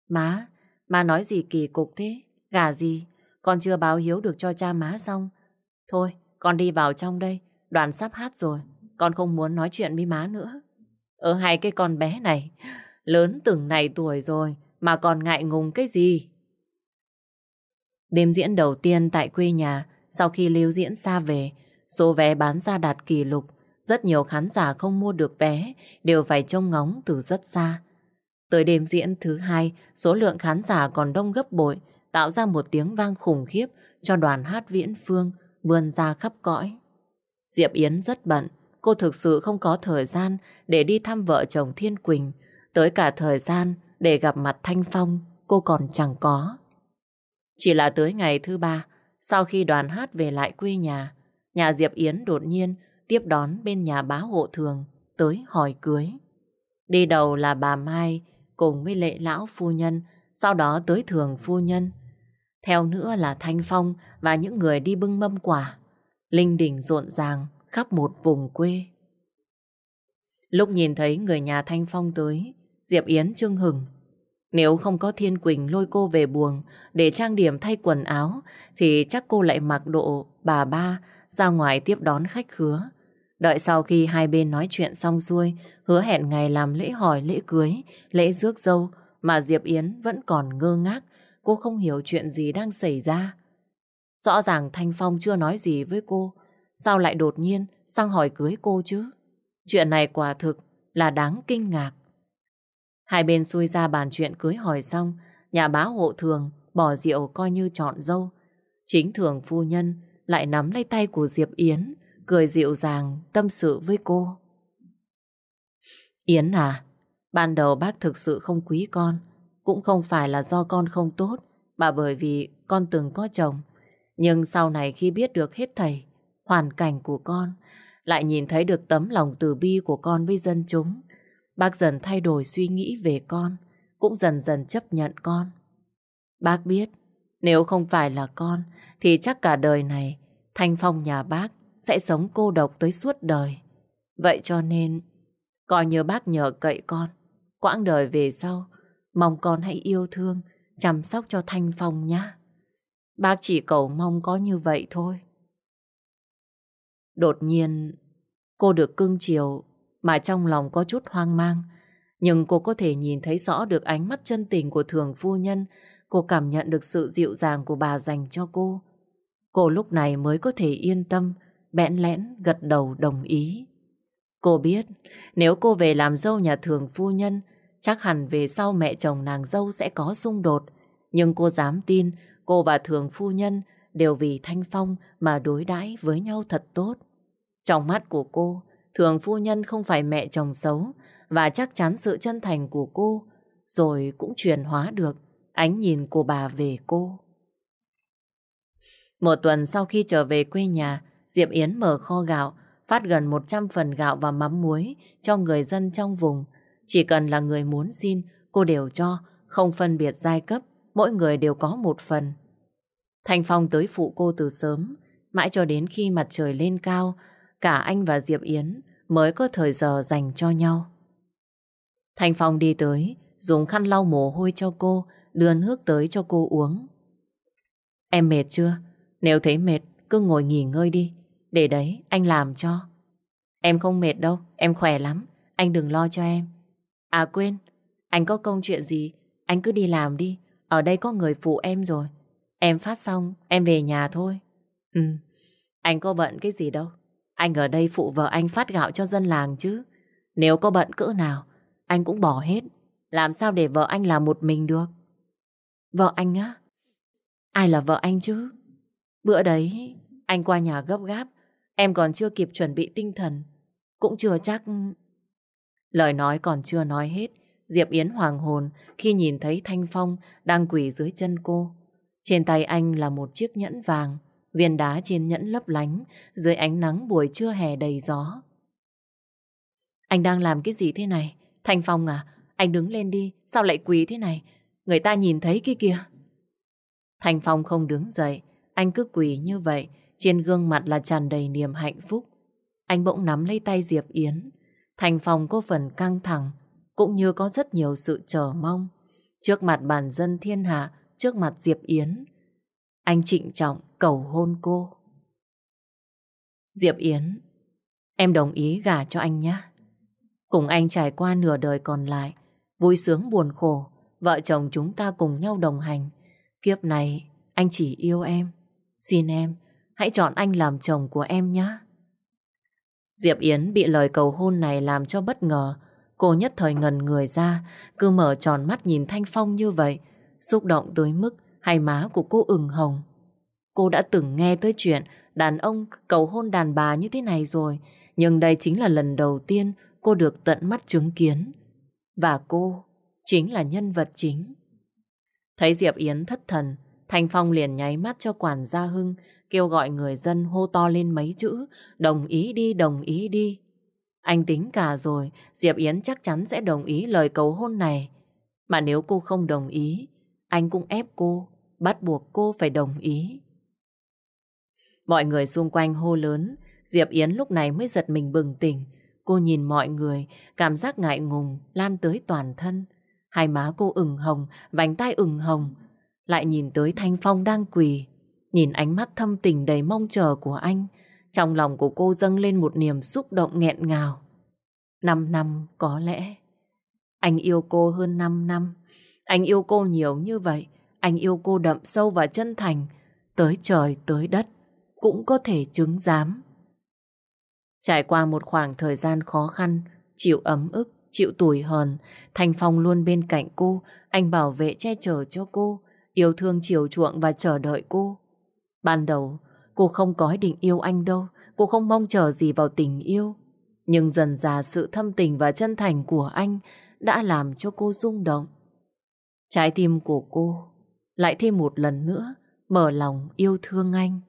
Má, má nói gì kỳ cục thế? Gà gì? Con chưa báo hiếu được cho cha má xong. Thôi, con đi vào trong đây. Đoàn sắp hát rồi. Con không muốn nói chuyện với má nữa. Ở hai cái con bé này, lớn từng này tuổi rồi, mà còn ngại ngùng cái gì? Đêm diễn đầu tiên tại quê nhà, sau khi lưu diễn xa về, số vé bán ra đạt kỷ lục. Rất nhiều khán giả không mua được vé, đều phải trông ngóng từ rất xa. Tới đêm diễn thứ hai, số lượng khán giả còn đông gấp bội, tạo ra một tiếng vang khủng khiếp cho đoàn hát viễn phương vươn ra khắp cõi. Diệp Yến rất bận, cô thực sự không có thời gian để đi thăm vợ chồng Thiên Quỳnh, tới cả thời gian để gặp mặt Thanh Phong cô còn chẳng có. Chỉ là tới ngày thứ ba, sau khi đoàn hát về lại quê nhà, nhà Diệp Yến đột nhiên tiếp đón bên nhà bá hộ thường tới hỏi cưới. Đi đầu là bà Mai cùng với lệ lão phu nhân, sau đó tới thường phu nhân, theo nữa là Thanh Phong và những người đi bưng mâm quả. Linh đình rộn ràng khắp một vùng quê. Lúc nhìn thấy người nhà Thanh Phong tới, Diệp Yến trưng hừng. Nếu không có Thiên Quỳnh lôi cô về buồng để trang điểm thay quần áo, thì chắc cô lại mặc độ bà ba ra ngoài tiếp đón khách khứa. Đợi sau khi hai bên nói chuyện xong xuôi, hứa hẹn ngày làm lễ hỏi lễ cưới, lễ rước dâu, mà Diệp Yến vẫn còn ngơ ngác cô không hiểu chuyện gì đang xảy ra. Rõ ràng Thanh Phong chưa nói gì với cô, sao lại đột nhiên sang hỏi cưới cô chứ? Chuyện này quả thực là đáng kinh ngạc. Hai bên xui ra bàn chuyện cưới hỏi xong, nhà bá hộ thường bỏ rượu coi như chọn dâu. Chính thường phu nhân lại nắm lấy tay của Diệp Yến, cười dịu dàng, tâm sự với cô. Yến à, ban đầu bác thực sự không quý con, cũng không phải là do con không tốt, mà bởi vì con từng có chồng. Nhưng sau này khi biết được hết thầy, hoàn cảnh của con, lại nhìn thấy được tấm lòng từ bi của con với dân chúng. Bác dần thay đổi suy nghĩ về con, cũng dần dần chấp nhận con. Bác biết, nếu không phải là con, thì chắc cả đời này Thanh Phong nhà bác sẽ sống cô độc tới suốt đời. Vậy cho nên, coi như bác nhờ cậy con, quãng đời về sau, mong con hãy yêu thương, chăm sóc cho Thanh Phong nhé. Bác chỉ cầu mong có như vậy thôi. Đột nhiên, cô được cưng chiều mà trong lòng có chút hoang mang. Nhưng cô có thể nhìn thấy rõ được ánh mắt chân tình của thường phu nhân. Cô cảm nhận được sự dịu dàng của bà dành cho cô. Cô lúc này mới có thể yên tâm, bẽn lẽn gật đầu đồng ý. Cô biết, nếu cô về làm dâu nhà thường phu nhân, chắc hẳn về sau mẹ chồng nàng dâu sẽ có xung đột. Nhưng cô dám tin cô và thường phu nhân đều vì Thanh Phong mà đối đãi với nhau thật tốt. Trong mắt của cô, thường phu nhân không phải mẹ chồng xấu và chắc chắn sự chân thành của cô rồi cũng truyền hóa được ánh nhìn của bà về cô. Một tuần sau khi trở về quê nhà, Diệp Yến mở kho gạo, phát gần 100 phần gạo và mắm muối cho người dân trong vùng. Chỉ cần là người muốn xin, cô đều cho, không phân biệt giai cấp, mỗi người đều có một phần. thành Phong tới phụ cô từ sớm, mãi cho đến khi mặt trời lên cao, cả anh và Diệp Yến mới có thời giờ dành cho nhau. thành Phong đi tới, dùng khăn lau mồ hôi cho cô, đưa nước tới cho cô uống. Em mệt chưa? Nếu thấy mệt, cứ ngồi nghỉ ngơi đi. Để đấy, anh làm cho. Em không mệt đâu, em khỏe lắm. Anh đừng lo cho em. À quên, anh có công chuyện gì, anh cứ đi làm đi. Ở đây có người phụ em rồi. Em phát xong, em về nhà thôi. Ừ, anh có bận cái gì đâu. Anh ở đây phụ vợ anh phát gạo cho dân làng chứ. Nếu có bận cỡ nào, anh cũng bỏ hết. Làm sao để vợ anh làm một mình được? Vợ anh á? Ai là vợ anh chứ? Bữa đấy, anh qua nhà gấp gáp, em còn chưa kịp chuẩn bị tinh thần. Cũng chưa chắc... Lời nói còn chưa nói hết, Diệp Yến hoàng hồn khi nhìn thấy Thanh Phong đang quỳ dưới chân cô. Trên tay anh là một chiếc nhẫn vàng, viên đá trên nhẫn lấp lánh dưới ánh nắng buổi trưa hè đầy gió. Anh đang làm cái gì thế này? Thanh Phong à, anh đứng lên đi, sao lại quỳ thế này? Người ta nhìn thấy kia kìa. Thanh Phong không đứng dậy, anh cứ quỳ như vậy, trên gương mặt là tràn đầy niềm hạnh phúc. Anh bỗng nắm lấy tay Diệp Yến. Thành Phong có phần căng thẳng, cũng như có rất nhiều sự chờ mong. Trước mặt bản dân thiên hạ, trước mặt Diệp Yến, anh trịnh trọng cầu hôn cô. Diệp Yến, em đồng ý gả cho anh nhé. Cùng anh trải qua nửa đời còn lại, vui sướng buồn khổ, vợ chồng chúng ta cùng nhau đồng hành. Kiếp này, anh chỉ yêu em. Xin em, hãy chọn anh làm chồng của em nhé. Diệp Yến bị lời cầu hôn này làm cho bất ngờ. Cô nhất thời ngần người ra, cứ mở tròn mắt nhìn Thanh Phong như vậy, xúc động tới mức hai má của cô ửng hồng. Cô đã từng nghe tới chuyện đàn ông cầu hôn đàn bà như thế này rồi, nhưng đây chính là lần đầu tiên cô được tận mắt chứng kiến. Và cô chính là nhân vật chính. Thấy Diệp Yến thất thần, Thanh Phong liền nháy mắt cho quản gia Hưng, kêu gọi người dân hô to lên mấy chữ, đồng ý đi, đồng ý đi. Anh tính cả rồi, Diệp Yến chắc chắn sẽ đồng ý lời cầu hôn này. Mà nếu cô không đồng ý, anh cũng ép cô, bắt buộc cô phải đồng ý. Mọi người xung quanh hô lớn, Diệp Yến lúc này mới giật mình bừng tỉnh. Cô nhìn mọi người, cảm giác ngại ngùng lan tới toàn thân. Hai má cô ửng hồng, vành tay ửng hồng, lại nhìn tới Thanh Phong đang quỳ, nhìn ánh mắt thâm tình đầy mong chờ của anh, trong lòng của cô dâng lên một niềm xúc động nghẹn ngào. Năm năm có lẽ, anh yêu cô hơn năm năm, anh yêu cô nhiều như vậy, anh yêu cô đậm sâu và chân thành, tới trời tới đất, cũng có thể chứng giám. Trải qua một khoảng thời gian khó khăn, chịu ấm ức, chịu tủi hờn, thành Phong luôn bên cạnh cô, anh bảo vệ che chở cho cô, yêu thương chiều chuộng và chờ đợi cô. Ban đầu, cô không có ý định yêu anh đâu, cô không mong chờ gì vào tình yêu. Nhưng dần dà sự thâm tình và chân thành của anh đã làm cho cô rung động. Trái tim của cô lại thêm một lần nữa mở lòng yêu thương anh.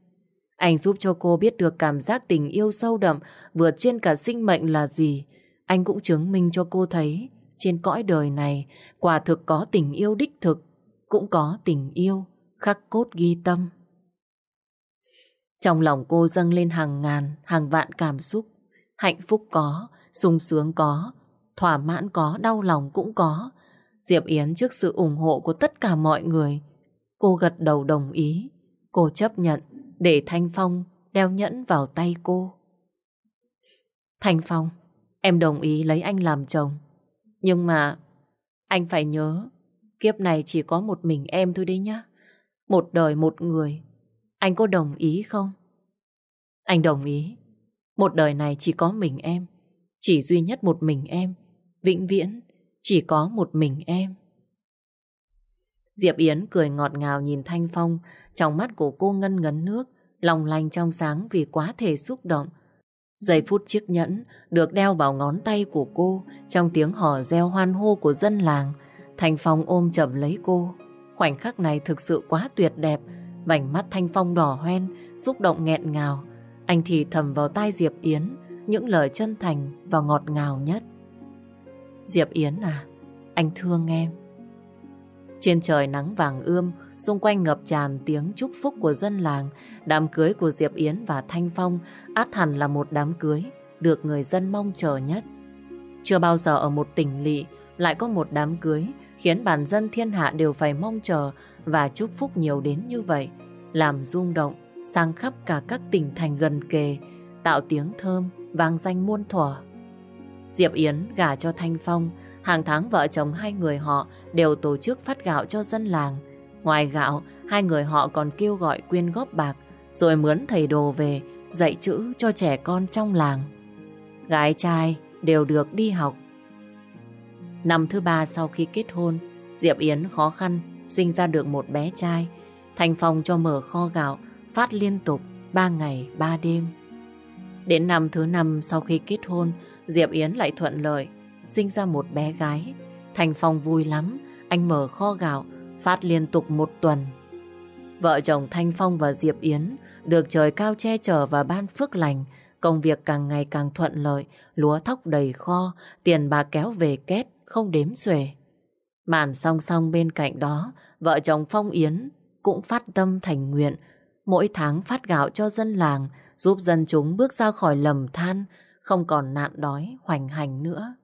Anh giúp cho cô biết được cảm giác tình yêu sâu đậm vượt trên cả sinh mệnh là gì. Anh cũng chứng minh cho cô thấy trên cõi đời này quả thực có tình yêu đích thực, cũng có tình yêu khắc cốt ghi tâm. Trong lòng cô dâng lên hàng ngàn, hàng vạn cảm xúc. Hạnh phúc có, sung sướng có, thỏa mãn có, đau lòng cũng có. Diệp Yến trước sự ủng hộ của tất cả mọi người, cô gật đầu đồng ý. Cô chấp nhận để Thanh Phong đeo nhẫn vào tay cô. Thanh Phong, em đồng ý lấy anh làm chồng. Nhưng mà anh phải nhớ, kiếp này chỉ có một mình em thôi đấy nhá. Một đời một người, anh có đồng ý không? Anh đồng ý. Một đời này chỉ có mình em. Chỉ duy nhất một mình em. Vĩnh viễn, chỉ có một mình em. Diệp Yến cười ngọt ngào nhìn Thanh Phong, trong mắt của cô ngân ngấn nước, lòng lành trong sáng vì quá thể xúc động. Giây phút chiếc nhẫn được đeo vào ngón tay của cô trong tiếng hò reo hoan hô của dân làng. Thanh Phong ôm chậm lấy cô. Khoảnh khắc này thực sự quá tuyệt đẹp. Vành mắt Thanh Phong đỏ hoen, xúc động nghẹn ngào. Anh thì thầm vào tai Diệp Yến những lời chân thành và ngọt ngào nhất. Diệp Yến à, anh thương em. Trên trời nắng vàng ươm, xung quanh ngập tràn tiếng chúc phúc của dân làng. Đám cưới của Diệp Yến và Thanh Phong át hẳn là một đám cưới được người dân mong chờ nhất. Chưa bao giờ ở một tỉnh lỵ lại có một đám cưới khiến bản dân thiên hạ đều phải mong chờ và chúc phúc nhiều đến như vậy, làm rung động sang khắp cả các tỉnh thành gần kề, tạo tiếng thơm, vang danh muôn thuở. Diệp Yến gả cho Thanh Phong, hàng tháng vợ chồng hai người họ đều tổ chức phát gạo cho dân làng. Ngoài gạo, hai người họ còn kêu gọi quyên góp bạc, rồi mướn thầy đồ về dạy chữ cho trẻ con trong làng. Gái trai đều được đi học. Năm thứ ba sau khi kết hôn, Diệp Yến khó khăn sinh ra được một bé trai. Thanh Phong cho mở kho gạo phát liên tục 3 ngày 3 đêm. Đến năm thứ năm sau khi kết hôn, Diệp Yến lại thuận lợi, sinh ra một bé gái. Thành Phong vui lắm, anh mở kho gạo, phát liên tục một tuần. Vợ chồng Thanh Phong và Diệp Yến được trời cao che chở và ban phước lành, công việc càng ngày càng thuận lợi, lúa thóc đầy kho, tiền bạc kéo về két, không đếm xuể. Màn song song bên cạnh đó, vợ chồng Phong Yến cũng phát tâm thành nguyện mỗi tháng phát gạo cho dân làng, giúp dân chúng bước ra khỏi lầm than, không còn nạn đói, hoành hành nữa.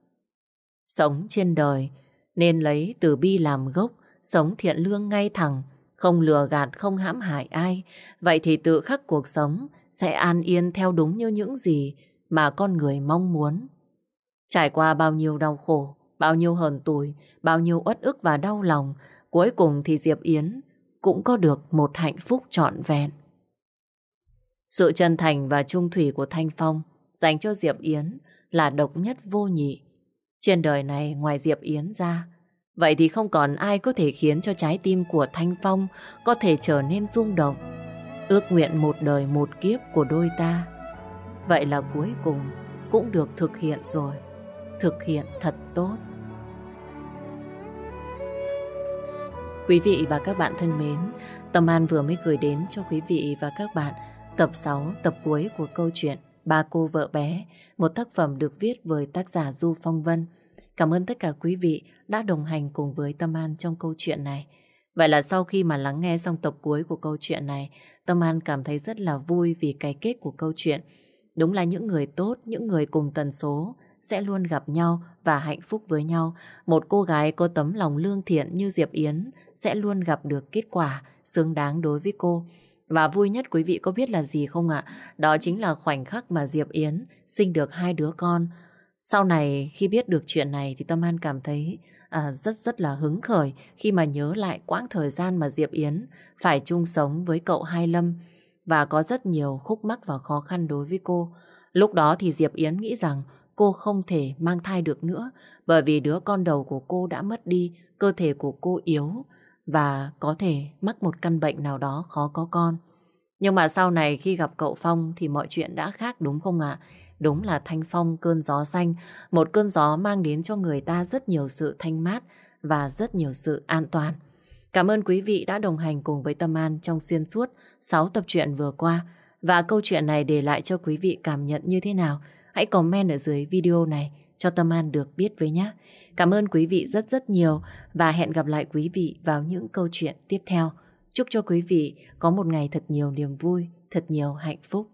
Sống trên đời, nên lấy từ bi làm gốc, sống thiện lương ngay thẳng, không lừa gạt, không hãm hại ai. Vậy thì tự khắc cuộc sống sẽ an yên theo đúng như những gì mà con người mong muốn. Trải qua bao nhiêu đau khổ, bao nhiêu hờn tủi, bao nhiêu uất ức và đau lòng, cuối cùng thì Diệp Yến cũng có được một hạnh phúc trọn vẹn. Sự chân thành và trung thủy của Thanh Phong dành cho Diệp Yến là độc nhất vô nhị. Trên đời này ngoài Diệp Yến ra, vậy thì không còn ai có thể khiến cho trái tim của Thanh Phong có thể trở nên rung động. Ước nguyện một đời một kiếp của đôi ta. Vậy là cuối cùng cũng được thực hiện rồi. Thực hiện thật tốt. Quý vị và các bạn thân mến, Tâm An vừa mới gửi đến cho quý vị và các bạn tập 6, tập cuối của câu chuyện Ba cô vợ bé, một tác phẩm được viết với tác giả Du Phong Vân. Cảm ơn tất cả quý vị đã đồng hành cùng với Tâm An trong câu chuyện này. Vậy là sau khi mà lắng nghe xong tập cuối của câu chuyện này, Tâm An cảm thấy rất là vui vì cái kết của câu chuyện. Đúng là những người tốt, những người cùng tần số sẽ luôn gặp nhau và hạnh phúc với nhau. Một cô gái có tấm lòng lương thiện như Diệp Yến sẽ luôn gặp được kết quả xứng đáng đối với cô. Và vui nhất quý vị có biết là gì không ạ? Đó chính là khoảnh khắc mà Diệp Yến sinh được hai đứa con. Sau này khi biết được chuyện này thì Tâm An cảm thấy à, rất rất là hứng khởi khi mà nhớ lại quãng thời gian mà Diệp Yến phải chung sống với cậu Hai Lâm và có rất nhiều khúc mắc và khó khăn đối với cô. Lúc đó thì Diệp Yến nghĩ rằng cô không thể mang thai được nữa bởi vì đứa con đầu của cô đã mất đi, cơ thể của cô yếu và có thể mắc một căn bệnh nào đó khó có con. Nhưng mà sau này khi gặp cậu Phong thì mọi chuyện đã khác đúng không ạ? Đúng là thanh phong cơn gió xanh, một cơn gió mang đến cho người ta rất nhiều sự thanh mát và rất nhiều sự an toàn. Cảm ơn quý vị đã đồng hành cùng với Tâm An trong xuyên suốt 6 tập truyện vừa qua. Và câu chuyện này để lại cho quý vị cảm nhận như thế nào? Hãy comment ở dưới video này cho Tâm An được biết với nhé. Cảm ơn quý vị rất rất nhiều và hẹn gặp lại quý vị vào những câu chuyện tiếp theo. Chúc cho quý vị có một ngày thật nhiều niềm vui, thật nhiều hạnh phúc.